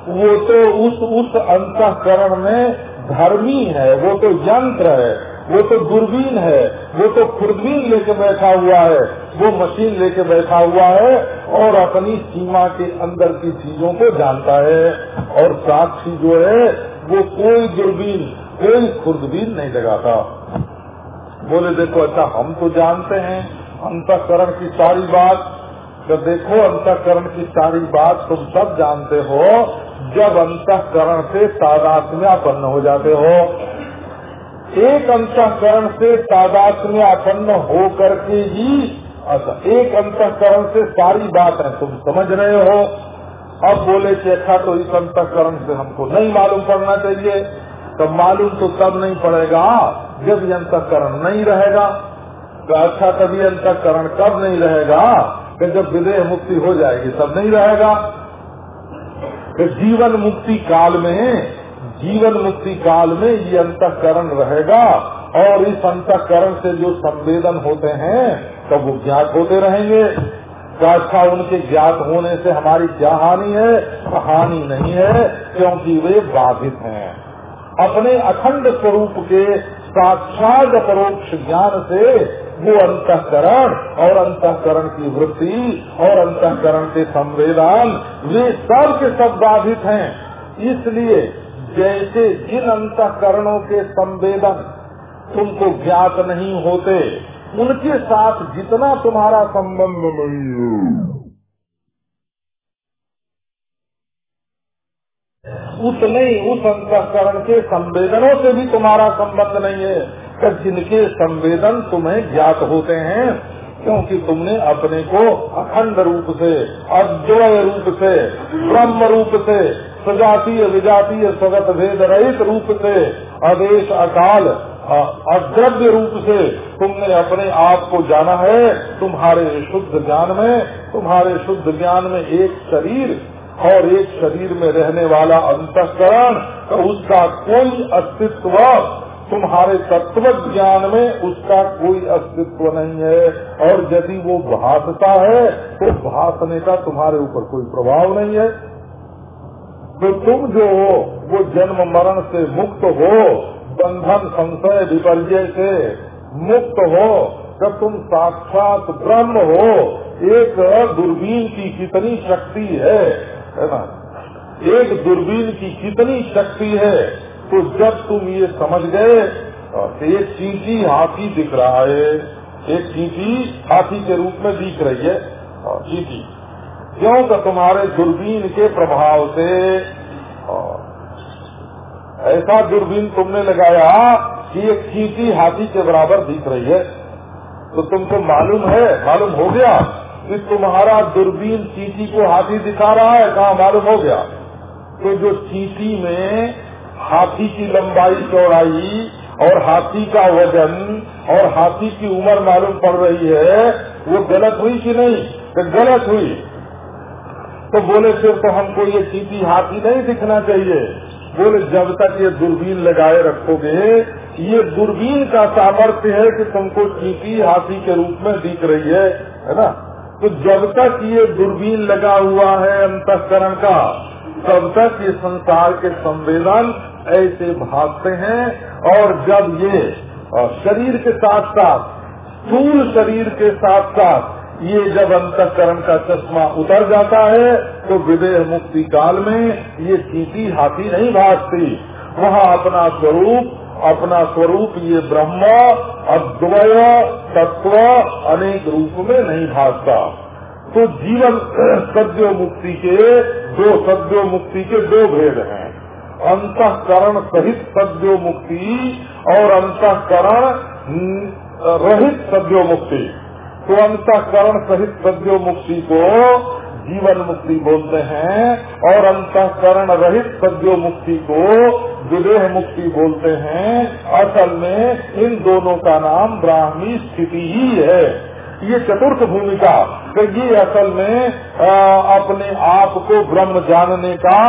वो तो उस उस अंतकरण में धर्मी है, वो तो यंत्र है। वो तो दूरबीन है, वो तो खुरबीन लेके बैठा हुआ है, वो मशीन लेके बैठा हुआ है और अपनी सीमा के अंदर की चीज़ों को जानता है और साक्षी जो है, वो कोई दूरबीन, कोई खुर्दबीन नहीं लगाता बोले, देखो अच्छा हम तो जानते हैं, अंतकरण की सारी बात। तो देखो, अंतकरण की सारी बात तुम सब जानते हो, जब अंतकरण से तादात्म्यापन्न हो जाते हो। एक अंतकरण से तादात्म्यापन्न हो करके ही अच्छा एक अंतकरण से सारी बात है, तुम समझ रहे हो? अब बोले कि अच्छा तो इस अंतकरण से हमको नहीं मालूम पड़ना चाहिए। तो मालूम तो तब नहीं पड़ेगा, जब ये अंतकरण नहीं रहेगा। तो अच्छा तभी अंतकरण कब नहीं रहेगा? कि जब विदेह मुक्ति हो जाएगी, तब नहीं रहेगा। जीवन मुक्ति काल में जीवन मुक्ति काल में ये अंतकरण रहेगा और इस अंतकरण से जो संवेदन होते हैं तो वो ज्ञात होते रहेंगे। अच्छा उनके ज्ञात होने से हमारी क्या हानि है? हानि नहीं है, क्योंकि वे बाधित हैं। अपने अखंड स्वरूप के साक्षात परोक्ष ज्ञान से वो अंतकरण और अंतकरण की वृत्ति और अंतकरण के संवेदन, वे सब के सब बाधित हैं। इसलिए जैसे जिन अंतकरणों के संवेदन तुमको ज्ञात नहीं होते, उनके साथ जितना तुम्हारा संबंध नहीं है। उतने उस अंतकरण के संवेदनों से भी तुम्हारा संबंध नहीं है। कि जिनके संवेदन तुम्हें ज्ञात होते हैं, क्योंकि तुमने अपने को अखंड रूप से, अद्वय रूप से, ब्रह्म रूप से सजातीय, विजातीय, स्वगत भेद रहित रूप से आदेश अकाल अद्रव्य रूप से तुमने अपने आप को जाना है। तुम्हारे शुद्ध ज्ञान में, तुम्हारे शुद्ध ज्ञान में एक शरीर और एक शरीर में रहने वाला अंतकरण तो उसका कोई अस्तित्व, तुम्हारे तत्व ज्ञान में उसका कोई अस्तित्व नहीं है। और यदि वो भासता है तो भासने का तुम्हारे ऊपर कोई प्रभाव नहीं है। तो तुम जो हो, वो जन्म मरण से मुक्त हो। बंधन संशय विपर्य से मुक्त हो। जब तुम साक्षात ब्रह्म हो, एक दूरबीन की कितनी शक्ति है है ना? एक दूरबीन की कितनी शक्ति है तो जब तुम ये समझ गए एक चींटी हाथी दिख रहा है, एक चींटी हाथी के रूप में दिख रही है चींटी। क्यों तो तुम्हारे दूरबीन के प्रभाव से? ऐसा दूरबीन तुमने लगाया कि एक चीटी हाथी के बराबर दिख रही है। तो तुमको मालूम है, मालूम हो गया कि तुम्हारा दूरबीन चीटी को हाथी दिखा रहा है, कहा मालूम हो गया? तो जो चीटी में हाथी की लंबाई, चौड़ाई और हाथी का वज़न और हाथी की उम्र मालूम पड़ रही है, वो गलत हुई कि नहीं? तो गलत हुई। तो बोले, फिर तो हमको ये चीटी हाथी नहीं दिखना चाहिए। बोले, जब तक ये दूरबीन लगाए रखोगे, ये दूरबीन का सामर्थ्य है कि तुमको चीटी हाथी के रूप में दिख रही है है ना? तो जब तक ये दूरबीन लगा हुआ है अंतकरण का, तब तक ये संसार के संवेदन ऐसे भागते हैं और जब ये शरीर के साथ साथ स्थूल शरीर के साथ साथ ये जब अंतकरण का चश्मा उतर जाता है तो विदेह मुक्ति काल में ये चीटी हाथी नहीं भागती। वहाँ अपना स्वरूप अपना स्वरूप ये ब्रह्म अद्वय तत्व अनेक रूप में नहीं भागता। तो जीवन <clears throat> सद्यो मुक्ति के दो, सद्यो मुक्ति के दो भेद हैं। अंतकरण सहित सद्यो मुक्ति और अंतकरण रहित सद्यो मुक्ति। तो अंतकरण सहित सद्यो मुक्ति को जीवन मुक्ति बोलते हैं और अंतकरण रहित सद्यो मुक्ति को विदेह मुक्ति बोलते हैं। असल में इन दोनों का नाम ब्राह्मी स्थिति ही है। ये चतुर्थ भूमिका तो ये असल में आ, अपने आप को ब्रह्म जानने का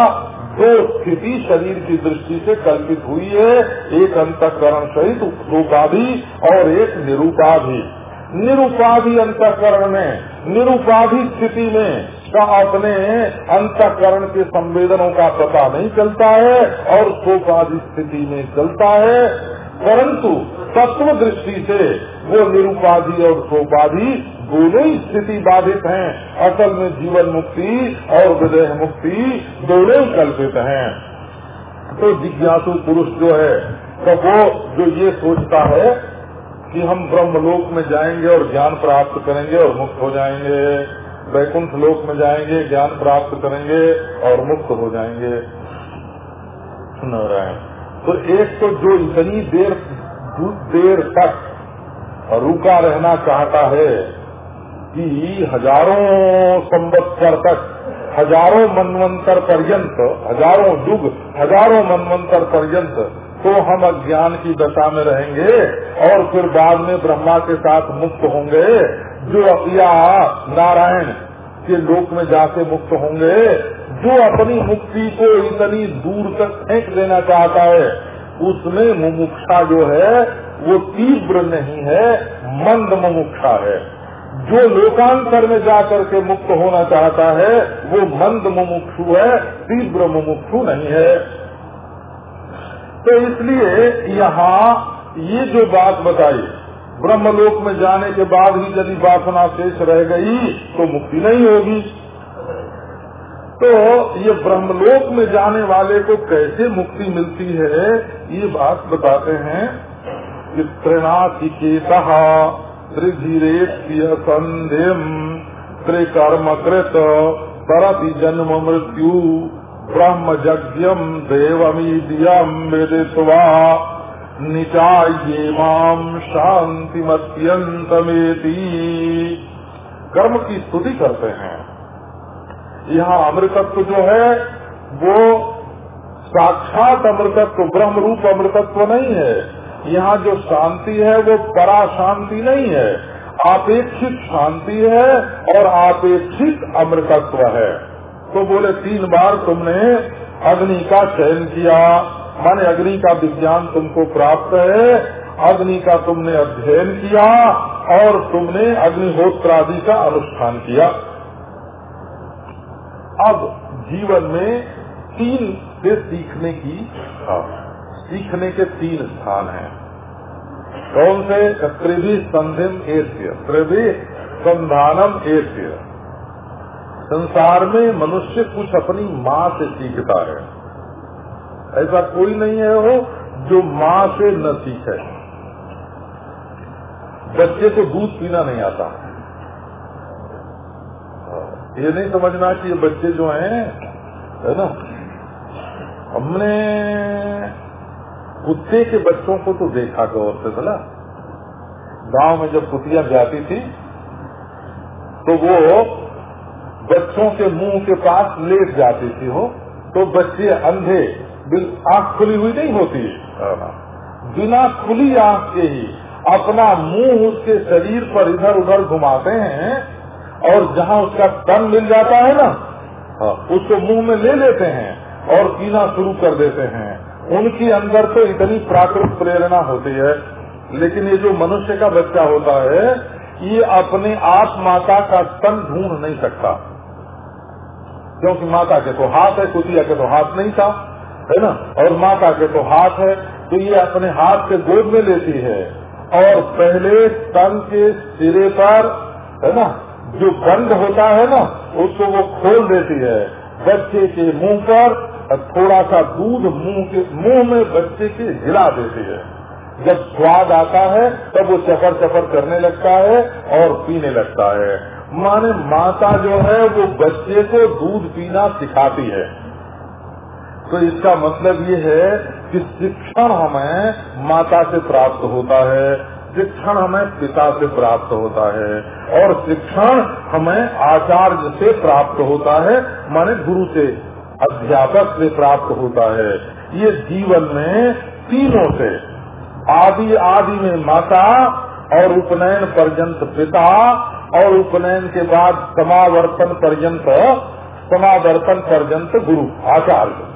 दो स्थिति शरीर की दृष्टि से कल्पित हुई है एक अंतकरण सहित रूपाधि और एक निरूपाधि। निरूपाधि अंतकरण में, निरुपाधि स्थिति में, का अपने अंतकरण के संवेदनों का पता नहीं चलता है और सोपाधि स्थिति में चलता है। परंतु तत्व दृष्टि से वो निरुपाधि और सोपाधि दोनों ही स्थिति बाधित हैं। असल में जीवन मुक्ति और विदेह मुक्ति दोनों ही कल्पित हैं। तो जिज्ञासु पुरुष जो है तो वो जो ये सोचता है कि हम ब्रह्म लोक में जाएँगे और ज्ञान प्राप्त करेंगे और मुक्त हो जाएँगे। वैकुंठ लोक में जाएँगे, ज्ञान प्राप्त करेंगे और मुक्त हो जाएँगे। नारायण। तो एक तो जो इतनी देर देर तक रुका रहना चाहता है कि हज़ारों संवत्सर तक, हज़ारों मनवंतर पर्यंत, हज़ारों युग, हज़ारों मनवंतर पर्यंत तो हम अज्ञान की दशा में रहेंगे और फिर बाद में ब्रह्मा के साथ मुक्त होंगे, जो अपिया नारायण के लोक में जाके मुक्त होंगे, जो अपनी मुक्ति को इतनी दूर तक फेंक देना चाहता है, उसमें मुमुक्षा जो है, वो तीव्र नहीं है, मंद मुमुक्षा है। जो लोकांतर में जाकर के मुक्त होना चाहता है, वो मंद मुमुक्षु है, तीव्र मुमुक्षु नहीं है। तो इसलिए यहाँ ये जो बात बताई, ब्रह्मलोक में जाने के बाद ही यदि वासना शेष रह गई तो मुक्ति नहीं होगी। तो ये ब्रह्मलोक में जाने वाले को कैसे मुक्ति मिलती है, ये बात बताते हैं। कि त्रिनाचिकेत त्रिधीरेत्य संध्यम त्रिकर्म कृत तरति जन्म मृत्यु। ब्रह्म यज्ञम देवमीदियम विदित्वा निचाये माम शांतिमत्यंतमेति कर्म की स्तुति करते हैं। यहाँ अमृतत्व जो है, वो साक्षात अमृतत्व ब्रह्म रूप अमृतत्व नहीं है। यहाँ जो शांति है, वो परा शांति नहीं है। आपेक्षित शांति है और आपेक्षित अमृतत्व है। तो बोले, तीन बार तुमने अग्नि का चयन किया। माने अग्नि का विज्ञान तुमको प्राप्त है। अग्नि का तुमने अध्ययन किया और तुमने अग्निहोत्र आदि का अनुष्ठान किया। अब जीवन में तीन से सीखने की सीखने के तीन स्थान हैं। कौन से? त्रिवी संधिम एस्य त्रिवी संधानम एस्य संसार में मनुष्य कुछ अपनी माँ से सीखता है। ऐसा कोई नहीं है वो जो माँ से न सीखे। बच्चे को दूध पीना नहीं आता। ये नहीं समझना कि ये बच्चे जो हैं, है ना? हमने कुत्ते के बच्चों को तो देखा गौर से बोला गाँव में जब कुतियाँ जाती थी तो वो बच्चों के मुँह के पास लेट जाती थी हो तो बच्चे अंधे आँख खुली हुई नहीं होती बिना खुली आँख के ही अपना मुँह उसके शरीर पर इधर उधर घुमाते हैं और जहाँ उसका तन मिल जाता है ना उसको मुँह में ले लेते हैं और पीना शुरू कर देते हैं। उनके अंदर तो इतनी प्राकृत प्रेरणा होती है। लेकिन ये जो मनुष्य का बच्चा होता है ये अपने आप माता का स्तन ढूंढ नहीं सकता। क्योंकि माता के तो हाथ है, कुतिया के तो हाथ नहीं था, है ना? और माता के तो हाथ है तो ये अपने हाथ से गोद में लेती है। और पहले तन के सिरे पर, है ना, जो गंध होता है ना, उसको वो खोल देती है। बच्चे के मुँह पर थोड़ा सा दूध मुँह के, मुँह में बच्चे के हिला देती है। जब स्वाद आता है, तब वो चपर चपर करने लगता है और पीने लगता है। माने माता जो है, वो बच्चे को दूध पीना सिखाती है। तो इसका मतलब ये है कि शिक्षण हमें माता से प्राप्त होता है, शिक्षण हमें पिता से प्राप्त होता है, और शिक्षण हमें आचार्य से प्राप्त होता है, माने गुरु से, अध्यापक से प्राप्त होता है। ये जीवन में तीनों से आदि आदि में माता और उपनयन पर्यंत पिता और उपनयन के बाद समावर्तन पर्यंत समावर्तन पर्यंत गुरु आचार्य।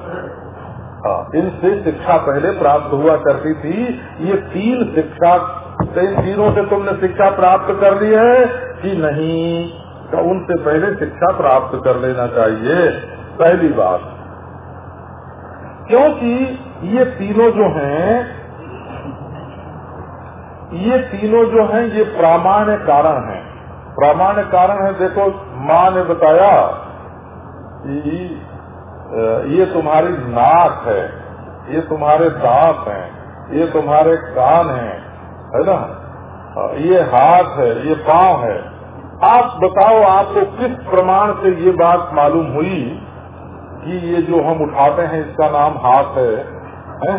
हाँ, इनसे शिक्षा पहले प्राप्त हुआ करती थी। ये तीन शिक्षा इन तीनों से तुमने शिक्षा प्राप्त कर ली है कि नहीं? तो उनसे पहले शिक्षा प्राप्त कर लेना चाहिए। पहली बात क्योंकि ये तीनों जो हैं ये तीनों जो हैं ये प्रामाण्य कारण हैं। प्रामाण्य कारण है देखो माँ ने बताया कि ये तुम्हारी नाक है ये तुम्हारे दांत हैं ये तुम्हारे कान हैं है ना? ये हाथ है ये पाँव है। आप बताओ आपको किस प्रमाण से ये बात मालूम हुई कि ये जो हम उठाते हैं इसका नाम हाथ है, है?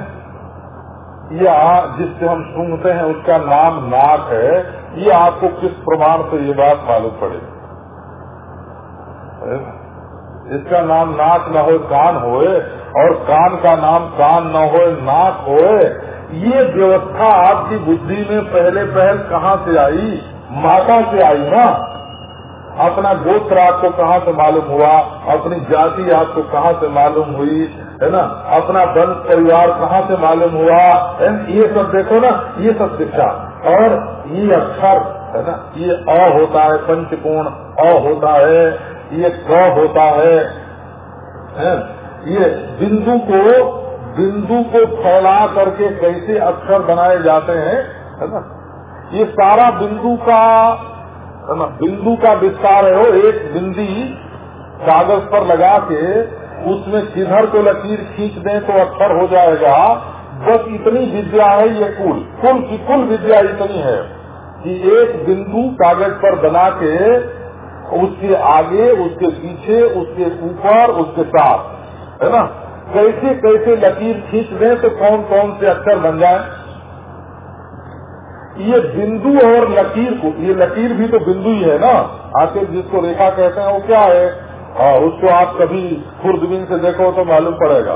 या जिससे हम सुनते हैं, उसका नाम नाक है, ये आपको किस प्रमाण से ये बात मालूम पड़े? इसका नाम नाक न हो कान होए, और कान का नाम कान न हो नाक होए, ये व्यवस्था आपकी बुद्धि में पहले पहल कहाँ से आई? माता से आई ना? अपना गोत्र आपको कहाँ से मालूम हुआ? अपनी जाति आपको कहाँ से मालूम हुई? है ना? अपना वंश परिवार कहाँ से मालूम हुआ? ये सब देखो ना ये सब शिक्षा। और ये अक्षर है ना? ये अ होता है पंचकोण अ होता है ये क होता है, है? ये बिंदु को बिंदु को फैला करके कैसे अक्षर बनाए जाते हैं है ना? ये सारा बिंदु का है ना? बिंदु का विस्तार है वो एक बिंदी कागज़ पर लगा के उसमें किधर को लकीर खींच दें तो अक्षर हो जाएगा। बस इतनी विद्या है ये कुल। कुल की कुल विद्या इतनी है कि एक बिंदु कागज़ पर बना के उसके आगे, उसके पीछे, उसके ऊपर, उसके साथ, है ना? कैसे कैसे लकीर खींच दें तो कौन कौन से अक्षर बन जाए? ये बिंदु और लकीर को, ये लकीर भी तो बिंदु ही है ना? आखिर जिसको रेखा कहते हैं वो क्या है? हाँ उसको आप कभी खुर्दबीन से देखो तो मालूम पड़ेगा।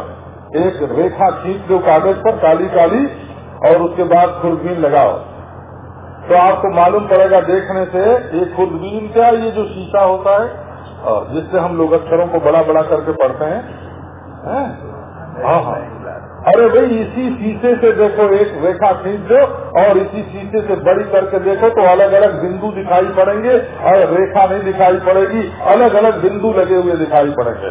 एक रेखा खींच दो कागज़ पर, काली काली, और उसके बाद खुर्दबीन लगाओ। तो आपको मालूम पड़ेगा देखने से, ये खुर्दबीन क्या ये जो शीशा होता है जिससे हम लोग अक्षरों को बड़ा बड़ा करके पढ़ते हैं। है? हाँ हाँ। अरे भाई, इसी शीशे से देखो, एक रेखा खींच दो और इसी शीशे से बड़ी करके देखो तो अलग अलग बिंदु दिखाई पड़ेंगे और रेखा नहीं दिखाई पड़ेगी अलग अलग बिंदु लगे हुए दिखाई पड़ेंगे।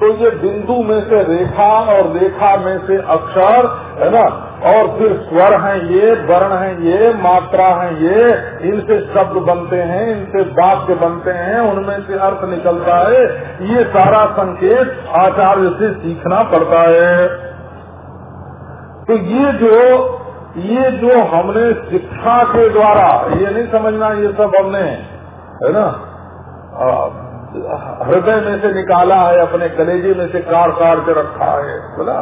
तो ये बिंदु में से रेखा और रेखा में से अक्षर, है ना? और फिर स्वर हैं ये, वर्ण हैं ये, मात्रा हैं ये, इनसे शब्द बनते हैं, इनसे वाक्य बनते हैं, उनमें से अर्थ निकलता है। ये सारा संकेत आचार्य से सीखना पड़ता है। तो ये जो ये जो हमने शिक्षा के द्वारा, ये नहीं समझना ये सब हमने, है ना? हृदय में से निकाला है, अपने कलेजे में से कार कार के रखा है बोला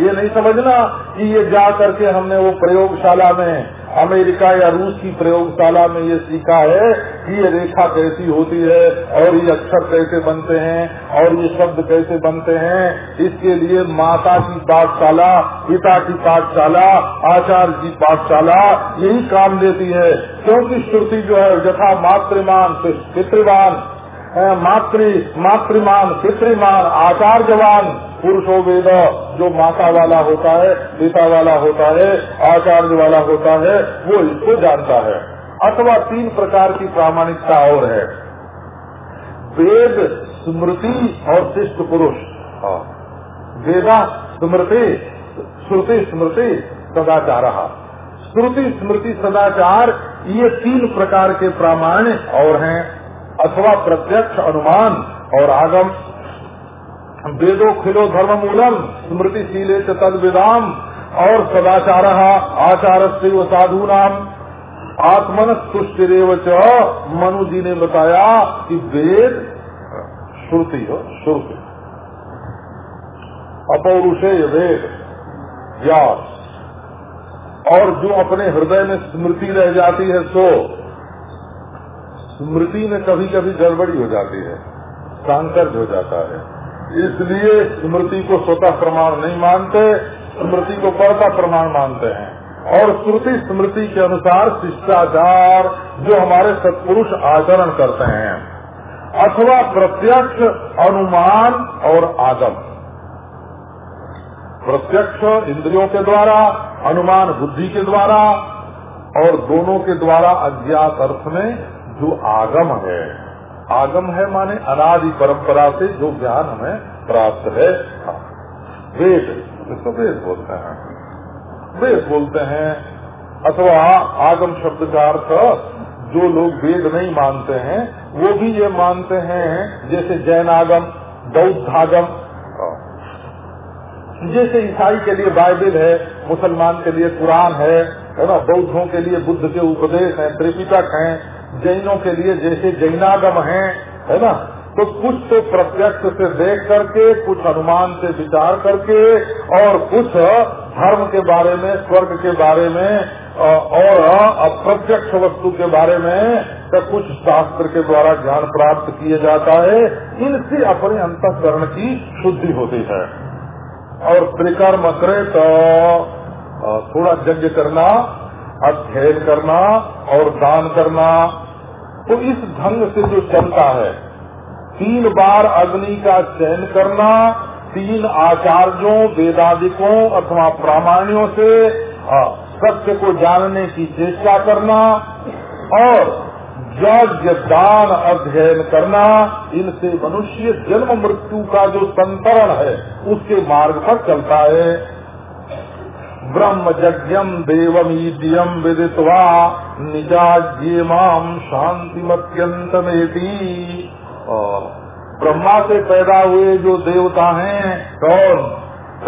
ये नहीं समझना कि ये जा करके हमने वो प्रयोगशाला में अमेरिका या रूस की प्रयोगशाला में ये सीखा है कि ये रेखा कैसी होती है और ये अक्षर कैसे बनते हैं और ये शब्द कैसे बनते हैं। इसके लिए माता की पाठशाला, पिता की पाठशाला, आचार्य की पाठशाला यही काम देती है। क्योंकि श्रुति जो है यथा मातृमान पितृवान मातृ, मातृमान, पितृमान, आचार्यवान पुरुषो वेद, जो माता वाला होता है, पिता वाला होता है, आचार्य वाला होता है, वो इसको जानता है। अथवा तीन प्रकार की प्रामाणिकता और है। वेद स्मृति और शिष्ट पुरुष। वेदा स्मृति, श्रुति स्मृति, सदाचार। श्रुति, स्मृति, सदाचार, ये तीन प्रकार के प्रामाण्य और हैं। अथवा प्रत्यक्ष अनुमान और आगम। वेदो खिलो धर्म मूलम स्मृति शीले तद विदाम और सदाचार आचार से व साधु नाम आत्मन तुष्टिरेव च मनु जी ने बताया कि वेद श्रुति हो, श्रुति। अपौरुषेय वेद, व्यास। और जो अपने हृदय में स्मृति रह जाती है, सो स्मृति में कभी कभी गड़बड़ी हो जाती है सांकर्य हो जाता है। इसलिए स्मृति को स्वतः प्रमाण नहीं मानते, स्मृति को परता प्रमाण मानते हैं। और श्रुति स्मृति के अनुसार शिष्टाचार जो हमारे सत्पुरुष आचरण करते हैं, अथवा प्रत्यक्ष अनुमान और आगम। प्रत्यक्ष इंद्रियों के द्वारा, अनुमान बुद्धि के द्वारा और दोनों के द्वारा अज्ञात अर्थ में जो आगम है। आगम है माने अनादि परंपरा से जो ज्ञान हमें प्राप्त है। वेद, इसको वेद बोलते हैं। वेद बोलते हैं, अथवा आगम शब्द का अर्थ, जो लोग वेद नहीं मानते हैं, वो भी ये मानते हैं, जैसे जैन आगम बौद्धागम जैसे ईसाई के लिए बाइबल है, मुसलमान के लिए कुरान है है ना? बौद्धों के लिए बुद्ध के उपदेश हैं, त्रिपिटक हैं जैनों के लिए जैसे जैनागम हैं, है ना? तो कुछ तो प्रत्यक्ष से देख करके, कुछ अनुमान से विचार करके और कुछ धर्म के बारे में, स्वर्ग के बारे में और अप्रत्यक्ष वस्तु के बारे में तो कुछ शास्त्र के द्वारा ज्ञान प्राप्त किया जाता है। इनसे अपने अंतकरण की शुद्धि होती है। और त्रिकर्म करे तो थोड़ा यज्ञ करना, अध्ययन करना और दान करना तो इस ढंग से जो चलता है, तीन बार अग्नि का चयन करना, तीन आचार्यों, वेदादिकों अथवा प्रामाणियों से सत्य को जानने की चेष्टा करना और यज्ञ दान अध्ययन करना, इनसे मनुष्य जन्म मृत्यु का जो संतरण है, उसके मार्ग पर चलता है। ब्रह्म यज्ञम देवम ईदियम विदित्वा निजाज्येमाम शांति और ब्रह्मा से पैदा हुए जो देवता हैं, कौन?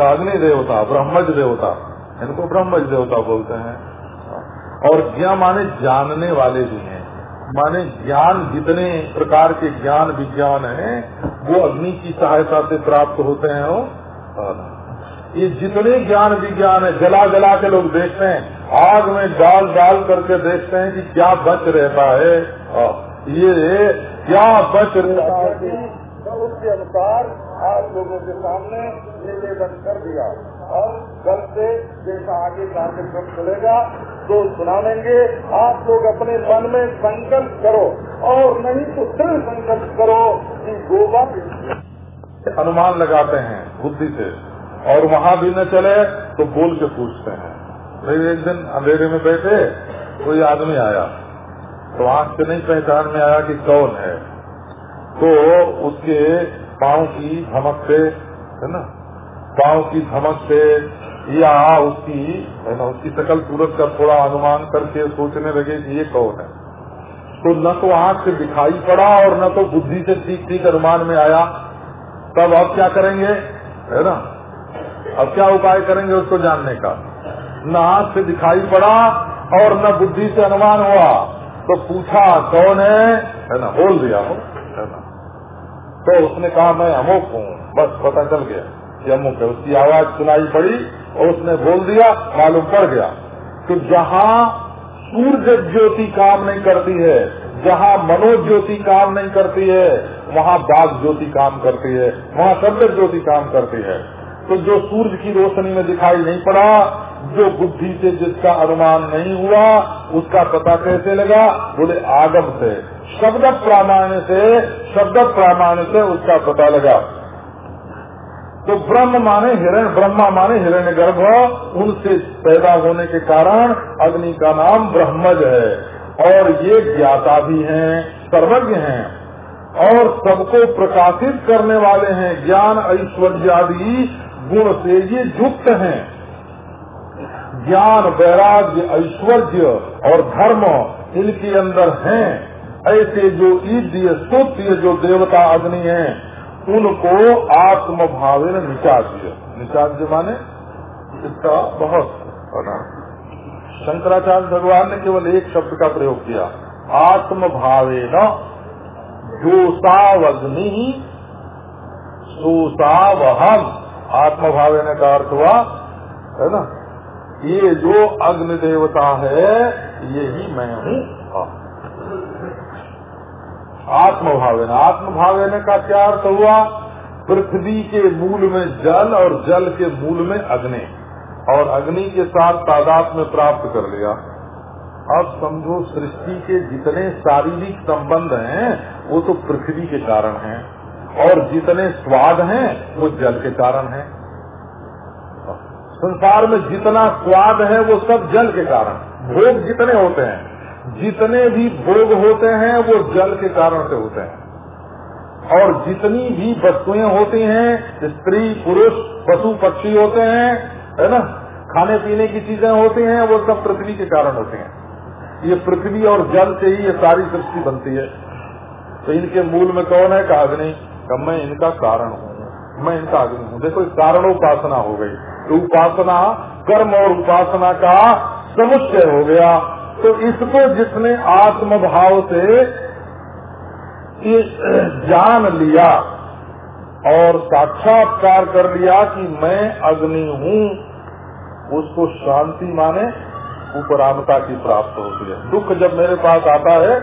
अग्नि देवता, ब्रह्मज देवता। इनको ब्रह्मज देवता बोलते हैं। और ज्ञा माने जानने वाले भी हैं। माने ज्ञान जितने प्रकार के ज्ञान विज्ञान हैं, वो अग्नि की सहायता से प्राप्त होते हैं। वो ये जितने ज्ञान विज्ञान है जला जला के लोग देखते हैं आग में डाल डाल करके देखते हैं कि क्या बच रहता है। ये क्या बच रहता है? उसके अनुसार आप लोगों के सामने निवेदन कर दिया। और कल से जैसा आगे कार्यक्रम चलेगा तो सुना लेंगे आप लोग अपने मन में संकल्प करो और नहीं तो दृढ़ संकल्प करो कि गोवा अनुमान लगाते हैं बुद्धि से। और वहाँ भी न चले तो बोल के पूछते हैं। फिर एक दिन अंधेरे में बैठे, कोई आदमी आया। तो आँख से नहीं पहचान में आया कि कौन है। तो उसके पाँव की धमक से, है ना? पाँव की धमक से या उसकी, है ना, उसकी सकल सूरत का थोड़ा अनुमान करके सोचने लगे कि ये कौन है। तो न तो आँख से दिखाई पड़ा और न तो बुद्धि से ठीक ठीक अनुमान में आया। तब आप क्या करेंगे? है ना? अब क्या उपाय करेंगे उसको जानने का? न आँख से दिखाई पड़ा और न बुद्धि से अनुमान हुआ। तो पूछा, कौन है? है ना बोल दिया हो, है ना। तो उसने कहा, मैं अमुक हूँ। बस पता चल गया कि अमुक है। उसकी आवाज़ सुनाई पड़ी और उसने बोल दिया, मालूम पड़ गया तो जहाँ सूर्य ज्योति काम नहीं करती है, जहाँ मनोज्योति काम नहीं करती है, वहाँ बाघ ज्योति काम करती है, वहाँ शब्द ज्योति काम करती है। तो जो सूर्य की रोशनी में दिखाई नहीं पड़ा, जो बुद्धि से जिसका अनुमान नहीं हुआ, उसका पता कैसे लगा? बोले, आगम से। शब्द प्रामाण्य से, शब्द प्रामाण्य से उसका पता लगा। तो ब्रह्म माने हिरण ब्रह्मा माने हिरण्य गर्भ उनसे पैदा होने के कारण अग्नि का नाम ब्रह्मज है। और ये ज्ञाता भी हैं, सर्वज्ञ हैं। और सबको प्रकाशित करने वाले हैं ज्ञान, ऐश्वर्य आदि। गुण से ये युक्त हैं। ज्ञान, वैराग्य, ऐश्वर्य और धर्म इनके अंदर हैं। ऐसे जो ईद्य स्तुत्य जो देवता अग्नि हैं, उनको आत्म भावे ने निचाद्य। निचाद्य माने इसका बहुत शंकराचार्य भगवान ने केवल एक शब्द का प्रयोग किया। आत्म भावे न जोसावग्नि सुसावहम आत्म भावे ने का अर्थ हुआ, है ना? ये जो अग्नि देवता है, यही मैं हूँ। आत्मभावेन आत्मभावेन का क्या अर्थ हुआ? पृथ्वी के मूल में जल और जल के मूल में अग्नि। और अग्नि के साथ तादाद में प्राप्त कर लिया। अब समझो, सृष्टि के जितने शारीरिक संबंध हैं, वो तो पृथ्वी के कारण हैं। और जितने स्वाद हैं, वो जल के कारण हैं। संसार में जितना स्वाद है, वो सब जल के कारण। भोग जितने होते हैं, जितने भी भोग होते हैं, वो जल के कारण से होते हैं। और जितनी भी वस्तुएँ होती हैं, स्त्री, पुरुष, पशु, पक्षी होते हैं, है ना? खाने पीने की चीज़ें होती हैं, वो सब पृथ्वी के कारण होते हैं। ये पृथ्वी और जल से ही ये सारी सृष्टि बनती है। तो इनके मूल में कौन है? का अग्नि का मैं इनका कारण हूँ, मैं इनका अग्नि हूँ। देखो कारणोपासना हो गई। तो उपासना, कर्म और उपासना का समुच्चय हो गया। तो इसको जिसने आत्म भाव से जान लिया और साक्षात्कार कर लिया कि मैं अग्नि हूँ, उसको शांति माने, उपरामता की प्राप्त होती है। दुख जब मेरे पास आता है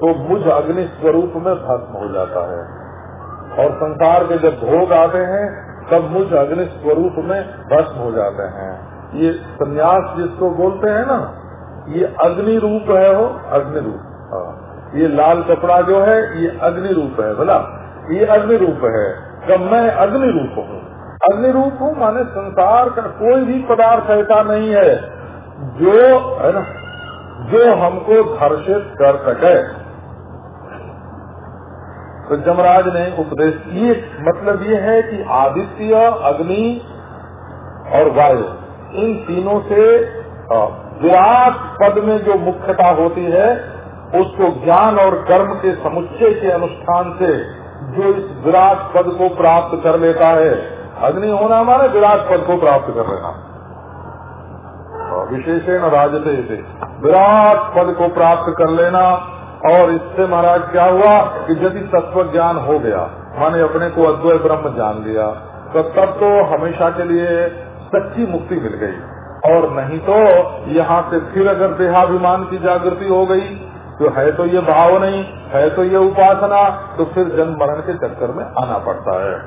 तो मुझ अग्नि स्वरूप में भस्म हो जाता है। और संसार के जब भोग आते हैं, तब मुझ अग्नि स्वरूप में भस्म हो जाते हैं। ये संन्यास जिसको बोलते हैं ना, ये अग्नि रूप है वो, अग्नि रूप। हाँ। ये लाल कपड़ा जो है, ये अग्नि रूप है, बोला। ये अग्नि रूप है। कब मैं अग्नि रूप हूँ। अग्नि रूप हूँ माने संसार का कोई भी पदार्थ ऐसा नहीं है, जो, है ना, जो हमको धर्षित कर सके। तो जमराज ने उपदेश ये मतलब ये है कि आदित्य, अग्नि और वायु, इन तीनों से विराट पद में जो मुख्यता होती है, उसको ज्ञान और कर्म के समुच्चय के अनुष्ठान से जो इस विराट पद को प्राप्त कर लेता है, अग्नि होना हमारे विराट पद को प्राप्त कर लेना। विशेषण राजते से विराट पद को प्राप्त कर लेना और इससे महाराज क्या हुआ कि यदि तत्व ज्ञान हो गया, माने अपने को अद्वय ब्रह्म जान लिया तो तब तो हमेशा के लिए सच्ची मुक्ति मिल गई। और नहीं तो यहाँ से फिर अगर देहाभिमान की जागृति हो गई तो है तो ये भाव नहीं है तो ये उपासना तो फिर जन्म मरण के चक्कर में आना पड़ता है।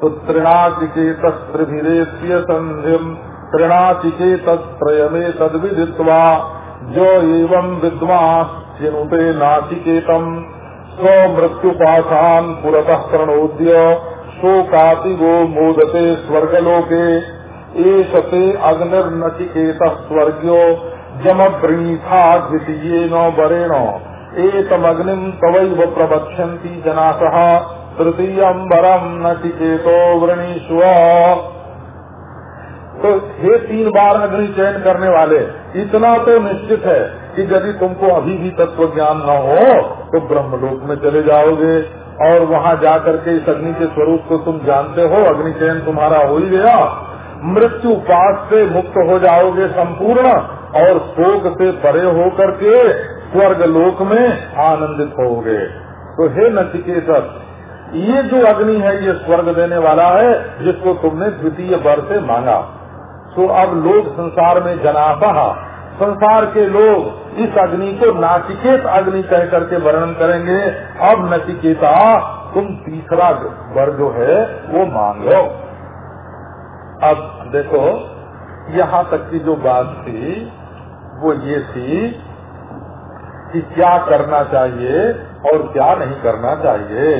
तो त्रिनाचिकेत त्रिभिरेत्य संध्यम त्रिनाचिकेत त्रयमे तद विदित्वा जो एवं विद्वांसनुते नाचिकेतम स्व मृत्युपाशान पुरतः प्रणोद्य शोकातिगो मोदते स्वर्गलोके एशते अग्निर्नचिकेत स्वर्ग्यो, जमब्रीथा द्वितीय नो बरेण एतमग्निम तवैव प्रवक्ष्यन्ति जनासः तृतीयं वरम नचिकेतो वृणीष्व। तो ये तीन बार अग्नि चयन करने वाले, इतना तो निश्चित है कि यदि तुमको अभी भी तत्व ज्ञान न हो तो ब्रह्मलोक में चले जाओगे। और वहाँ जाकर के इस अग्नि के स्वरूप को तुम जानते हो, अग्नि चयन तुम्हारा हो ही गया। मृत्यु पास से मुक्त हो जाओगे संपूर्ण, और शोक से परे हो करके स्वर्ग लोक में आनंदित होगे। तो हे नचिकेत ये जो अग्नि है, ये स्वर्ग देने वाला है, जिसको तुमने द्वितीय वर से मांगा। तो अब लोग संसार में जनापा संसार के लोग इस अग्नि को नाचिकेत अग्नि कह करके वर्णन करेंगे। अब नचिकेता तुम तीसरा वर जो है, वो मांगो अब देखो, यहाँ तक की जो बात थी, वो ये थी कि क्या करना चाहिए और क्या नहीं करना चाहिए।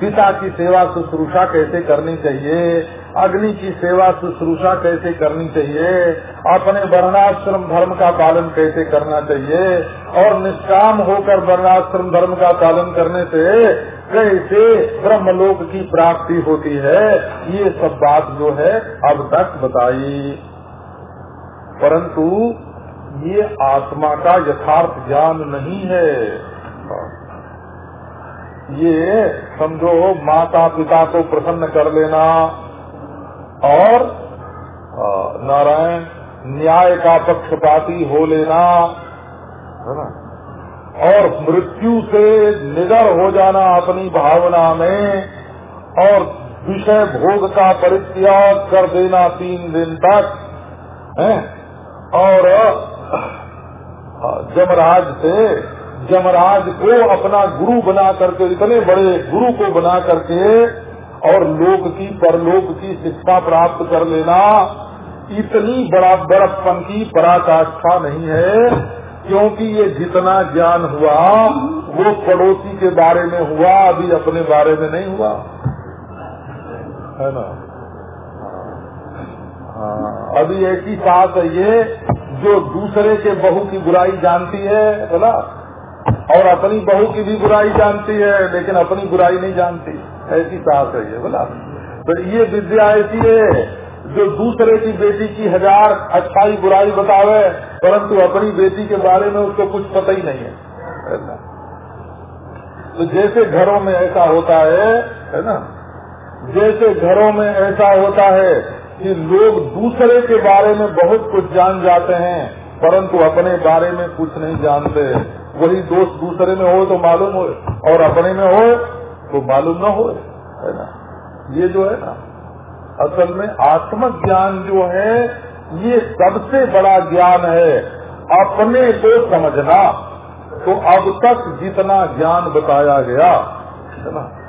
पिता की सेवा शुश्रूषा कैसे करनी चाहिए? अग्नि की सेवा शुश्रूषा कैसे करनी चाहिए? अपने वर्णाश्रम धर्म का पालन कैसे करना चाहिए? और निष्काम होकर वर्णाश्रम धर्म का पालन करने से कैसे ब्रह्मलोक की प्राप्ति होती है? ये सब बात जो है अब तक बताई। परंतु ये आत्मा का यथार्थ ज्ञान नहीं है। ये समझो माता पिता को प्रसन्न कर लेना और नारायण न्याय का पक्षपाती हो लेना, है ना? और मृत्यु से निगर हो जाना अपनी भावना में, और विषय भोग का परित्याग कर देना तीन दिन तक, है? और जमराज से, जमराज को अपना गुरु बना करके, इतने बड़े गुरु को बना करके और लोक की परलोक की शिक्षा प्राप्त कर लेना इतनी बड़ा बड़प्पन की पराकाष्ठा नहीं है क्योंकि ये जितना ज्ञान हुआ वो पड़ोसी के बारे में हुआ अभी अपने बारे में नहीं हुआ। है ना? हाँ, अभी ऐसी ही साथ है ये जो दूसरे के बहू की बुराई जानती है बोला और अपनी बहू की भी बुराई जानती है लेकिन अपनी बुराई नहीं जानती। ऐसी सास है ये, बोला। तो ये विद्या ऐसी है जो दूसरे की बेटी की हज़ार अच्छाई बुराई बतावे, परंतु अपनी बेटी के बारे में उसको कुछ पता ही नहीं है। तो जैसे घरों में ऐसा होता है है ना? जैसे घरों में ऐसा होता है कि लोग दूसरे के बारे में बहुत कुछ जान जाते हैं, परंतु अपने बारे में कुछ नहीं जानते। वही दोस्त दूसरे में हो तो मालूम हो, और अपने में हो तो मालूम न हो, है ना? ये जो है ना, असल में आत्मज्ञान जो है, ये सबसे बड़ा ज्ञान है। अपने को समझना। तो अब तक जितना ज्ञान बताया गया, है ना?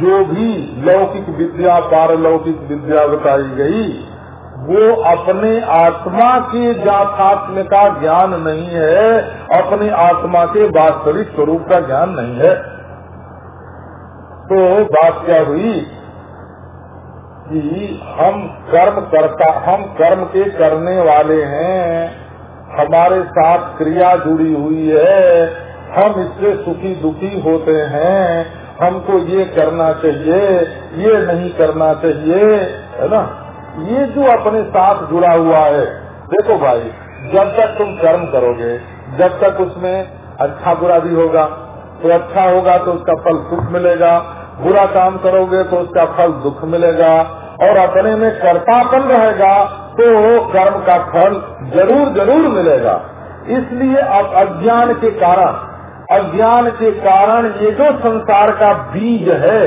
जो भी लौकिक विद्या, पारलौकिक विद्या बताई गई, वो अपने आत्मा के जाथात्म का ज्ञान नहीं है, अपने आत्मा के वास्तविक स्वरूप का ज्ञान नहीं है। तो बात क्या हुई कि हम कर्म करता, हम कर्म के करने वाले हैं, हमारे साथ क्रिया जुड़ी हुई है, हम इससे सुखी दुखी होते हैं, हमको ये करना चाहिए, ये नहीं करना चाहिए, है ना? ये जो अपने साथ जुड़ा हुआ है, देखो भाई, जब तक तुम कर्म करोगे, जब तक उसमें अच्छा बुरा भी होगा तो अच्छा होगा तो उसका फल सुख मिलेगा बुरा काम करोगे तो उसका फल दुख मिलेगा और अपने में कर्तापन रहेगा तो कर्म का फल ज़रूर ज़रूर मिलेगा। इसलिए अब अज्ञान के कारण, अज्ञान के कारण ये जो संसार का बीज है,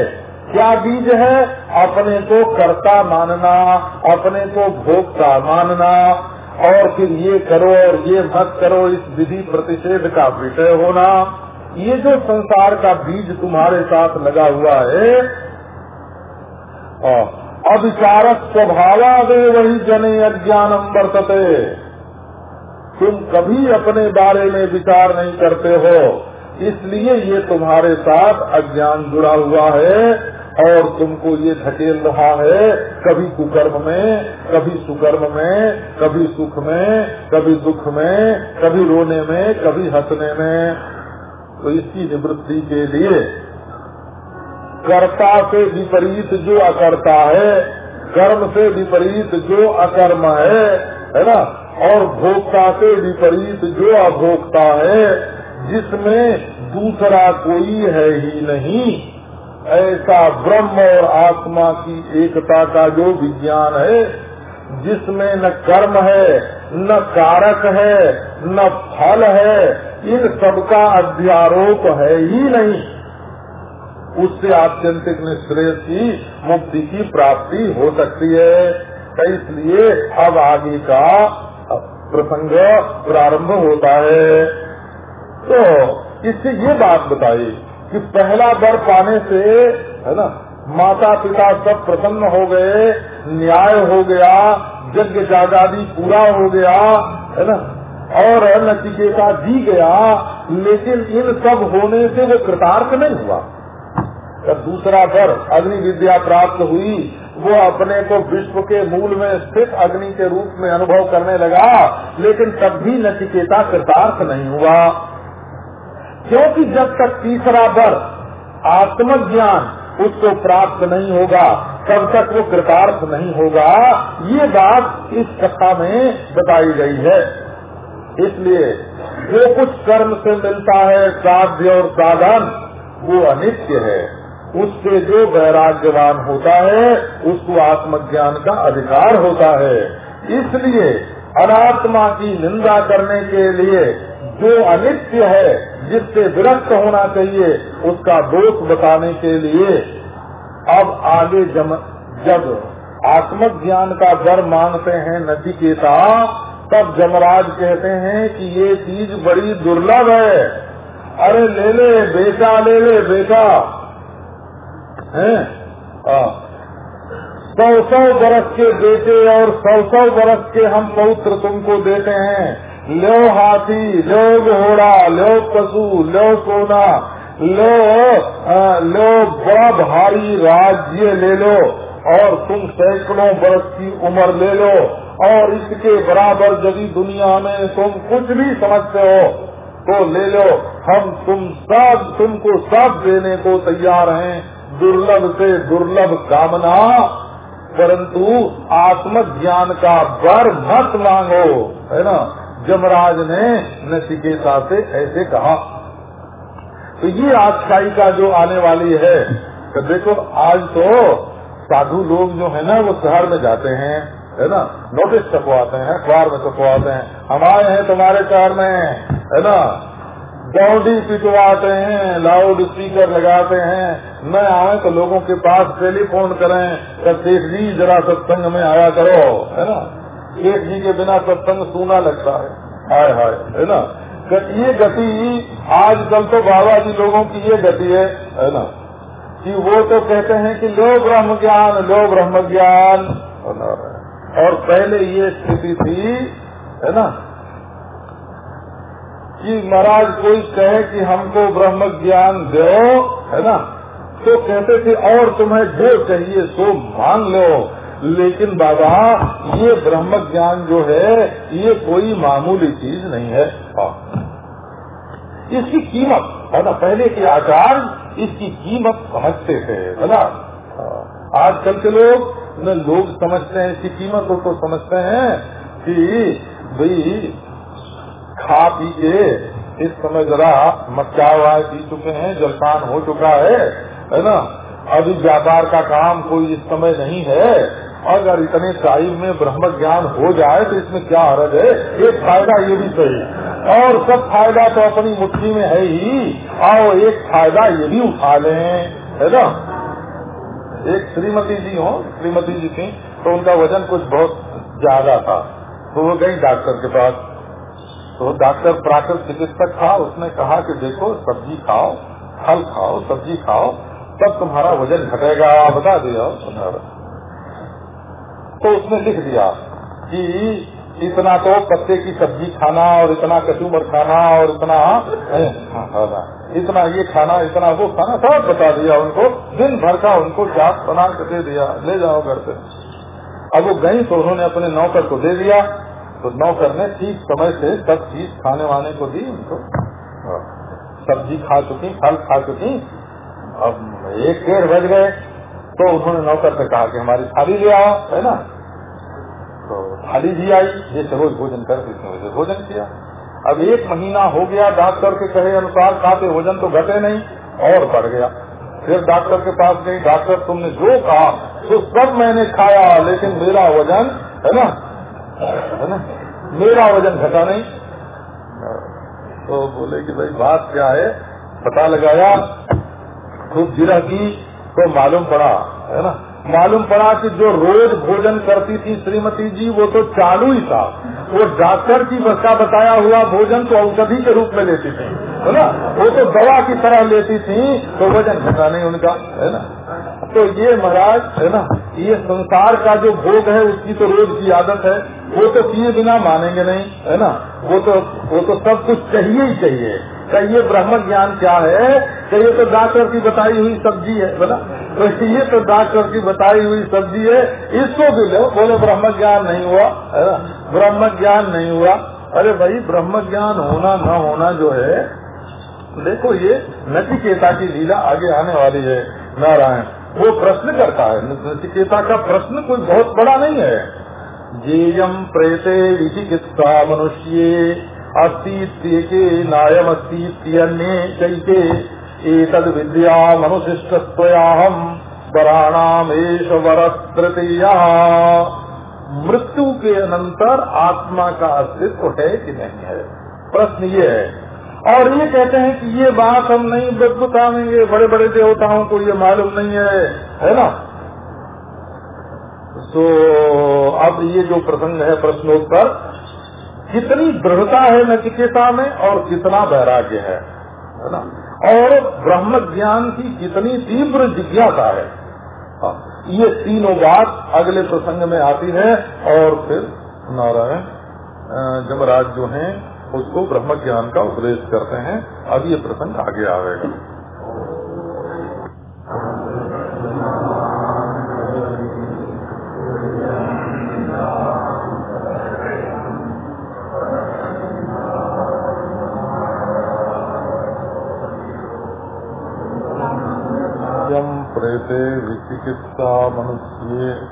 क्या बीज है? अपने को कर्ता मानना, अपने को भोक्ता मानना। और फिर ये करो और ये मत करो, इस विधि प्रतिषेध का विषय होना। ये जो संसार का बीज तुम्हारे साथ लगा हुआ है अविचारक स्वभावादे वही जने अज्ञानम वर्तते। तुम कभी अपने बारे में विचार नहीं करते हो, इसलिए ये तुम्हारे साथ अज्ञान जुड़ा हुआ है, और तुमको ये धकेल रहा है, कभी कुकर्म में, कभी सुकर्म में, कभी सुख में, कभी दुख में, कभी रोने में, कभी हंसने में। तो इसकी निवृत्ति के लिए कर्ता से विपरीत जो अकर्ता है, कर्म से विपरीत जो अकर्म है है ना? और भोक्ता से विपरीत जो अभोक्ता है, जिसमें दूसरा कोई है ही नहीं। ऐसा ब्रह्म और आत्मा की एकता का जो विज्ञान है, जिसमें न कर्म है, न कारक है, न फल है इन सबका अध्यारोप है ही नहीं। उससे आत्यंतिक निश्रेय की मुक्ति की प्राप्ति हो सकती है। तो इसलिए अब आगे का प्रसंग प्रारंभ होता है। तो इससे ये बात बताई कि पहला वर पाने से, है ना माता पिता सब प्रसन्न हो गए, न्याय हो गया, यज्ञ जागादी पूरा हो गया, है ना। और नचिकेता जी गया, लेकिन इन सब होने से वो कृतार्थ नहीं हुआ। जब दूसरा वर अग्नि विद्या प्राप्त हुई, वो अपने को विश्व के मूल में स्थित अग्नि के रूप में अनुभव करने लगा, लेकिन तब भी नचिकेता कृतार्थ नहीं हुआ। क्योंकि जब तक तीसरा वर आत्मज्ञान उसको प्राप्त नहीं होगा, तब तक वो कृतार्थ नहीं होगा। ये बात इस कथा में बताई गई है। इसलिए जो कुछ कर्म से मिलता है साध्य और साधन, वो अनित्य है। उससे जो वैराग्यवान होता है, उसको आत्मज्ञान का अधिकार होता है। इसलिए अनात्मा की निंदा करने के लिए जो अनित्य है, जिससे विरक्त होना चाहिए, उसका दोष बताने के लिए अब आगे जब आत्मज्ञान का दर मांगते हैं नचिकेता तब जमराज कहते हैं कि ये चीज़ बड़ी दुर्लभ है। अरे ले ले, बेटा ले ले, बेटा। है? सौ सौ बरस के बेटे और सौ सौ बरस के हम पौत्र तुमको देते हैं। लो हाथी, लो घोड़ा, लो पशु, लो सोना, लो लो बड़ा भारी राज्य ले लो और तुम सैकड़ों बरस की उम्र ले लो। और इसके बराबर यदि दुनिया में तुम कुछ भी समझते हो तो ले लो, हम तुम सब, तुमको सब देने को तैयार हैं। दुर्लभ से दुर्लभ कामना, परंतु आत्म ज्ञान का बर मत मांगो, है ना? जमराज ने नचिकेता से ऐसे कहा। तो ये आख्यायिका जो आने वाली है तो देखो, आज तो साधु लोग जो है ना, वो शहर में जाते हैं। है ना? नोटिस छपवाते हैं, अखबार में छपवाते हैं। हम आए हैं तुम्हारे शहर में, है ना? दौड़ी पिटवाते हैं लाउड स्पीकर लगाते हैं। न आए तो लोगों के पास टेलीफोन करें सेठ जी जरा सत्संग में आया करो, है ना? एक जी के बिना सत्संग सुना लगता है। हाय हाय, है ना? ये गति, आजकल तो बाबा जी लोगों की ये गति है है ना? कि वो तो कहते हैं कि लो ब्रह्म ज्ञान, लो ब्रह्म ज्ञान। और पहले ये स्थिति थी, है ना, कि महाराज कोई कहे कि हमको ब्रह्म ज्ञान दो, है ना तो कहते थे और तुम्हें जो चाहिए सो मांग लो लेकिन बाबा, ये ब्रह्म ज्ञान जो है, ये कोई मामूली चीज़ नहीं है हाँ। इसकी कीमत, है ना, पहले के आचार इसकी कीमत समझते थे, है ना हाँ। आजकल के लोग न लोग समझते हैं, इसकी कीमत को तो समझते हैं कि भाई, खा पी के इस समय जरा मक्का वाय पी चुके हैं, जलपान हो चुका है है ना? अभी व्यापार का काम कोई इस समय नहीं है। अगर इतने टाइम में ब्रह्म ज्ञान हो जाए तो इसमें क्या हरज है? एक फ़ायदा ये भी सही। और सब फ़ायदा तो अपनी मुट्ठी में है ही। आओ, एक फ़ायदा ये भी उठा लें, है ना? एक श्रीमती जी हो, श्रीमती जी थी तो उनका वज़न कुछ बहुत ज़्यादा था। तो वो गई डॉक्टर के पास। तो डॉक्टर प्राकृत चिकित्सक था, उसने कहा कि देखो, सब्ज़ी खाओ, फल खाओ, सब्ज़ी खाओ, तब तुम्हारा वज़न घटेगा, बता दिया तो उसने लिख दिया कि इतना तो पत्ते की सब्ज़ी खाना और इतना कचूमर खाना और इतना इतना ये खाना, इतना वो खाना सब बता दिया उनको। दिन भर का उनको चाट बना के दे दिया। ले जाओ घर से। अब वो गई तो उन्होंने अपने नौकर को दे दिया। तो नौकर ने ठीक समय से सब चीज़ खाने वाने को दी उनको। सब्ज़ी खा चुकी, फल खा चुकी। अब एक डेढ़ बज गए। तो उन्होंने नौकर से कहा कि हमारी थाली ले आओ, है ना? तो थाली भी आई, जैसे रोज भोजन करते थे वैसे भोजन किया। अब एक महीना हो गया, डॉक्टर के कहे अनुसार खाते वज़न तो घटे नहीं, और बढ़ गया। फिर डॉक्टर के पास गई, डॉक्टर, तुमने जो कहा तो सब मैंने खाया, लेकिन मेरा वज़न, है ना? है ना? मेरा वज़न घटा नहीं। तो बोले कि भाई, बात क्या है? पता लगाया, खूब जिरा की तो मालूम पड़ा, है ना? मालूम पड़ा कि जो रोज भोजन करती थी श्रीमती जी, वो तो चालू ही था। वो डॉक्टर की का बताया हुआ भोजन तो औषधि के रूप में लेती थी। है ना? वो तो दवा की तरह लेती थी तो वज़न घटा नहीं उनका, है ना? तो ये महाराज, है ना, ये संसार का जो भोग है, उसकी तो रोज की आदत है। वो तो किए बिना मानेंगे नहीं, है ना? वो तो वो तो सब कुछ चाहिए ही चाहिए। क्या ये ब्रह्म ज्ञान क्या है? कि ये तो डॉक्टर की बताई हुई सब्ज़ी है, बोला। तो ये तो डॉक्टर की बताई हुई सब्ज़ी है, इसको भी लो। बोले, ब्रह्म ज्ञान नहीं हुआ। है ना? ब्रह्म ज्ञान नहीं हुआ। अरे भाई, ब्रह्म ज्ञान होना न होना जो है, देखो ये नचिकेता की लीला आगे आने वाली है, नारायण। वो प्रश्न करता है, नचिकेता का प्रश्न कोई बहुत बड़ा नहीं है। जेयम प्रेते विचिकित्सा मनुष्य। अस्तीत्य नायम अस्तीत्यन्ये चैते एतद विद्या मनुशिष्ट स्वयाहम वराणाम एश वरस्तृतीया मृत्यु के अनंतर आत्मा का अस्तित्व है कि नहीं है? प्रश्न ये है। और ये कहते हैं कि ये बात हम नहीं बताएँगे बड़े बड़े देवताओं को ये मालूम नहीं है है ना? तो अब ये जो प्रसंग है प्रश्नोत्तर कितनी दृढ़ता है नचिकेता में और कितना वैराग्य है है ना? और ब्रह्म ज्ञान की कितनी तीव्र जिज्ञासा है। हाँ, ये तीनों बात अगले प्रसंग में आती है और फिर नारायण जमराज जो हैं उसको ब्रह्म ज्ञान का उपदेश करते हैं। अब ये प्रसंग आगे आएगा प्रेते विचिकित्सा मनुष्य।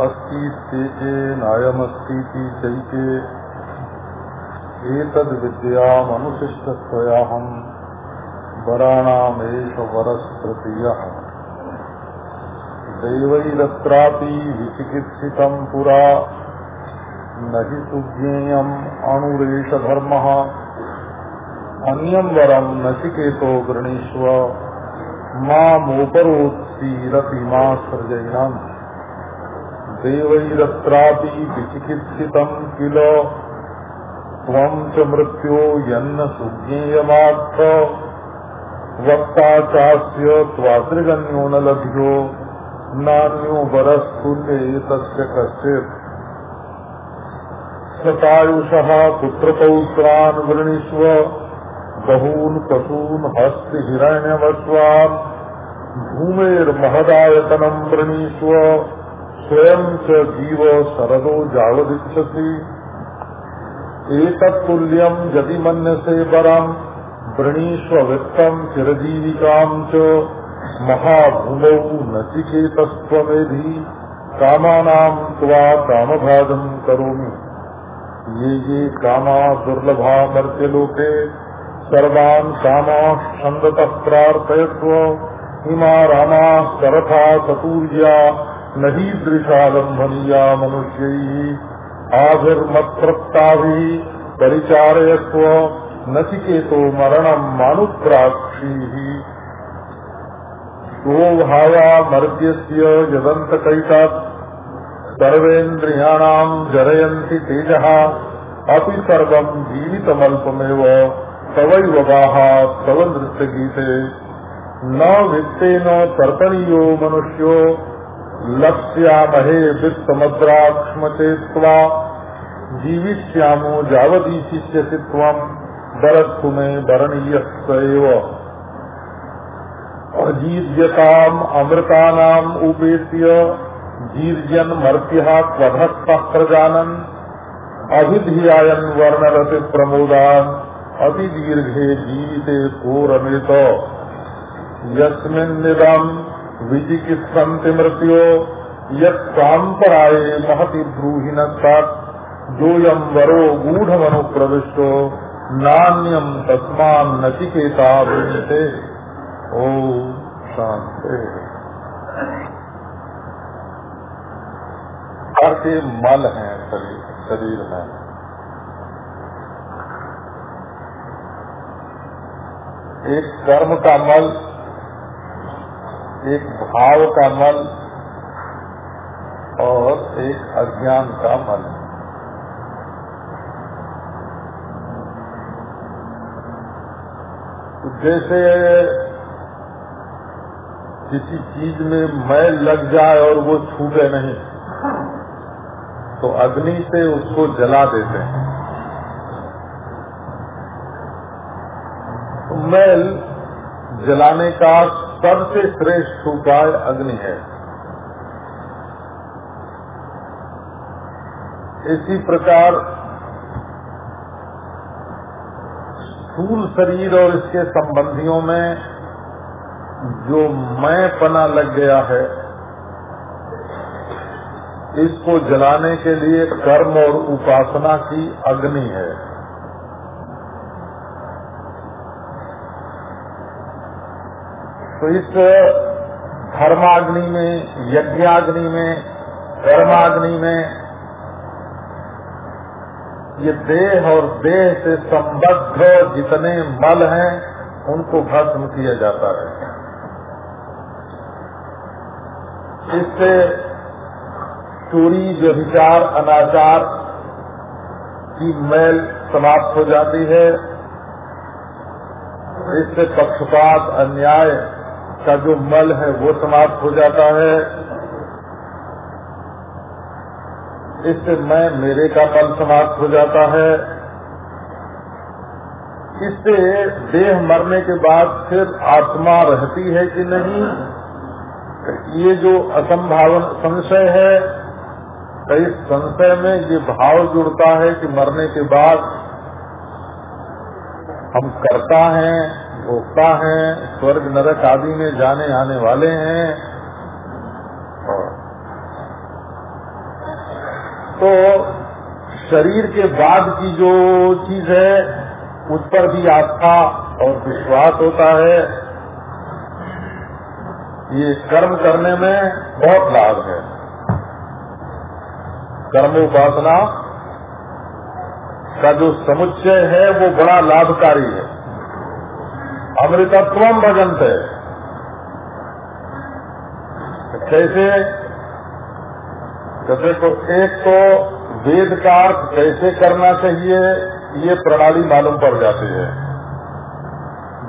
अस्ती के नायमस्ती चैके एतद विद्यामनुशिष्टस्वयाहम वराणामेश वरस्तृतीयः दैवैरत्रापि विचिकित्सितं पुरा। न हि सुज्ञेयम् अणुरेश धर्मः अन्यं नचिकेतो गृणीष्व। मामोपरोत्सीरति मा सृजयिनम् देवैरत्रापि विचिकित्सितं किल? मृत्यो यन्न सुज्ञेयमात्थ वक्ता चास्य त्वादृगन्यो न लभ्यो। नान्यो वरस्तु तस्य कश्चित्। शतायुषः पुत्रपौत्रान् वृणीष्व। बहून् पशून् हस्तिहिरण्यवस्वान् भूमेर्महदायतनम् वृणीष्व स्वयं च जीव शरदो जावदिच्छति एतत्तुल्यम यदि मन से बरम वृणीष्व वित्तम चिरजीविकाम च। महाभूमौ नचिकेतस्वेधि कामानाम त्वा कामभाजम करोमि। ये ये कामा दुर्लभा मर्त्य लोके सर्वान् कामा छन्दत इमा रामा सरथा चतुर्या नहीं दृशालम्भनीया मनुष्य। आभिर्मत्प्रत्ताभिः परिचारयस्व नचिकेतो मरणम् मानुप्राक्षीः। स्वभावा मर्त्यस्य यदन्तकैतात्। सर्वेन्द्रियाणाम् जरयन्ति तेजः। अपि सर्वम् जीवितमल्पमेव। तवैव गाः तव नृत्यगीते न वित्तेन तर्पणीयो मनुष्यो, लक्ष्यामहे वित्तमद्राक्ष्म चेत्वा जीविष्यामो जावती शिष्यसि त्वम् बरत्तु मे वरणीयस्व अजीर्यताम् अमृतानाम् उपेत्य जीर्यन् मर्त्यः प्रजानन् अभिधियायन् वर्णरति प्रमोदान्। अति दीर्घे जीविते को रमेत यस्मिन्निदम् विजिकित्सन्ति मृत्यो यत्साम्पराये महति ब्रूहि न जोयम वरो गूढ़मनुप्रविष्टो नान्यम तस्मान नचिकेता विजते ओ शांति के मल हैं, शरीर में एक कर्म का मल, एक भाव का मल, और एक अज्ञान का मल। तो जैसे किसी चीज़ में मैल लग जाए और वो छूटे नहीं तो अग्नि से उसको जला देते हैं। मैल जलाने का सबसे श्रेष्ठ उपाय अग्नि है। इसी प्रकार स्थूल शरीर और इसके संबंधियों में जो मैं पना लग गया है, इसको जलाने के लिए कर्म और उपासना की अग्नि है। तो इस धर्माग्नि में, यज्ञाग्नि में, कर्माग्नि में, ये देह और देह से संबद्ध जितने मल हैं, उनको भस्म किया जाता है। इससे चोरी, व्यभिचार, अनाचार की मैल समाप्त हो जाती है। इससे पक्षपात, अन्याय का जो मल है वो समाप्त हो जाता है। इससे मैं, मेरे का मल समाप्त हो जाता है। इससे देह मरने के बाद फिर आत्मा रहती है कि नहीं? ये जो असंभावन संशय है तो इस संशय में ये भाव जुड़ता है कि मरने के बाद हम करता हैं। भोक्ता हैं, स्वर्ग, नरक आदि में जाने आने वाले हैं। तो शरीर के बाद की जो चीज़ है, उस पर भी आस्था और विश्वास होता है। ये कर्म करने में बहुत लाभ है। कर्मोपासना का जो समुच्चय है, वो बड़ा लाभकारी है। अमृतत्व भजनते। कैसे? जैसे तो एक तो वेद का अर्थ कैसे करना चाहिए, ये प्रणाली मालूम पड़ जाती है।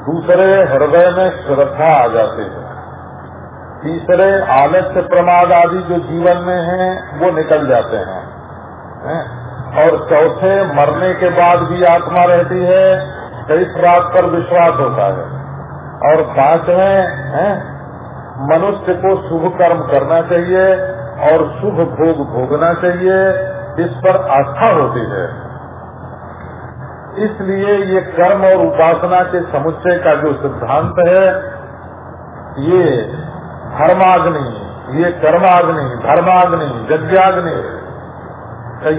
दूसरे हृदय में श्रद्धा आ जाती है। तीसरे आलस्य प्रमाद आदि जो जीवन में हैं, वो निकल जाते है? और चौथे, मरने के बाद भी आत्मा रहती है इस बात पर विश्वास होता है। और पाँचवें मनुष्य को शुभ कर्म करना चाहिए और शुभ भोग भोगना चाहिए, इस पर आस्था होती है। इसलिए ये कर्म और उपासना के समुच्चय का जो सिद्धांत है, ये धर्माग्नि, ये कर्माग्नि, धर्माग्नि, यज्ञाग्नि,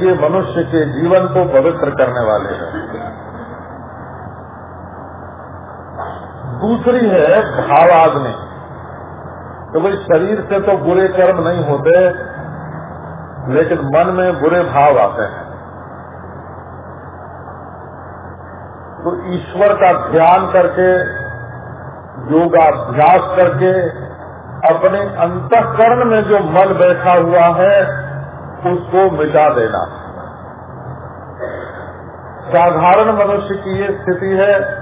ये मनुष्य के जीवन को पवित्र करने वाले हैं। दूसरी है भावाग्नि तो भाई शरीर से तो बुरे कर्म नहीं होते, लेकिन मन में बुरे भाव आते हैं। तो ईश्वर का ध्यान करके, योगाभ्यास करके, अपने अंतकरण में जो मन बैठा हुआ है, उसको मिटा देना। साधारण मनुष्य की ये स्थिति है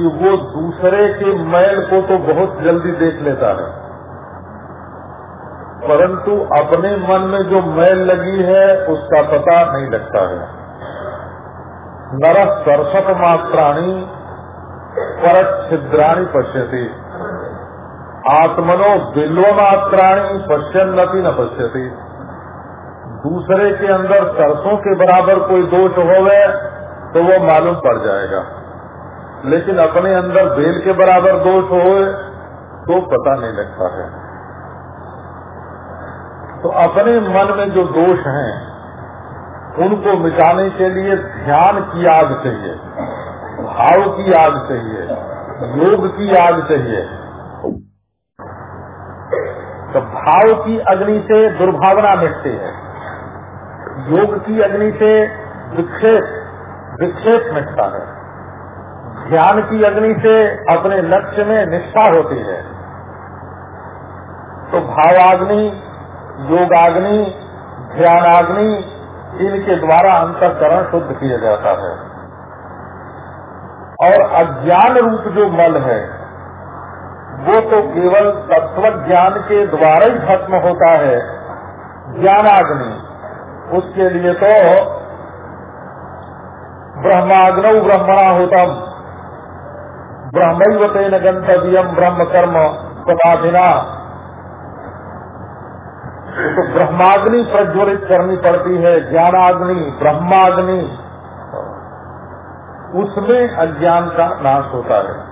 कि वो दूसरे के मैल को तो बहुत जल्दी देख लेता है। परंतु अपने मन में जो मैल लगी है, उसका पता नहीं लगता है। नर सरसत मात्राणी पर छिद्राणी पश्यति। आत्मनो बिल्व मात्राणी पश्यन्नति न पश्यती। दूसरे के अंदर सरसों के बराबर कोई दोष हो गए तो वो मालूम पड़ जाएगा। लेकिन अपने अंदर बेल के बराबर दोष हो तो पता नहीं लगता है। तो अपने मन में जो दोष हैं, उनको मिटाने के लिए ध्यान की आग चाहिए, भाव की आग चाहिए, योग की आग चाहिए। तो भाव की अग्नि से दुर्भावना मिटती है। योग की अग्नि से विक्षेप विक्षेप मिटता है। ध्यान की अग्नि से अपने लक्ष्य में निष्ठा होती है। तो भावाग्नि, योगाग्नि, ध्यानाग्नि, इनके द्वारा अंतकरण शुद्ध किया जाता है। और अज्ञान रूप जो मल है, वो तो केवल तत्व ज्ञान के द्वारा ही खत्म होता है। ज्ञानाग्नि, उसके लिए तो ब्रह्माग्नौ ब्रह्मणा होतम। ब्रह्म तेन गंतव्यम ब्रह्म कर्म समाधिना। तो ब्रह्माग्नि प्रज्वलित करनी पड़ती है, ज्ञानाग्नि, ब्रह्माग्नि। उसमें अज्ञान का नाश होता है।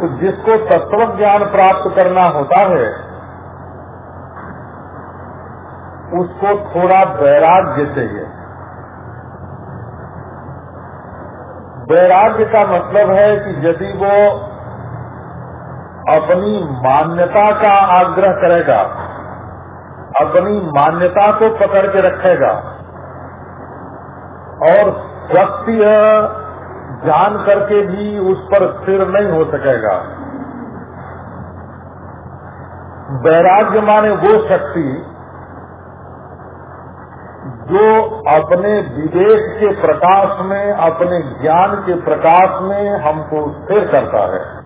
तो जिसको तत्व ज्ञान प्राप्त करना होता है, उसको थोड़ा वैराग्य चाहिए। वैराग्य का मतलब है कि यदि वो अपनी मान्यता का आग्रह करेगा, अपनी मान्यता को पकड़ के रखेगा, और सत्य जान करके भी उस पर स्थिर नहीं हो सकेगा, वैराग्य माने वो शक्ति जो अपने विवेक के प्रकाश में, अपने ज्ञान के प्रकाश में हमको स्थिर करता है।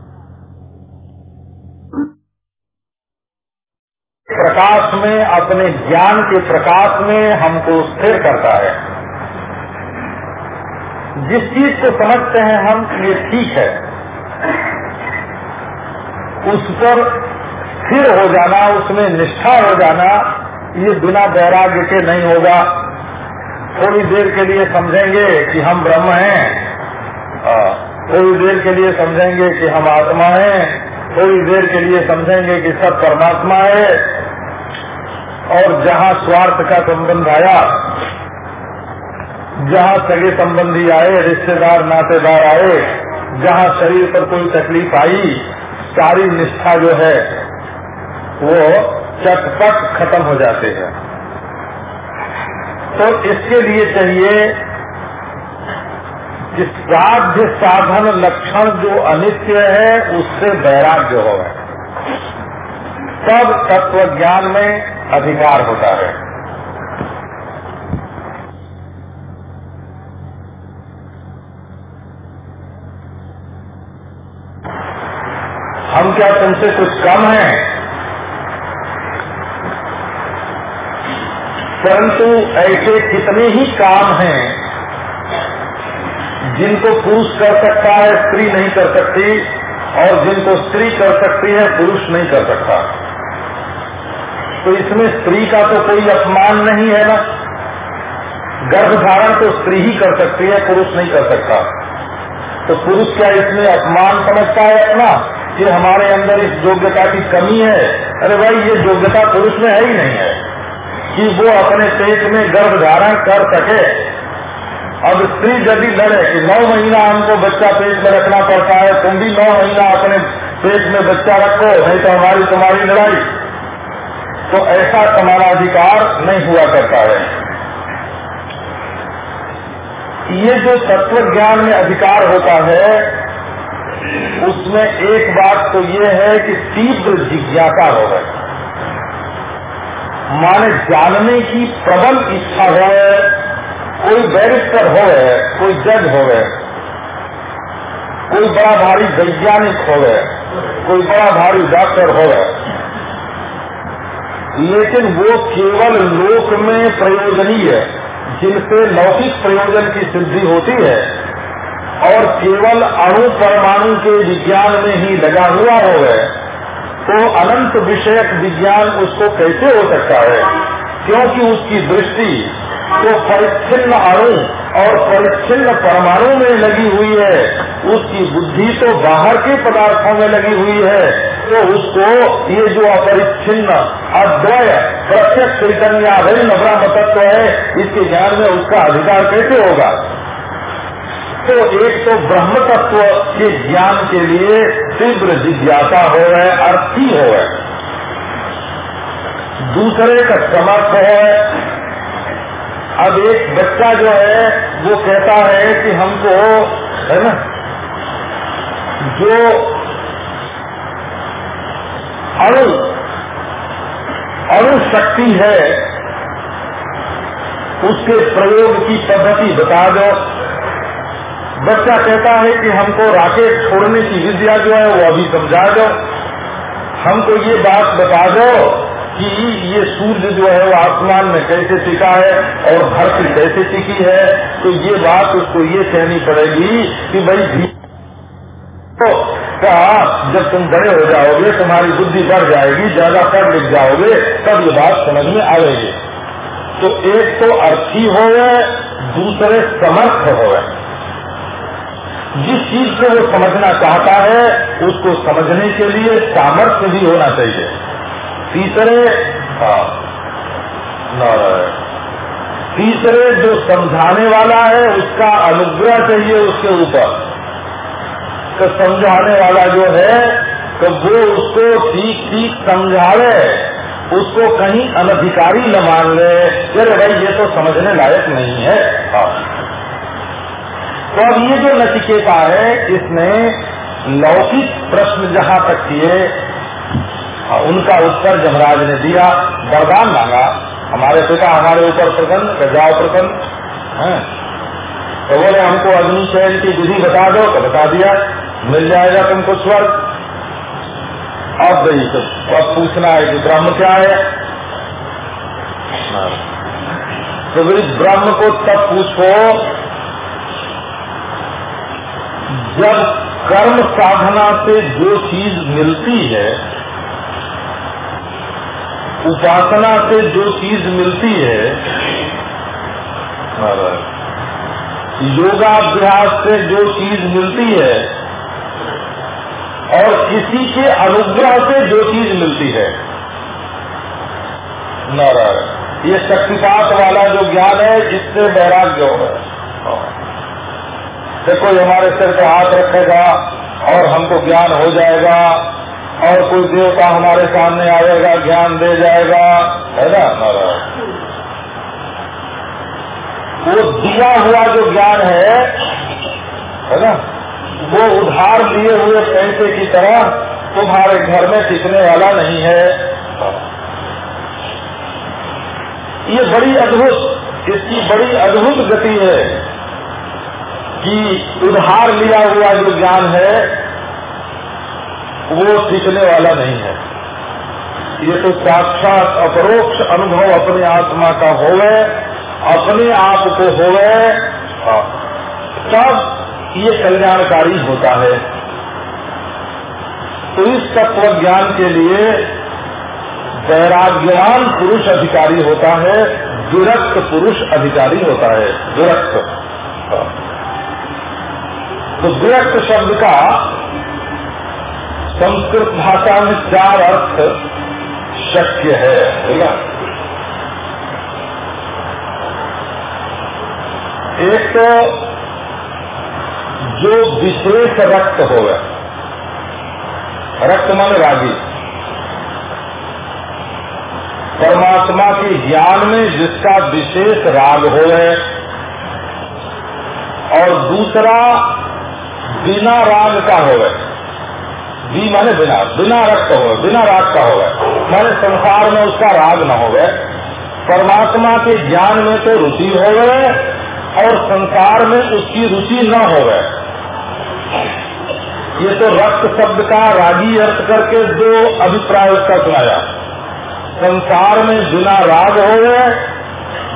प्रकाश में, अपने ज्ञान के प्रकाश में हमको स्थिर करता है। जिस चीज़ को समझते हैं हम, ये ठीक है। उस पर स्थिर हो जाना, उसमें निष्ठा हो जाना, ये बिना वैराग्य के नहीं होगा। थोड़ी देर के लिए समझेंगे कि हम ब्रह्म हैं। थोड़ी देर के लिए समझेंगे कि हम आत्मा हैं। थोड़ी देर के लिए समझेंगे कि सब परमात्मा है। और जहाँ स्वार्थ का संबंध आया, जहाँ सगे संबंधी आए, रिश्तेदार, नातेदार आए, जहाँ शरीर पर कोई तकलीफ़ आई, सारी निष्ठा जो है, वो चटपट खत्म हो जाते हैं। तो इसके लिए चाहिए कि साध्य साधन लक्षण जो अनित्य है, उससे वैराग्य हो। तब तत्व ज्ञान में अधिकार होता है। हम क्या तुमसे कुछ कम हैं? परंतु ऐसे कितने ही काम हैं जिनको पुरुष कर सकता है, स्त्री नहीं कर सकती, और जिनको स्त्री कर सकती है, पुरुष नहीं कर सकता। तो इसमें स्त्री का तो कोई अपमान नहीं है ना? गर्भ धारण तो स्त्री ही कर सकती है, पुरुष नहीं कर सकता। तो पुरुष क्या इसमें अपमान समझता है अपना? कि हमारे अंदर इस योग्यता की कमी है। अरे भाई, ये योग्यता पुरुष में है ही नहीं है। कि वो अपने पेट में गर्भ धारण कर सके। अब स्त्री यदि लड़े कि नौ महीना हमको बच्चा पेट में रखना पड़ता है, तुम भी नौ महीना अपने पेट में बच्चा रखो, नहीं तो हमारी तुम्हारी लड़ाई। तो ऐसा समानाधिकार नहीं हुआ करता है। ये जो तत्व ज्ञान में अधिकार होता है, उसमें एक बात तो ये है कि तीव्र जिज्ञासा हो गए माने जानने की प्रबल इच्छा हो, कोई बैरिस्टर हो कोई जज हो कोई बड़ा भारी वैज्ञानिक हो कोई बड़ा भारी डॉक्टर हो लेकिन वो केवल लोक में प्रयोजनीय जिनसे लौकिक प्रयोजन की सिद्धि होती है, और केवल अणु परमाणु के विज्ञान में ही लगा हुआ हो है तो अनंत विषयक विज्ञान उसको कैसे हो सकता है? क्योंकि उसकी दृष्टि तो परिच्छिन्न अणु और परिच्छिन्न परमाणु में लगी हुई है। उसकी बुद्धि तो बाहर के पदार्थों में लगी हुई है। तो उसको ये जो अपरिच्छिन्न, अद्वय, प्रत्यक्ष चैतन्य, अभिन्न ब्रह्म तत्व है, इसके ज्ञान में उसका अधिकार कैसे होगा? तो एक तो ब्रह्म तत्व के ज्ञान के लिए तीव्र जिज्ञासा हो है, अर्थी हो है। दूसरे का समर्थ है। अब एक बच्चा जो है, वो कहता है कि हमको, है ना, जो अणु अणु शक्ति है, उसके प्रयोग की पद्धति बता दो। बच्चा कहता है कि हमको राकेट छोड़ने की विद्या जो है वो अभी समझा दो। हमको ये बात बता दो कि ये सूर्य जो है वो आसमान में कैसे टिका है और धरती कैसे टिकी है। तो ये बात उसको ये कहनी पड़ेगी कि भाई भी तो कहा जब तुम बड़े हो जाओगे, तुम्हारी बुद्धि बढ़ जाएगी, ज़्यादा पढ़ लिख जाओगे, तब ये बात समझ में आएगी। तो एक तो अर्थी हो दूसरे समर्थ हो जिस चीज़ को वो समझना चाहता है, उसको समझने के लिए सामर्थ्य भी होना चाहिए। तीसरे तीसरे जो समझाने वाला है, उसका अनुग्रह चाहिए उसके ऊपर। तो समझाने वाला जो है तो वो उसको ठीक ठीक समझावे, उसको कहीं अनधिकारी न मान ले। अरे भाई, ये तो समझने लायक नहीं है। हाँ। तो अब ये जो नचिकेता है, इसने लौकिक प्रश्न जहाँ तक किए उनका उत्तर जमराज ने दिया, वरदान मांगा। हमारे पिता हमारे ऊपर प्रसन्न जाओ प्रसन्न तो बोले, हमको अग्नि चयन की विधि बता दो तो बता दिया, मिल जाएगा तुमको स्वर्ग। अब गई तो अब पूछना है कि ब्रह्म क्या है? तो ब्रह्म को तब पूछो जब कर्म साधना से जो चीज़ मिलती है, उपासना से जो चीज़ मिलती है योगाभ्यास से जो चीज़ मिलती है, और किसी के अनुग्रह से जो चीज़ मिलती है, नारायण, ये शक्तिपात वाला जो ज्ञान है, इससे वैराग्य हो। देखो हमारे सिर पे हाथ रखेगा और हमको ज्ञान हो जाएगा और कोई देवता हमारे सामने आएगा, ज्ञान दे जाएगा। है ना हमारा वो दिया हुआ जो ज्ञान है है ना, वो उधार लिए हुए पैसे की तरह तुम्हारे घर में टिकने वाला नहीं है। ये बड़ी अद्भुत, इसकी बड़ी अद्भुत गति है। कि उधार लिया हुआ जो ज्ञान है, वो सीखने वाला नहीं है। ये तो साक्षात अपरोक्ष अनुभव अपने आत्मा का होवे, अपने आप को होवे, तब ये कल्याणकारी होता है। तो इस तत्व ज्ञान के लिए वैराग्यवान पुरुष अधिकारी होता है विरक्त पुरुष अधिकारी होता है विरक्त तो विरक्त शब्द का संस्कृत भाषा में चार अर्थ शक्य है ना एक तो जो विशेष रक्त हो रक्त मन रागी। परमात्मा के ज्ञान में जिसका विशेष राग हो और दूसरा बिना राग का हो बी माने बिना बिना रक्त हो बिना राग का हो गए माने संसार में उसका राग न हो गए परमात्मा के ज्ञान में तो रुचि हो गए और संसार में उसकी रुचि न हो गए ये तो रक्त शब्द का रागी अर्थ करके दो अभिप्राय उसका सुनाया। संसार में बिना राग हो गए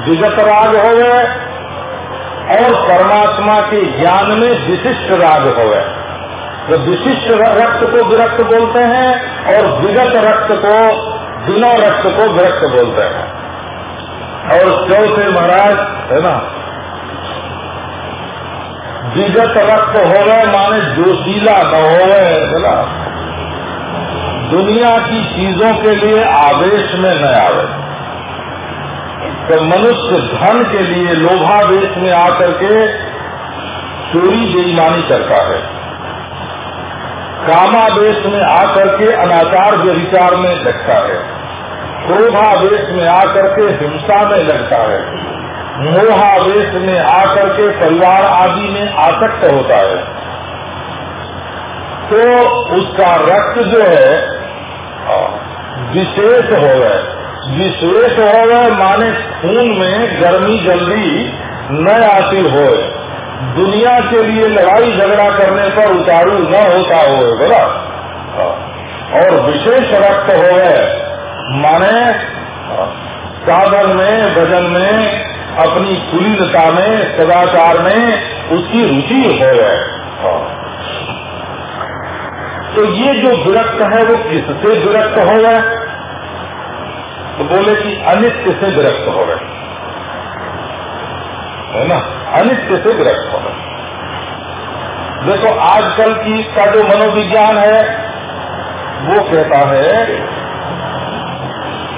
विगत राग हो गए और परमात्मा के ज्ञान में विशिष्ट राग हो गए तो विशिष्ट रक्त को विरक्त बोलते हैं और विगत रक्त को, बिना रक्त को विरक्त बोलते हैं। और चौथे महाराज, है ना? विगत रक्त हो गए माने जोशीला न हो गए बोला दुनिया की चीज़ों के लिए आवेश में न आवे। तो मनुष्य धन के लिए लोभावेश में आकर के चोरी बेईमानी करता है। कामावेश में आकर के अनाचार व्यविचार में लगता है। क्रोधावेश में आकर के हिंसा में लगता है। मोहावेश में आकर के परिवार आदि में आसक्त होता है। तो उसका रक्त जो है विशेष हो गए विशेष हो माने खून में गर्मी जल्दी न आती हो दुनिया के लिए लड़ाई झगड़ा करने पर उतारू न होता हो बोला। और विशेष रक्त हो माने साधन में भजन में, अपनी कुलीनता में, सदाचार में उसकी रुचि हो तो ये जो विरक्त है, वो किससे विरक्त हो गए तो बोले कि अनित्य से विरक्त हो गए है ना? अनित्य से विरक्त हो गए देखो, आजकल की का जो मनोविज्ञान है, वो कहता है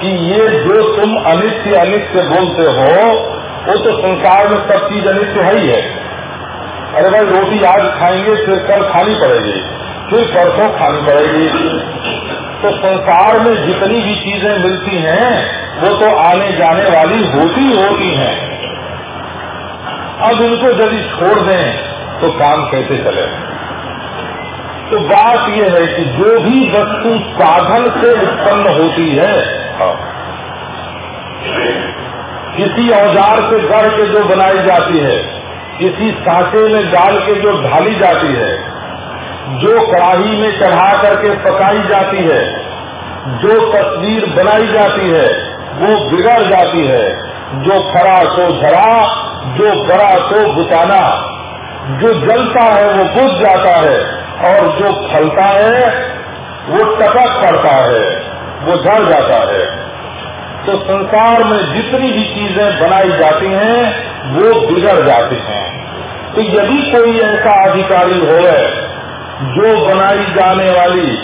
कि ये जो तुम अनित्य अनित्य बोलते हो, वो तो संसार में सब चीज़ अनित्य है ही है। अरे भाई, रोटी आज खाएँगे, फिर कल खानी पड़ेगी। फिर परसों खानी पड़ेगी तो संसार में जितनी भी चीज़ें मिलती हैं वो तो आने जाने वाली होती होती हैं। अब इनको यदि छोड़ दें तो काम कैसे चले? तो बात यह है कि जो भी वस्तु साधन से उत्पन्न होती है हाँ, किसी औज़ार से गढ़ के जो बनाई जाती है किसी सांचे में डाल के जो ढाली जाती है जो कड़ाही में चढ़ा करके पकाई जाती है, जो तस्वीर बनाई जाती है, वो बिगड़ जाती है। जो खरा सो झरा, जो बड़ा सो बुताना जो जलता है, वो बुझ जाता है। और जो फलता है, वो टपक पड़ता है, वो झड़ जाता है। तो संसार में जितनी भी चीज़ें बनाई जाती हैं, वो बिगड़ जाती हैं। तो यदि कोई ऐसा अधिकारी हो जो बनाई जाने वाली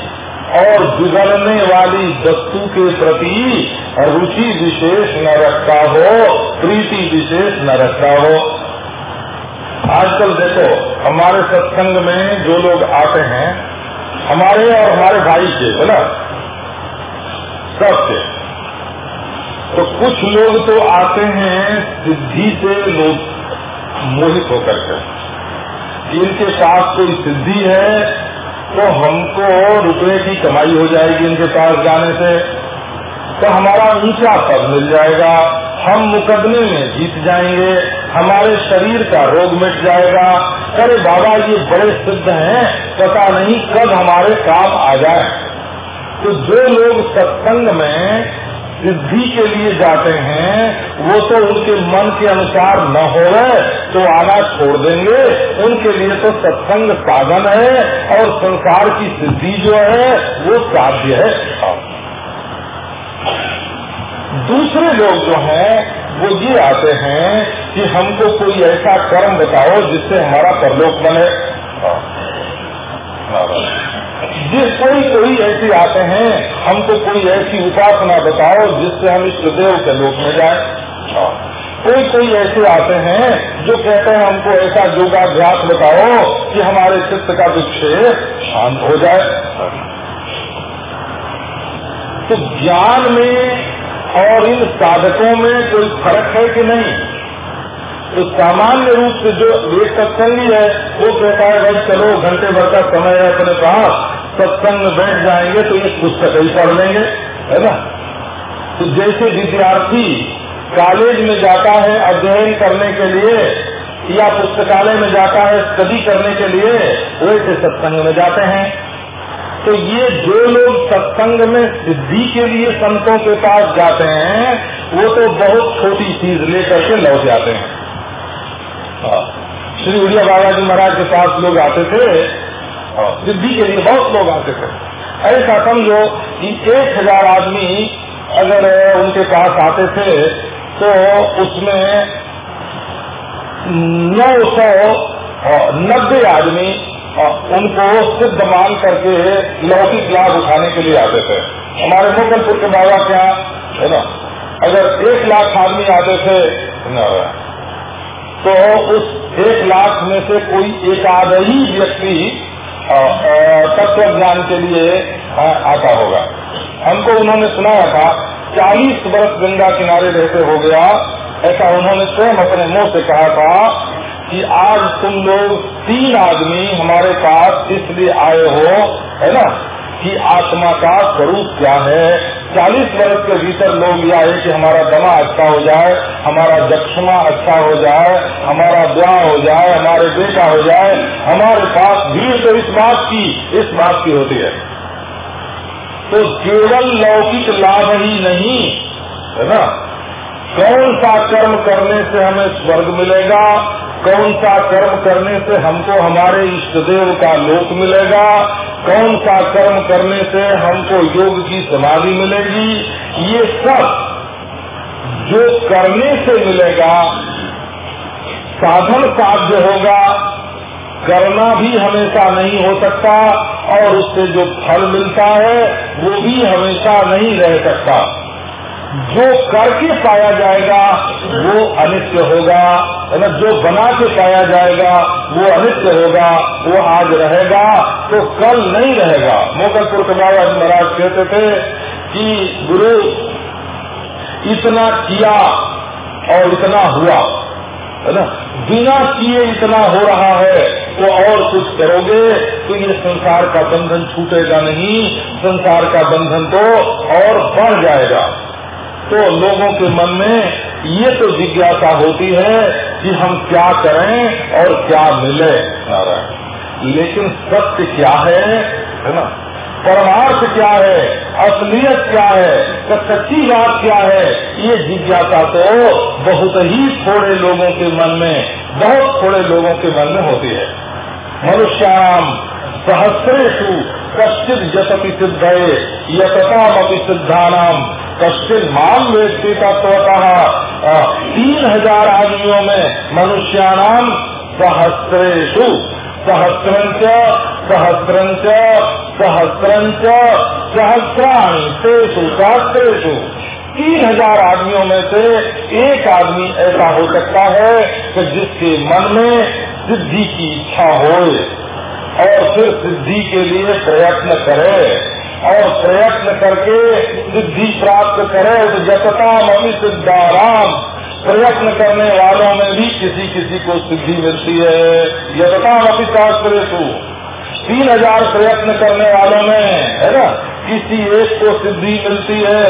और बिगड़ने वाली वस्तु के प्रति रुचि विशेष न रखता हो, प्रीति विशेष न रखता हो। आजकल देखो, हमारे सत्संग में जो लोग आते हैं, हमारे और हमारे भाई के है ना? सबके तो कुछ लोग तो आते हैं सिद्धि से लोग मोहित होकर के। इनके पास कोई सिद्धि है तो हमको रुपए की कमाई हो जाएगी इनके पास जाने से। तो हमारा ऊँचा पद मिल जाएगा। हम मुकदमे में जीत जाएँगे। हमारे शरीर का रोग मिट जाएगा। अरे बाबा, ये बड़े सिद्ध हैं। पता नहीं कब हमारे काम आ जाए। तो जो लोग सत्संग में सिद्धि के लिए जाते हैं, वो तो उनके मन के अनुसार न हो रहे तो आना छोड़ देंगे। उनके लिए तो सत्संग साधन है, और संसार की सिद्धि जो है, वो साध्य है। दूसरे लोग जो हैं, वो ये आते हैं कि हमको कोई ऐसा कर्म बताओ जिससे हमारा परलोक बने जिस कोई कोई ऐसी आते हैं, हमको कोई ऐसी उपासना बताओ जिससे हम इष्ट देव के लोक में जाए। कोई कोई ऐसे आते हैं जो कहते हैं हमको ऐसा योगाभ्यास बताओ कि हमारे चित्त का विक्षेप शांत हो जाए। तो ज्ञान में और इन साधकों में कोई फ़र्क है कि नहीं? तो सामान्य रूप से जो एक सत्संगी है, वो कहता है, भाई चलो, घंटे भर का समय है अपने पास सत्संग में बैठ जाएँगे तो ये पुस्तक ही पढ़ लेंगे, है ना तो जैसे विद्यार्थी कॉलेज में जाता है अध्ययन करने के लिए या पुस्तकालय में जाता है स्टडी करने के लिए, वैसे सत्संग में जाते हैं तो ये जो लोग सत्संग में सिद्धि के लिए संतों के पास जाते हैं, वो तो बहुत छोटी चीज़ लेकर के लौट जाते हैं हाँ। श्री उड़िया बाबा जी महाराज के पास लोग आते थे सिद्धि के लिए बहुत लोग आते थे। ऐसा समझो कि एक हज़ार आदमी अगर उनके पास आते थे तो उसमें नौ सौ नब्बे आदमी उनको सिद्ध मान करके लौकिक लाभ उठाने के लिए आते थे। हमारे मुगलपुर के बाबा क्या है ना, अगर एक लाख आदमी आते थे तो उस एक लाख में से कोई एक आध ही व्यक्ति तत्व ज्ञान के लिए आता होगा। हमको उन्होंने सुनाया था, चालीस वर्ष गंगा किनारे रहते हो गया, ऐसा उन्होंने स्वयं अपने मुँह से कहा था कि आज तुम लोग तीन आदमी हमारे पास इसलिए आए हो, है ना? कि आत्मा का स्वरूप क्या है? चालीस वर्ष के भीतर लोग यह है कि हमारा दमा अच्छा हो जाए, हमारा दक्षिणा अच्छा हो जाए, हमारा ब्याह हो जाए, हमारे बेटा हो जाए, हमारे पास भीड़ तो इस बात की, इस बात की होती है। तो केवल लौकिक लाभ ही नहीं, है ना? कौन सा कर्म करने से हमें स्वर्ग मिलेगा? कौन सा कर्म करने से हमको हमारे इष्ट देव का लोक मिलेगा? कौन सा कर्म करने से हमको योग की समाधि मिलेगी? ये सब जो करने से मिलेगा, साधन साध्य होगा। करना भी हमेशा नहीं हो सकता और उससे जो फल मिलता है, वो भी हमेशा नहीं रह सकता। जो करके पाया जाएगा, वो अनित्य होगा। ना जो बना के पाया जाएगा, वो अनित्य होगा, वो आज रहेगा तो कल नहीं रहेगा। मोगलपुर के बाबा महाराज कहते थे कि, गुरु, इतना किया और इतना हुआ। है ना? बिना किए इतना हो रहा है तो और कुछ करोगे? तो ये संसार का बंधन छूटेगा नहीं। संसार का बंधन तो और बढ़ जाएगा। तो लोगों के मन में ये तो जिज्ञासा होती है कि हम क्या करें और क्या मिले लेकिन सत्य क्या है है ना? परमार्थ क्या है, असलियत क्या है सच्ची बात क्या है, ये जिज्ञासा तो बहुत ही थोड़े लोगों के मन में, बहुत थोड़े लोगों के मन में होती है। मनुष्याम सहस्रेशु कश्चित जतपि सिद्ध यततामपि सिद्धानाम कश्चित माम व्यक्ति कहा तीन हज़ार आदमियों में मनुष्याणाम सहस्रेशु सहस्रंच सहस्रंच सहस्रंच सहस्राणी तेसु सहस्रेशु तीन हज़ार आदमियों में से एक आदमी ऐसा हो सकता है कि जिसके मन में सिद्धि की इच्छा हो और फिर सिद्धि के लिए प्रयत्न करे। और प्रयत्न करके सिद्धि प्राप्त करे तो जतता ममी सिद्धाराम। प्रयत्न करने वालों में भी किसी किसी को सिद्धि मिलती है। यथता मपी शास्त्र तीन हज़ार प्रयत्न करने वालों में, है ना, किसी एक को सिद्धि मिलती है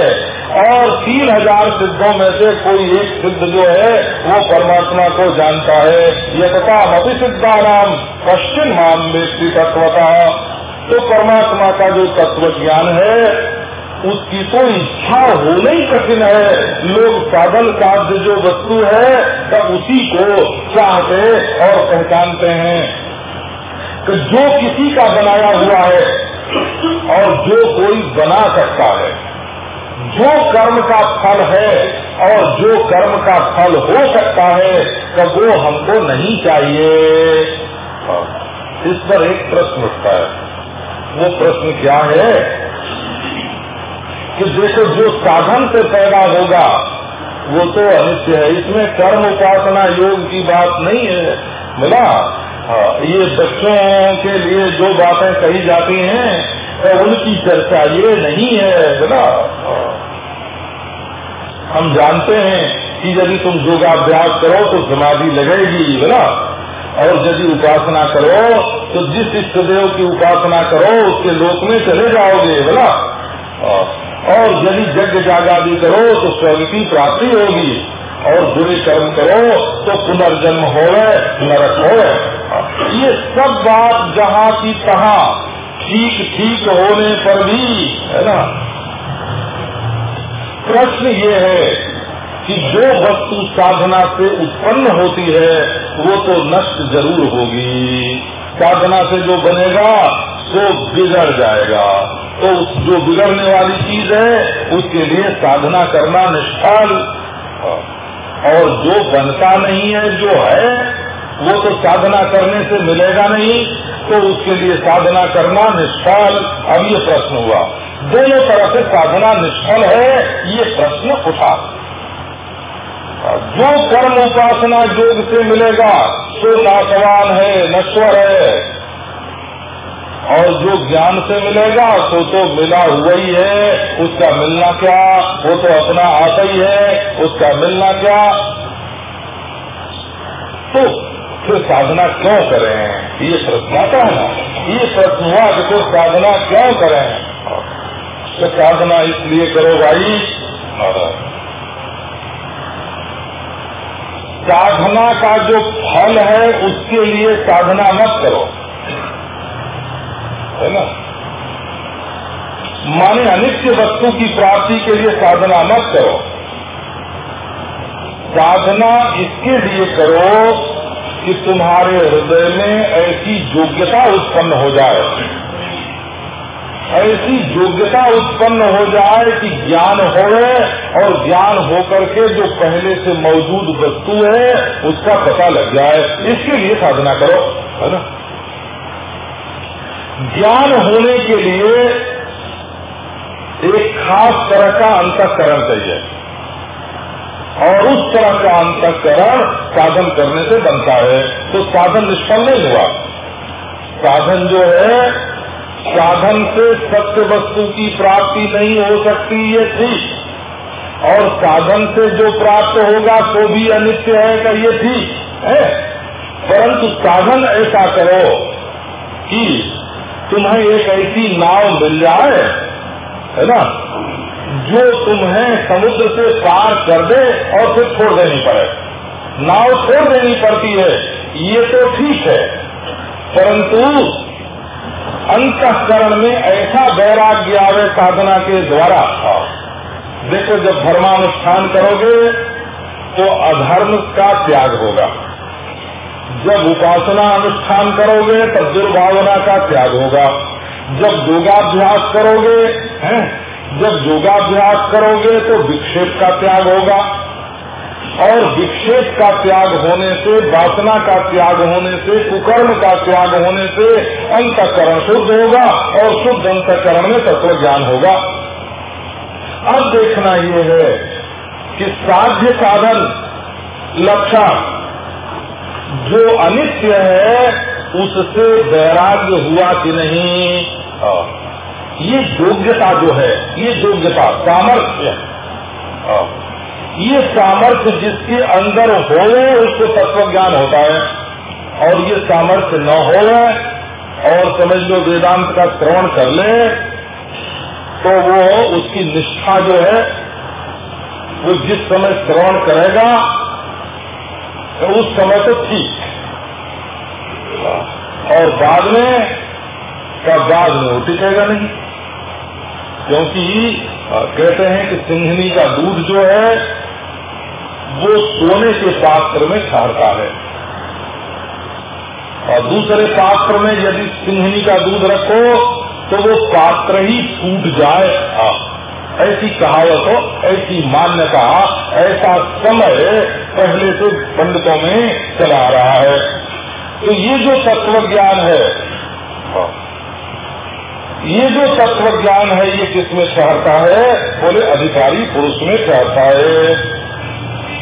और तीन हज़ार सिद्धों में से कोई एक सिद्ध जो है, वो परमात्मा को जानता है। यथता मपी सिद्धा नाम पश्चिम मान व्यक्ति तत्वता तो परमात्मा का जो तत्व ज्ञान है, उसकी तो इच्छा होना ही कठिन है। लोग साधन साध्य जो वस्तु है तब उसी को चाहते और पहचानते हैं। कि जो किसी का बनाया हुआ है और जो कोई बना सकता है। जो कर्म का फल है और जो कर्म का फल हो सकता है तो वो हमको नहीं चाहिए। इस पर एक प्रश्न उठता है। वो प्रश्न क्या है? कि देखो, जो साधन से पैदा होगा, वो तो अनित्य है। इसमें कर्म उपासना योग की बात नहीं है। बोला हाँ, ये बच्चों के लिए जो बातें कही जाती हैं तो उनकी चर्चा ये नहीं है बोला। हम जानते हैं कि यदि तुम योगाभ्यास करो तो समाधि लगेगी बोला और यदि उपासना करो तो जिस इष्ट देव की उपासना करो उसके लोक में चले जाओगे बोला। और यदि यज्ञ जागादि करो तो स्वर्ग की प्राप्ति होगी और बुरे कर्म करो तो पुनर्जन्म हो नरक हो ये सब बात जहाँ की तहाँ, ठीक ठीक होने पर भी, है ना? प्रश्न ये है कि जो वस्तु साधना से उत्पन्न होती है, वो तो नष्ट ज़रूर होगी। साधना से जो बनेगा वो बिगड़ जाएगा। तो जो बिगड़ने वाली चीज़ है, उसके लिए साधना करना निष्फल। और जो बनता नहीं है, जो है, वो तो साधना करने से मिलेगा नहीं तो उसके लिए साधना करना निष्फल। अब ये प्रश्न हुआ, दोनों तरह से साधना निष्फल है, ये प्रश्न उठा। जो कर्म उपासना योग से मिलेगा तो नाशवान है, नश्वर है। और जो ज्ञान से मिलेगा तो तो मिला हुआ ही है। उसका मिलना क्या? वो तो अपना आता ही है। उसका मिलना क्या? तो फिर साधना क्यों करें? ये प्रश्न आता है ना। ये प्रश्न हुआ कि फिर साधना क्यों करें? तो साधना इसलिए करो भाई। साधना का जो फल है, उसके लिए साधना मत करो। है ना? माने अनित्य वस्तु की प्राप्ति के लिए साधना मत करो। साधना इसके लिए करो कि तुम्हारे हृदय में ऐसी योग्यता उत्पन्न हो जाए। ऐसी योग्यता उत्पन्न हो जाए कि ज्ञान हो और ज्ञान होकर के जो पहले से मौजूद वस्तु है, उसका पता लग जाए। इसके लिए साधना करो, है ना? ज्ञान होने के लिए एक खास तरह का अंतकरण चाहिए। और उस तरह का अंतकरण साधन करने से बनता है। तो साधन निष्फल नहीं हुआ। साधन जो है, साधन से सत्य वस्तु की प्राप्ति नहीं हो सकती, ये ठीक। और साधन से जो प्राप्त होगा तो भी अनित्य है का ये ठीक, है? परंतु साधन ऐसा करो कि तुम्हें एक ऐसी नाव मिल जाए, है ना, जो तुम्हें समुद्र से पार कर दे और फिर छोड़ देनी पड़े। नाव छोड़ देनी पड़ती है, ये तो ठीक है, परंतु अंतकरण में ऐसा वैराग्य आवे साधना के द्वारा। देखो, जब धर्मानुष्ठान करोगे तो अधर्म का त्याग होगा। जब उपासना अनुष्ठान करोगे, तब दुर्भावना का त्याग होगा। जब योगाभ्यास करोगे, हैं? जब योगाभ्यास करोगे तो विक्षेप का त्याग होगा। और विक्षेप का त्याग होने से, वासना का त्याग होने से, कुकर्म का त्याग होने से अंतकरण शुद्ध होगा और शुद्ध अंतकरण में तत्व ज्ञान होगा। अब देखना ये है कि साध्य साधन, लक्षण जो अनित्य है, उससे वैराग्य हुआ कि नहीं? ये योग्यता जो है, ये योग्यता, सामर्थ्य ये सामर्थ्य जिसके अंदर हो, उसको तत्व ज्ञान होता है। और ये सामर्थ्य न हो, और समझ लो वेदांत का श्रवण कर ले तो वो, उसकी निष्ठा जो है, वो जिस समय श्रवण करेगा तो उस समय तो ठीक और बाद में का बाद में वो टिकेगा नहीं? क्योंकि कहते हैं कि सिंहनी का दूध जो है, वो सोने के पात्र में ठहरता है। और दूसरे पात्र में यदि सिंहनी का दूध रखो तो वो पात्र ही टूट जाए। ऐसी कहावत, ऐसी मान्यता, ऐसा समय पहले से पंडितों में चला रहा है। तो ये जो तत्व ज्ञान है, ये जो तत्व ज्ञान है, ये किसमें ठहरता है? बोले, अधिकारी पुरुष में ठहरता है।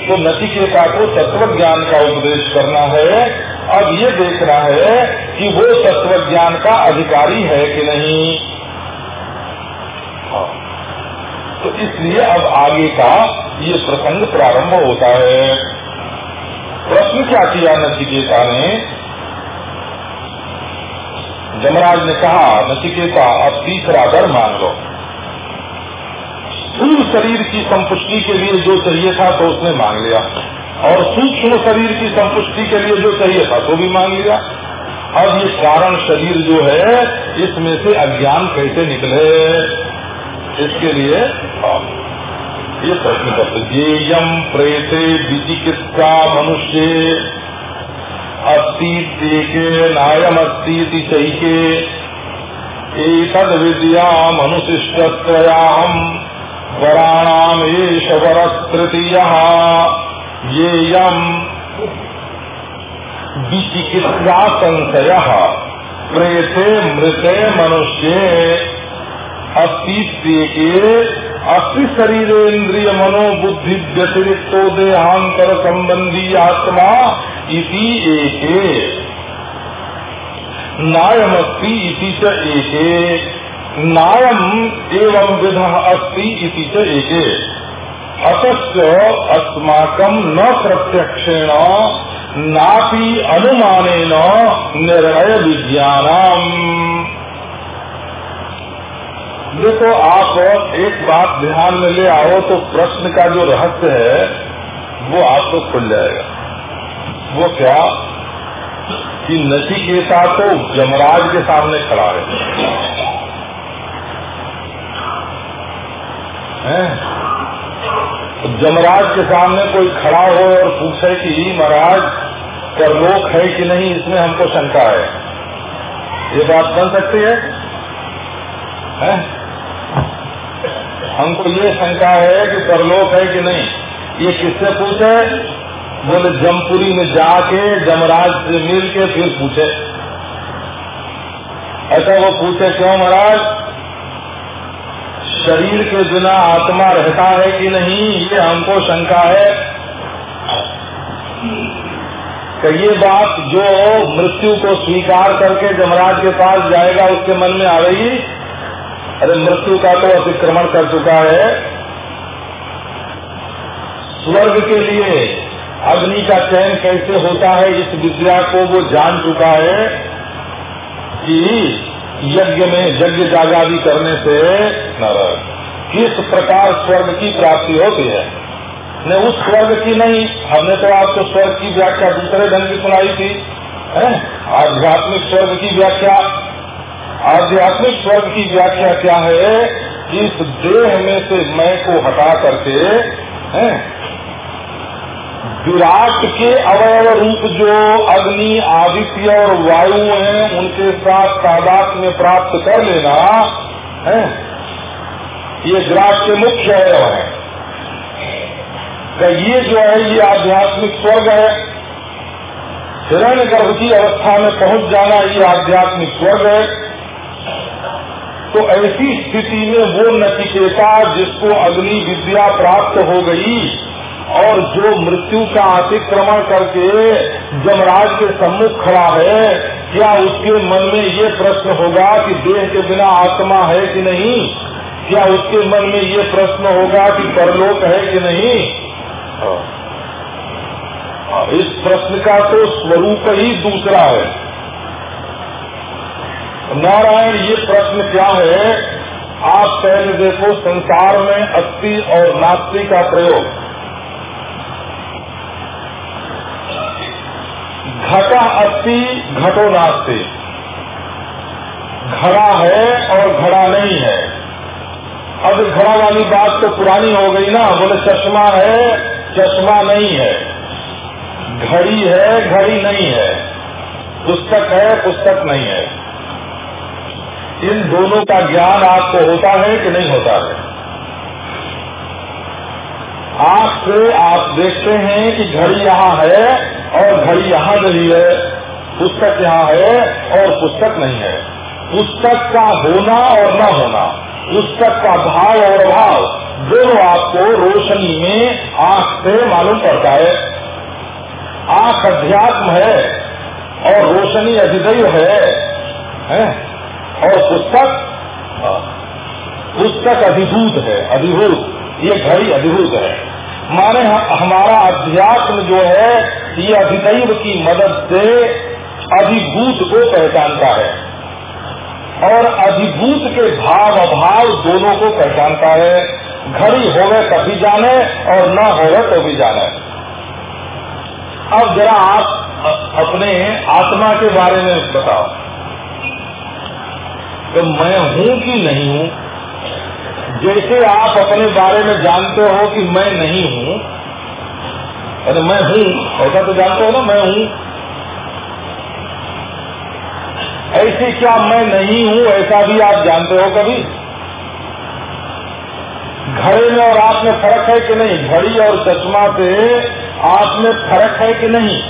तो नचिकेता को तत्व ज्ञान का उपदेश करना है। अब ये देखना है कि वो तत्व ज्ञान का अधिकारी है कि नहीं। हाँ। तो इसलिए अब आगे का ये प्रसंग प्रारंभ होता है। प्रश्न क्या किया नचिकेता ने? जमराज ने कहा, नचिकेता, अब तीसरा दर मान लो। स्थूल शरीर की संपुष्टि के लिए जो चाहिए था तो उसने मांग लिया। और सूक्ष्म शरीर की संपुष्टि के लिए जो चाहिए था तो भी मांग लिया। अब ये कारण शरीर जो है, इसमें से अज्ञान कैसे निकले? इसके लिए ये प्रश्न करते ये यम प्रेते विचिकित्सा मनुष्य अस्तीके नायम अस्ती चैके। एक विद्या मनुशिष्टयाम वराणाम एष वरस्तृतीय ये यम विचिकित्सा संशय प्रेते मृते मनुष्य अस्तित्व के अस्थि शरीर इंद्रिय मनोबुद्धि व्यतिरिक्तो देहांतर संबंधी आत्मा इति एके नायमस्ति इति च एके नायम एवं विध अस्ति इति च एके। अतच अस्माकं न प्रत्यक्षेण नापि अनुमान निर्णय विज्ञानम देखो आप एक बात ध्यान में ले आओ तो प्रश्न का जो रहस्य है वो आपको खुल जाएगा। वो क्या? कि नचिकेता तो जमराज के सामने खड़ा है, है? जमराज के सामने कोई खड़ा हो और पूछे कि महाराज परलोक है कि नहीं इसमें हमको शंका है। ये बात बन सकती है, है? हमको ये शंका है कि परलोक है कि नहीं? ये किससे पूछे? बोले, जमपुरी में जाके, जमराज से मिल के फिर पूछे। ऐसा वो पूछे, क्यों महाराज? शरीर के बिना आत्मा रहता है कि नहीं? ये हमको शंका है। कि ये बात जो मृत्यु को स्वीकार करके जमराज के पास जाएगा, उसके मन में आ रही अरे मृत्यु का तो अतिक्रमण कर चुका है। स्वर्ग के लिए अग्नि का चयन कैसे होता है इस विद्या को वो जान चुका है कि यज्ञ में यज्ञ जागादी करने से किस प्रकार स्वर्ग की प्राप्ति होती है? ने उस स्वर्ग की नहीं, हमने तो आपको स्वर्ग की व्याख्या दूसरे ढंग की सुनाई थी। आध्यात्मिक स्वर्ग की व्याख्या आध्यात्मिक स्वर्ग की व्याख्या क्या है? इस देह में से मैं को हटा करके, है? विराट के अवयव रूप जो अग्नि, आदित्य और वायु हैं, उनके साथ तादाद में प्राप्त कर लेना, है? ये विराट के मुख्य अवयव है। ये जो है, ये आध्यात्मिक स्वर्ग है। हिरण्य गर्भ की अवस्था में पहुँच जाना ये आध्यात्मिक स्वर्ग है। तो ऐसी स्थिति में वो नचिकेता जिसको अग्नि विद्या प्राप्त हो गई और जो मृत्यु का अतिक्रमण करके जमराज के सम्मुख खड़ा है, क्या उसके मन में ये प्रश्न होगा कि देह के बिना आत्मा है कि नहीं? क्या उसके मन में ये प्रश्न होगा कि परलोक है कि नहीं? इस प्रश्न का तो स्वरूप ही दूसरा है। नारायण, ये प्रश्न क्या है? आप पहले देखो, संसार में अस्थि और नास्ति का प्रयोग। घटा अस्थि, घटो नास्ति। घड़ा है और घड़ा नहीं है। अब घड़ा वाली बात तो पुरानी हो गई ना, बोले चश्मा है, चश्मा नहीं है। घड़ी है, घड़ी नहीं है। पुस्तक है, पुस्तक नहीं है। इन दोनों का ज्ञान आपको होता है कि नहीं होता है? आँख से आप देखते हैं कि घड़ी यहाँ है और घड़ी यहाँ नहीं है पुस्तक यहाँ है और पुस्तक नहीं है। पुस्तक का होना और न होना पुस्तक का भाव और अभाव दोनों आपको रोशनी में आँख से मालूम पड़ता है। आँख अध्यात्म है और रोशनी अधिदैव है, है? और पुस्तक पुस्तक अधिभूत है, अधिभूत, ये घड़ी अधिभूत है। माने हमारा अध्यात्म जो है, ये अधिदैव की मदद से अधिभूत को पहचानता है। और अधिभूत के भाव अभाव दोनों को पहचानता है। घड़ी होवे तभी जाने और न होवे तो भी जाने। अब जरा आप अपने आत्मा के बारे में बताओ। तो मैं हूँ कि नहीं हूँ? जैसे आप अपने बारे में जानते हो कि मैं नहीं हूँ, अरे मैं हूँ, ऐसा तो जानते हो ना, मैं हूँ। ऐसे क्या मैं नहीं हूँ, ऐसा भी आप जानते हो कभी? घड़े में और आप में फ़र्क है कि नहीं? घड़ी और चश्मा से आप में फ़र्क है कि नहीं?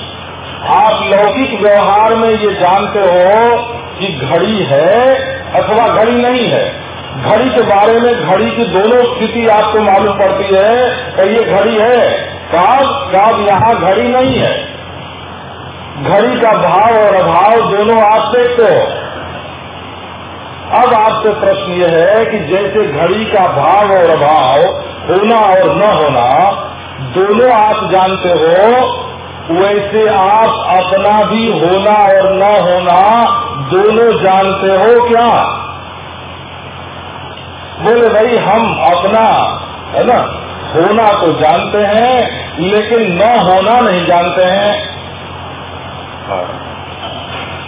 आप लौकिक व्यवहार में ये जानते हो कि घड़ी है अथवा घड़ी नहीं है। घड़ी के बारे में घड़ी की दोनों स्थिति आपको मालूम पड़ती है कि ये घड़ी है। कब कब यहाँ घड़ी नहीं है। घड़ी का भाव और अभाव दोनों आप देखते हो। अब आपसे प्रश्न यह है कि जैसे घड़ी का भाव और अभाव होना और न होना, दोनों आप जानते हो वैसे आप अपना भी होना और न होना दोनों जानते हो क्या? बोले, भाई, हम अपना, है ना, होना तो जानते हैं, लेकिन न होना नहीं जानते हैं।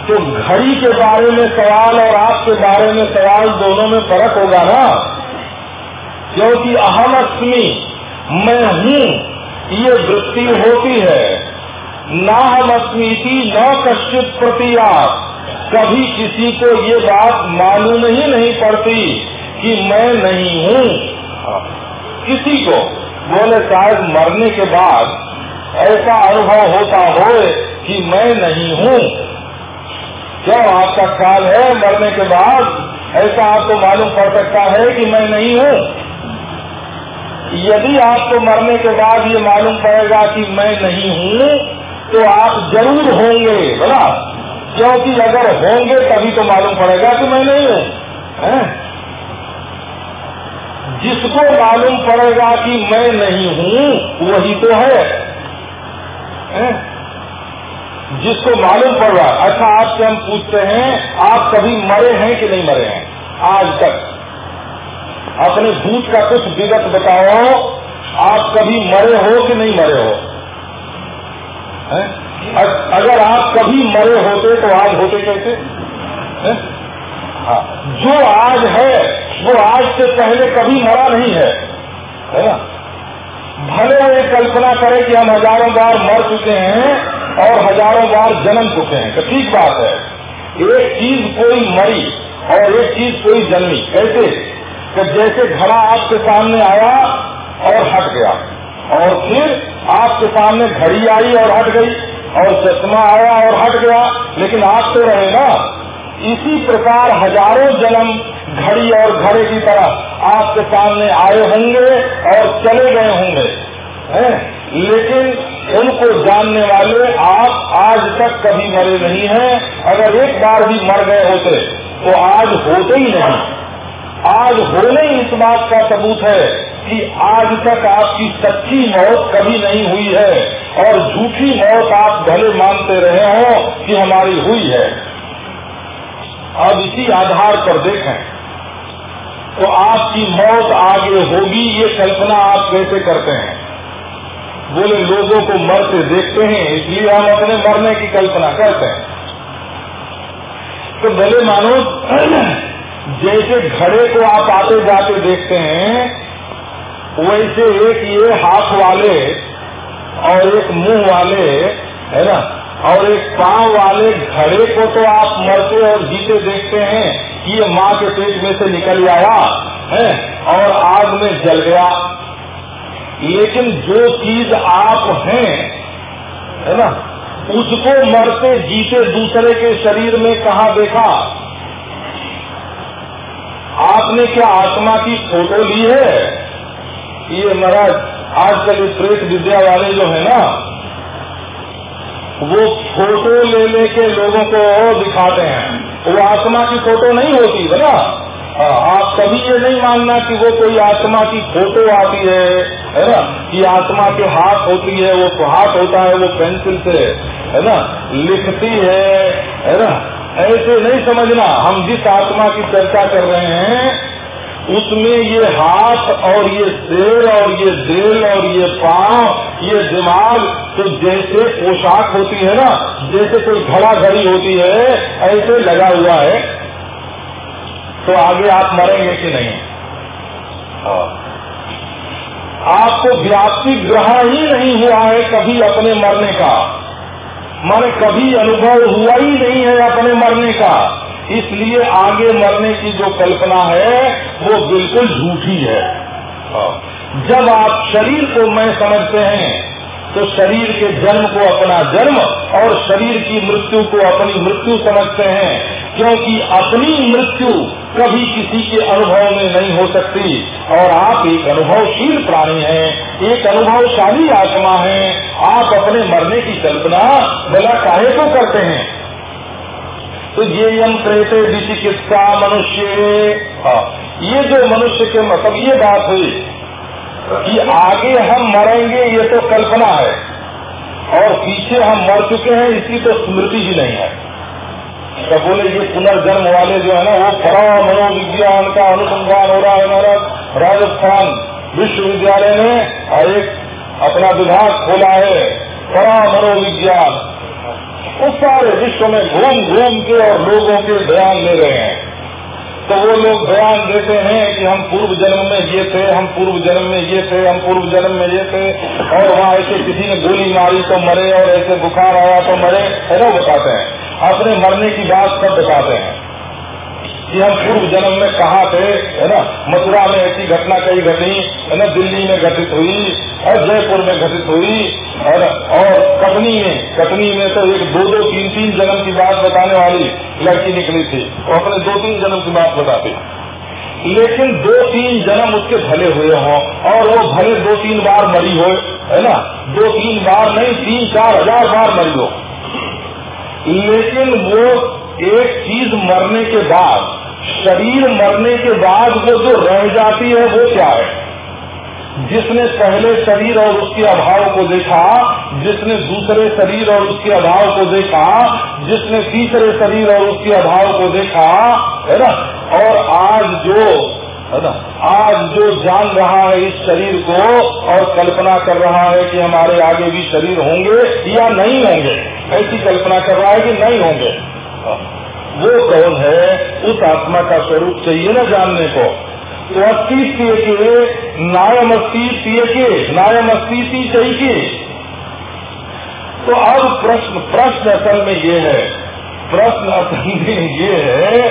तो घड़ी के बारे में सवाल और आपके बारे में सवाल दोनों में फ़र्क होगा ना? क्योंकि अहम अस्मी मैं हूँ, ये वृत्ति होती है। ना हम अस्मीति न कश्चित प्रतिया। कभी किसी को ये बात मालूम ही नहीं पड़ती कि मैं नहीं हूँ। किसी को, बोले शायद मरने के बाद ऐसा अनुभव होता हो कि मैं नहीं हूँ। क्यों? आपका ख्याल है मरने के बाद ऐसा आपको मालूम पड़ सकता है कि मैं नहीं हूँ? यदि आपको मरने के बाद ये मालूम पड़ेगा कि मैं नहीं हूँ तो आप ज़रूर होंगे, बोला। क्योंकि अगर होंगे तभी तो मालूम पड़ेगा कि मैं नहीं हूँ जिसको मालूम पड़ेगा कि मैं नहीं हूँ, वही तो है? जिसको मालूम पड़ रहा अच्छा आपसे हम पूछते हैं, आप कभी मरे हैं कि नहीं मरे हैं? आज तक। अपने भूत का कुछ विगत बताओ, आप कभी मरे हो कि नहीं मरे हो? है? अगर आप कभी मरे होते तो आज होते कैसे? है? जो आज है, वो आज से पहले कभी मरा नहीं है। है ना? भले ये कल्पना करे कि हम हज़ारों बार मर चुके हैं और हज़ारों बार जन्म चुके हैं। तो ठीक बात है। एक चीज़ कोई मरी और एक चीज़ कोई जन्मी। कैसे जैसे घड़ा आपके सामने आया और हट गया। और फिर आपके सामने घड़ी आई और हट गई, और चश्मा आया और हट गया, लेकिन आप तो रहे ना। इसी प्रकार हज़ारों जन्म घड़ी और घड़े की तरह आपके सामने आए होंगे और चले गए होंगे। हैं? लेकिन उनको जानने वाले आप आज तक कभी मरे नहीं हैं। अगर एक बार भी मर गए होते तो आज होते ही नहीं। आज होने ही इस बात का सबूत है। कि आज तक आपकी सच्ची मौत कभी नहीं हुई है और झूठी मौत आप भले मानते रहे हो कि हमारी हुई है। अब इसी आधार पर देखें। तो आपकी मौत आगे होगी, ये कल्पना आप कैसे करते हैं? बोले, लोगों को मरते देखते हैं, इसलिए हम अपने मरने की कल्पना करते हैं। तो भले मानो, <clears throat> जैसे घड़े को आप आते जाते देखते हैं वैसे एक ये हाथ वाले और एक मुँह वाले, है ना? और एक पाँव वाले घड़े को तो आप मरते और जीते देखते हैं कि ये माँ के पेट में से निकल आया, है? और आग में जल गया। लेकिन जो चीज़ आप हैं, है ना? उसको मरते, जीते दूसरे के शरीर में कहा देखा? आपने क्या आत्मा की फ़ोटो ली है? ये महाराज, आजकल प्रेत विद्या वाले जो है ना, वो फ़ोटो ले लेके लोगों को दिखाते हैं। वो आत्मा की फ़ोटो नहीं होती, है ना? आप कभी ये नहीं मानना कि वो कोई आत्मा की फ़ोटो आती है है ना? कि आत्मा के हाथ होती है, वो हाथ होता है, वो पेंसिल से, है ना? लिखती है है ना? ऐसे नहीं समझना। हम जिस आत्मा की चर्चा कर रहे हैं उसमें ये हाथ और ये सिर और ये दिल और ये पाँव, ये दिमाग तो जैसे पोशाक होती है ना, जैसे कोई घड़ा घड़ी होती है, ऐसे लगा हुआ है। तो आगे आप मरेंगे कि नहीं? हाँ। आपको व्याप्ति ग्रहण ही नहीं हुआ है कभी अपने मरने का। माने कभी अनुभव हुआ ही नहीं है अपने मरने का। इसलिए आगे मरने की जो कल्पना है, वो बिल्कुल झूठी है। जब आप शरीर को मैं समझते हैं तो शरीर के जन्म को अपना जन्म और शरीर की मृत्यु को अपनी मृत्यु समझते हैं, क्योंकि अपनी मृत्यु कभी किसी के अनुभव में नहीं हो सकती। और आप एक अनुभवशील प्राणी हैं, एक अनुभवशाली आत्मा हैं। आप अपने मरने की कल्पना भला काहे को करते हैं? तो ये यम प्रेते विचिकित्सा मनुष्य। हाँ, ये जो मनुष्य के मतलब ये बात हुई कि आगे हम मरेंगे ये तो कल्पना है। और पीछे हम मर चुके हैं इसकी तो स्मृति ही नहीं है। तो बोले ये पुनर्जन्म वाले जो है ना वो परा मनोविज्ञान का अनुसंधान हो रहा है हमारा राजस्थान विश्वविद्यालय ने एक अपना विभाग खोला है परा मनोविज्ञान। उस सारे विश्व में घूम घूम के और लोगों के बयान ले रहे हैं। तो वो लोग बयान देते हैं कि हम पूर्व जन्म में ये थे, हम पूर्व जन्म में ये थे, हम पूर्व जन्म में ये थे, और वहाँ ऐसे किसी ने गोली मारी तो मरे और ऐसे बुखार आया तो मरे ऐसा बताते हैं। अपने मरने की बात सब बताते हैं। कि हम पूर्व जन्म में कहा थे, है ना? मथुरा में ऐसी घटना कई घटी, है ना? दिल्ली में घटित हुई, और जयपुर में घटित हुई और और कटनी में कटनी में तो एक दो दो तीन तीन जन्म की बात बताने वाली लड़की निकली थी वो अपने दो तीन जन्म की बात बताती। लेकिन दो तीन जन्म उसके भले हुए हों, और वो भले दो तीन बार मरी हो, है ना? दो तीन बार नहीं, तीन चार हज़ार बार मरी हो। लेकिन वो एक चीज़ मरने के बाद, शरीर मरने के बाद वो जो रह जाती है, वो क्या है? जिसने पहले शरीर और उसके अभाव को देखा, जिसने दूसरे शरीर और उसके अभाव को देखा, जिसने तीसरे शरीर और उसके अभाव को देखा, है ना? और आज जो, है ना? आज जो जान रहा है इस शरीर को और कल्पना कर रहा है कि हमारे आगे भी शरीर होंगे या नहीं होंगे, ऐसी कल्पना कर रहा है कि नहीं होंगे। वो कौन है? उस आत्मा का स्वरूप चाहिए ना जानने को। तो अस्ती के नायम अस्ती के नायम अस्ती चाहिए तो अब प्रश्न प्रश्न असल में ये है, प्रश्न असल में ये है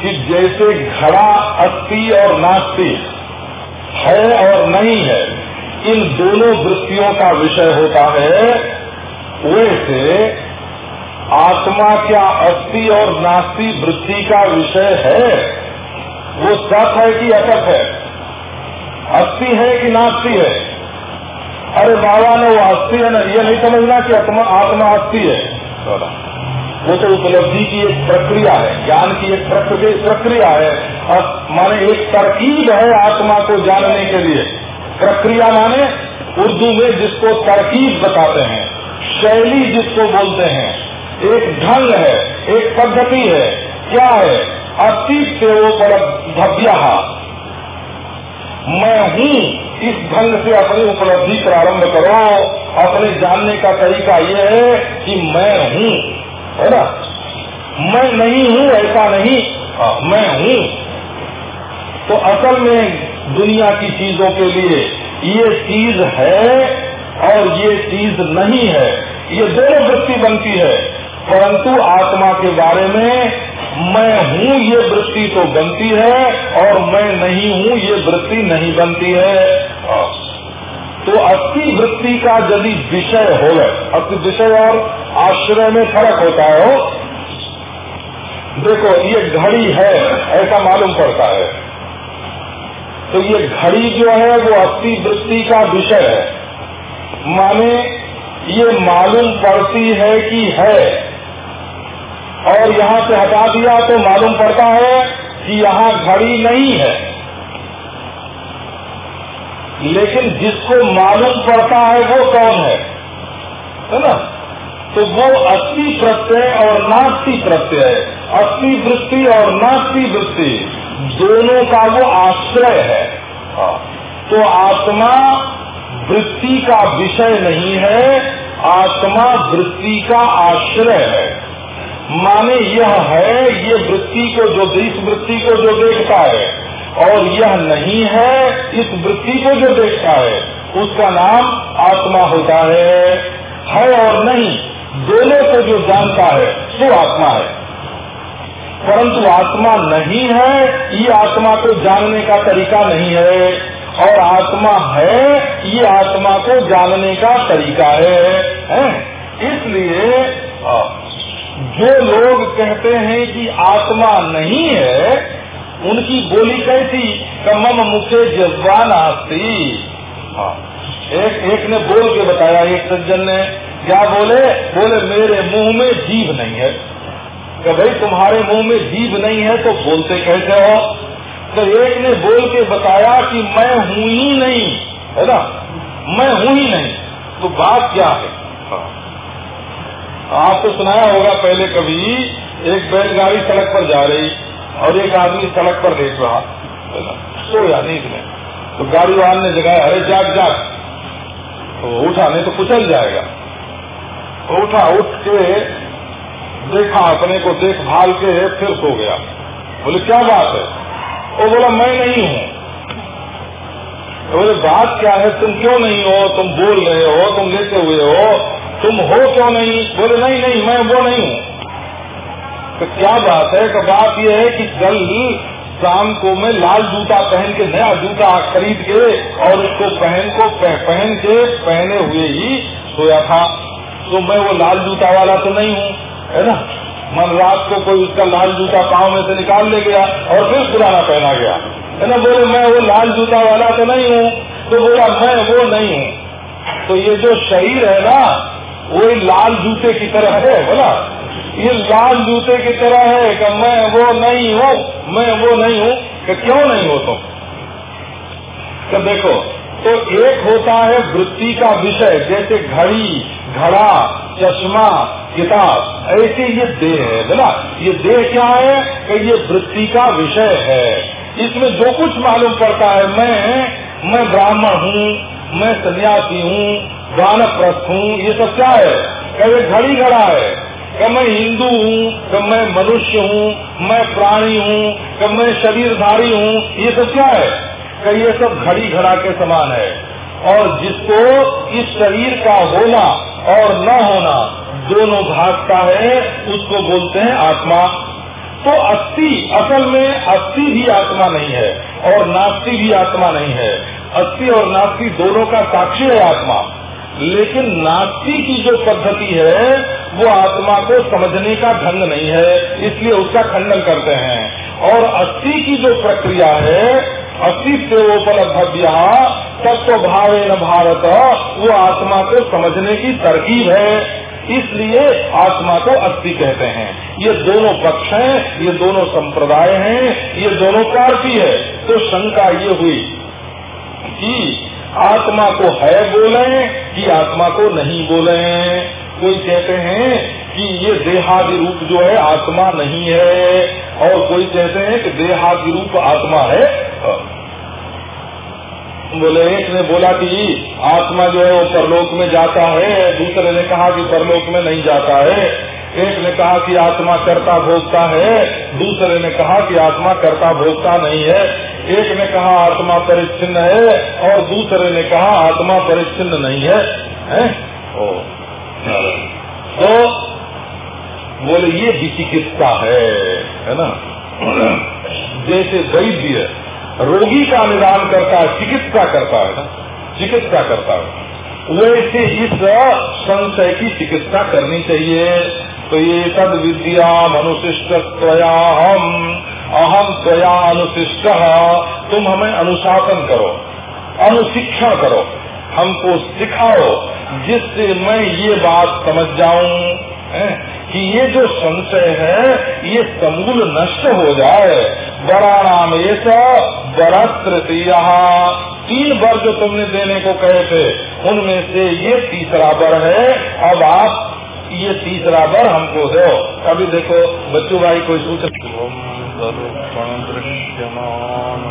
कि जैसे घड़ा अस्थि और नास्ति है और नहीं है, इन दोनों वृत्तियों का विषय होता है, वैसे आत्मा क्या अस्थि और नास्ति वृत्ति का विषय है? वो सत है कि असत है? अस्थि है कि नास्ति है? अरे बाबा, ने, वो अस्थि है ना? ये नहीं समझना कि आत्मा आत्मा अस्थि है। वो तो उपलब्धि की एक प्रक्रिया है, ज्ञान की एक प्रक्रिया है। और माने एक तरकीब है आत्मा को जानने के लिए। प्रक्रिया माने उर्दू में जिसको तरकीब बताते हैं, शैली जिसको बोलते हैं। एक ढंग है, एक पद्धति है। क्या है? से वो भव्य मैं हूँ इस ढंग से अपनी उपलब्धि प्रारंभ करो। अपने जानने का तरीका ये है कि मैं हूँ, है ना? मैं नहीं हूँ, ऐसा नहीं। मैं हूँ। तो असल में दुनिया की चीज़ों के लिए ये चीज़ है और ये चीज़ नहीं है। ये दोनों वृत्ति बनती है। परंतु आत्मा के बारे में, मैं हूँ ये वृत्ति तो बनती है, और मैं नहीं हूँ ये वृत्ति नहीं बनती है। तो अस्थि वृत्ति का यदि विषय हो गए अस्थि विषय और आश्रय में फ़र्क होता है देखो, ये घड़ी है, ऐसा मालूम पड़ता है। तो ये घड़ी जो है, वो अस्थि वृत्ति का विषय है। माने, ये मालूम पड़ती है कि है। और यहाँ से हटा दिया तो मालूम पड़ता है कि यहाँ घड़ी नहीं है। लेकिन जिसको मालूम पड़ता है वो कौन है? है ना? तो वो अस्थि प्रत्यय और नास्ती प्रत्यय अस्थि वृत्ति और नास्ती वृत्ति, दोनों का वो आश्रय है। हाँ। तो आत्मा वृत्ति का विषय नहीं है, आत्मा वृत्ति का आश्रय है। माने यह है ये वृत्ति को जो इस वृत्ति को जो देखता है और यह नहीं है इस वृत्ति को जो देखता है उसका नाम आत्मा होता है। है और नहीं दोनों को जो जानता है वो आत्मा है। परंतु आत्मा नहीं है ये आत्मा को जानने का तरीका नहीं है और आत्मा है ये आत्मा को जानने का तरीका है, है? इसलिए जो लोग कहते हैं कि आत्मा नहीं है, उनकी बोली कैसी? कमम मुखे जज्बान आस्ती। हाँ। एक एक ने बोल के बताया, एक सज्जन ने, क्या बोले? बोले, मेरे मुँह में जीव नहीं है। कि भाई, तुम्हारे मुँह में जीव नहीं है तो बोलते कैसे हो? तो एक ने बोल के बताया कि मैं हूँ ही नहीं, है ना? मैं हूँ ही नहीं। तो बात क्या हाँ। आपको तो सुनाया होगा पहले कभी, एक बैलगाड़ी सड़क पर जा रही और एक आदमी सड़क पर देख रहा। सोया नींद में तो गाड़ी वाले ने जगाया, अरे जाग जाग। तो उठा, नहीं तो कुचल जाएगा। तो उठा, उठ के देखा अपने को, देखभाल के फिर सो गया। बोले, क्या बात है? वो बोला, मैं नहीं हूँ। तो बोले, बात क्या है? तुम क्यों नहीं हो? तुम बोल रहे हो, तुम लेते हुए हो। तुम हो क्यों नहीं? बोले, नहीं नहीं, मैं वो नहीं हूँ। तो क्या बात है? तो बात यह है कि कल शाम को मैं लाल जूता पहन के नया जूता खरीद के और उसको पहन को पहन के पहने हुए ही सोया था। तो मैं वो लाल जूता वाला तो नहीं हूँ, है ना? मन रात को कोई उसका लाल जूता पाँव में से निकाल ले गया और फिर पुराना पहना गया। है ना? बोले, मैं वो लाल जूता वाला तो नहीं हूँ। तो बोला, मैं वो नहीं हूँ। तो ये जो शरीर है ना वही लाल जूते की तरह है, बोला। ये लाल जूते की तरह है कि मैं वो नहीं हूँ, मैं वो नहीं हूँ कि क्यों नहीं हो? तुम तो देखो तो एक होता है वृत्ति का विषय, जैसे घड़ी, घड़ा, चश्मा, किताब, ऐसे ये देह है, बोला। ये देह क्या है कि ये वृत्ति का विषय है। इसमें जो कुछ मालूम पड़ता है, मैं मैं ब्राह्मण हूँ, मैं सन्यासी हूँ वानप्रस्थ हूँ ये सब क्या है? कभी घड़ी घड़ा है? कि मैं हिंदू हूँ? कि मैं मनुष्य हूँ? मैं प्राणी हूँ? कि मैं शरीरधारी हूँ? ये सब क्या है? कि ये सब घड़ी घड़ा के समान है? और जिसको इस शरीर का होना और न होना दोनों भागता है, उसको बोलते हैं आत्मा। तो अस्थि, असल में अस्थि भी आत्मा नहीं है और नास्ति भी आत्मा नहीं है। अस्थि और नास्ति दोनों का साक्षी है आत्मा। लेकिन नास्ती की जो पद्धति है, वो आत्मा को समझने का ढंग नहीं है, इसलिए उसका खंडन करते हैं। और अस्थि की जो प्रक्रिया है अस्थि से अस्तित्वोपलब्ध तत्व भावे न भारत, वो आत्मा को समझने की तरकीब है। इसलिए आत्मा को अस्थि कहते हैं। ये दोनों पक्ष हैं, ये दोनों संप्रदाय हैं, ये दोनों कारती है। तो शंका ये हुई कि आत्मा को है बोले कि आत्मा को नहीं बोले। कोई कहते हैं कि ये देहादि रूप जो है, आत्मा नहीं है। और कोई कहते हैं कि देहादि रूप आत्मा है। बोले, एक ने बोला कि आत्मा जो है वो परलोक में जाता है। दूसरे ने कहा कि परलोक में नहीं जाता है। एक ने कहा कि आत्मा करता भोगता है दूसरे ने कहा कि आत्मा करता भोगता नहीं है। एक ने कहा आत्मा परिच्छिन्न है और दूसरे ने कहा आत्मा परिच्छिन्न नहीं है, है? ओ, तो बोले ये विचिकित्सा है है ना? जैसे वैद्य रोगी का निदान करता है चिकित्सा करता है ना? चिकित्सा करता है। वैसे इस संशय की चिकित्सा करनी चाहिए। ये तद विद्या अनुशिष्ट हम अहम त्वया अनुशिष्ट तुम हमें अनुशासन करो, अनुशिक्षण करो, हमको सिखाओ जिससे मैं ये बात समझ जाऊँ कि ये जो संशय है, ये समूल नष्ट हो जाए। बड़ा नाम ये बड़ा तृतीय तीन वर जो तुमने देने को कहे थे, उनमें से ये तीसरा वर है, अब आप ये तीसरा वर हमको दो अभी देखो बच्चू भाई कोई सूच दृश्यमान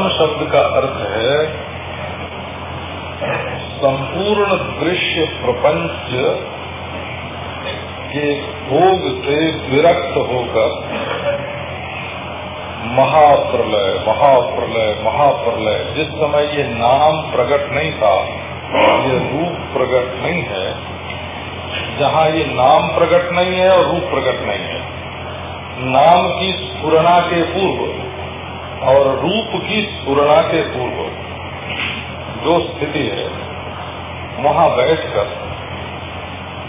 यम शब्द का अर्थ है, संपूर्ण दृश्य प्रपंच के भोग से विरक्त होकर महाप्रलय महाप्रलय महाप्रलय, जिस समय ये नाम प्रकट नहीं था, ये रूप प्रकट नहीं है, जहाँ ये नाम प्रकट नहीं है और रूप प्रकट नहीं है। नाम की स्फुरना के पूर्व और रूप की स्फुरना के पूर्व जो स्थिति है, वहाँ बैठकर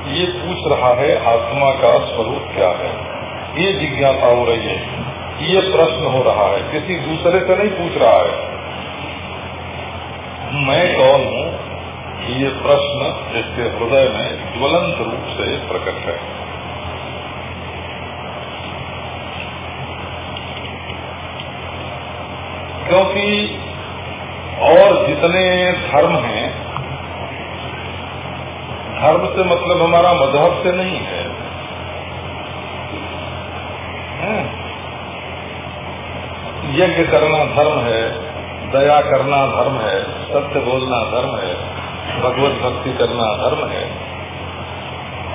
ये पूछ रहा है, आत्मा का स्वरूप क्या है? ये जिज्ञासा हो रही है, ये प्रश्न हो रहा है, किसी दूसरे से नहीं पूछ रहा है। मैं कौन हूँ? ये प्रश्न इसके हृदय में ज्वलंत रूप से प्रकट है। क्योंकि और जितने धर्म हैं, धर्म से मतलब हमारा मज़हब से नहीं है। यज्ञ करना धर्म है, दया करना धर्म है, सत्य बोलना धर्म है, भगवत भक्ति करना धर्म है,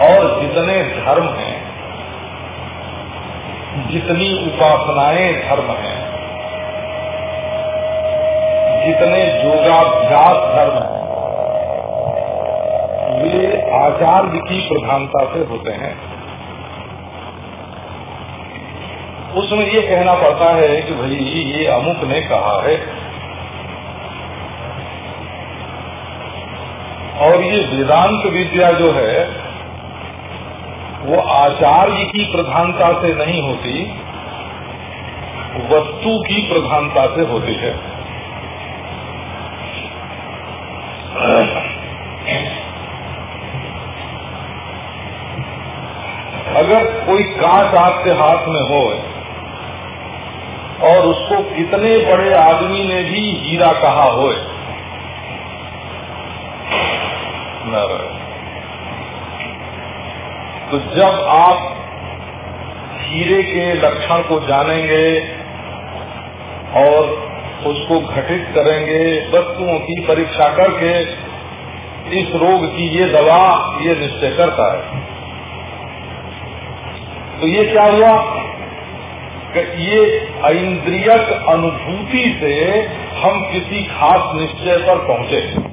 और जितने धर्म हैं, जितनी उपासनाएँ धर्म हैं योगाभ्यास धर्म वे आचार्य की प्रधानता से होते हैं। उसमें ये कहना पड़ता है कि भाई, ये अमुक ने कहा है। और ये वेदांत विद्या जो है, वो आचार्य की प्रधानता से नहीं होती, वस्तु की प्रधानता से होती है अगर कोई कांच आपके हाथ में हो, और उसको कितने बड़े आदमी ने भी हीरा कहा हो। तो जब आप हीरे के लक्षण को जानेंगे और उसको घटित करेंगे, वस्तुओं की परीक्षा करके, इस रोग की ये दवा ये निश्चय करता है। तो ये क्या हुआ? कि ये इंद्रियक अनुभूति से हम किसी खास निश्चय पर पहुँचे।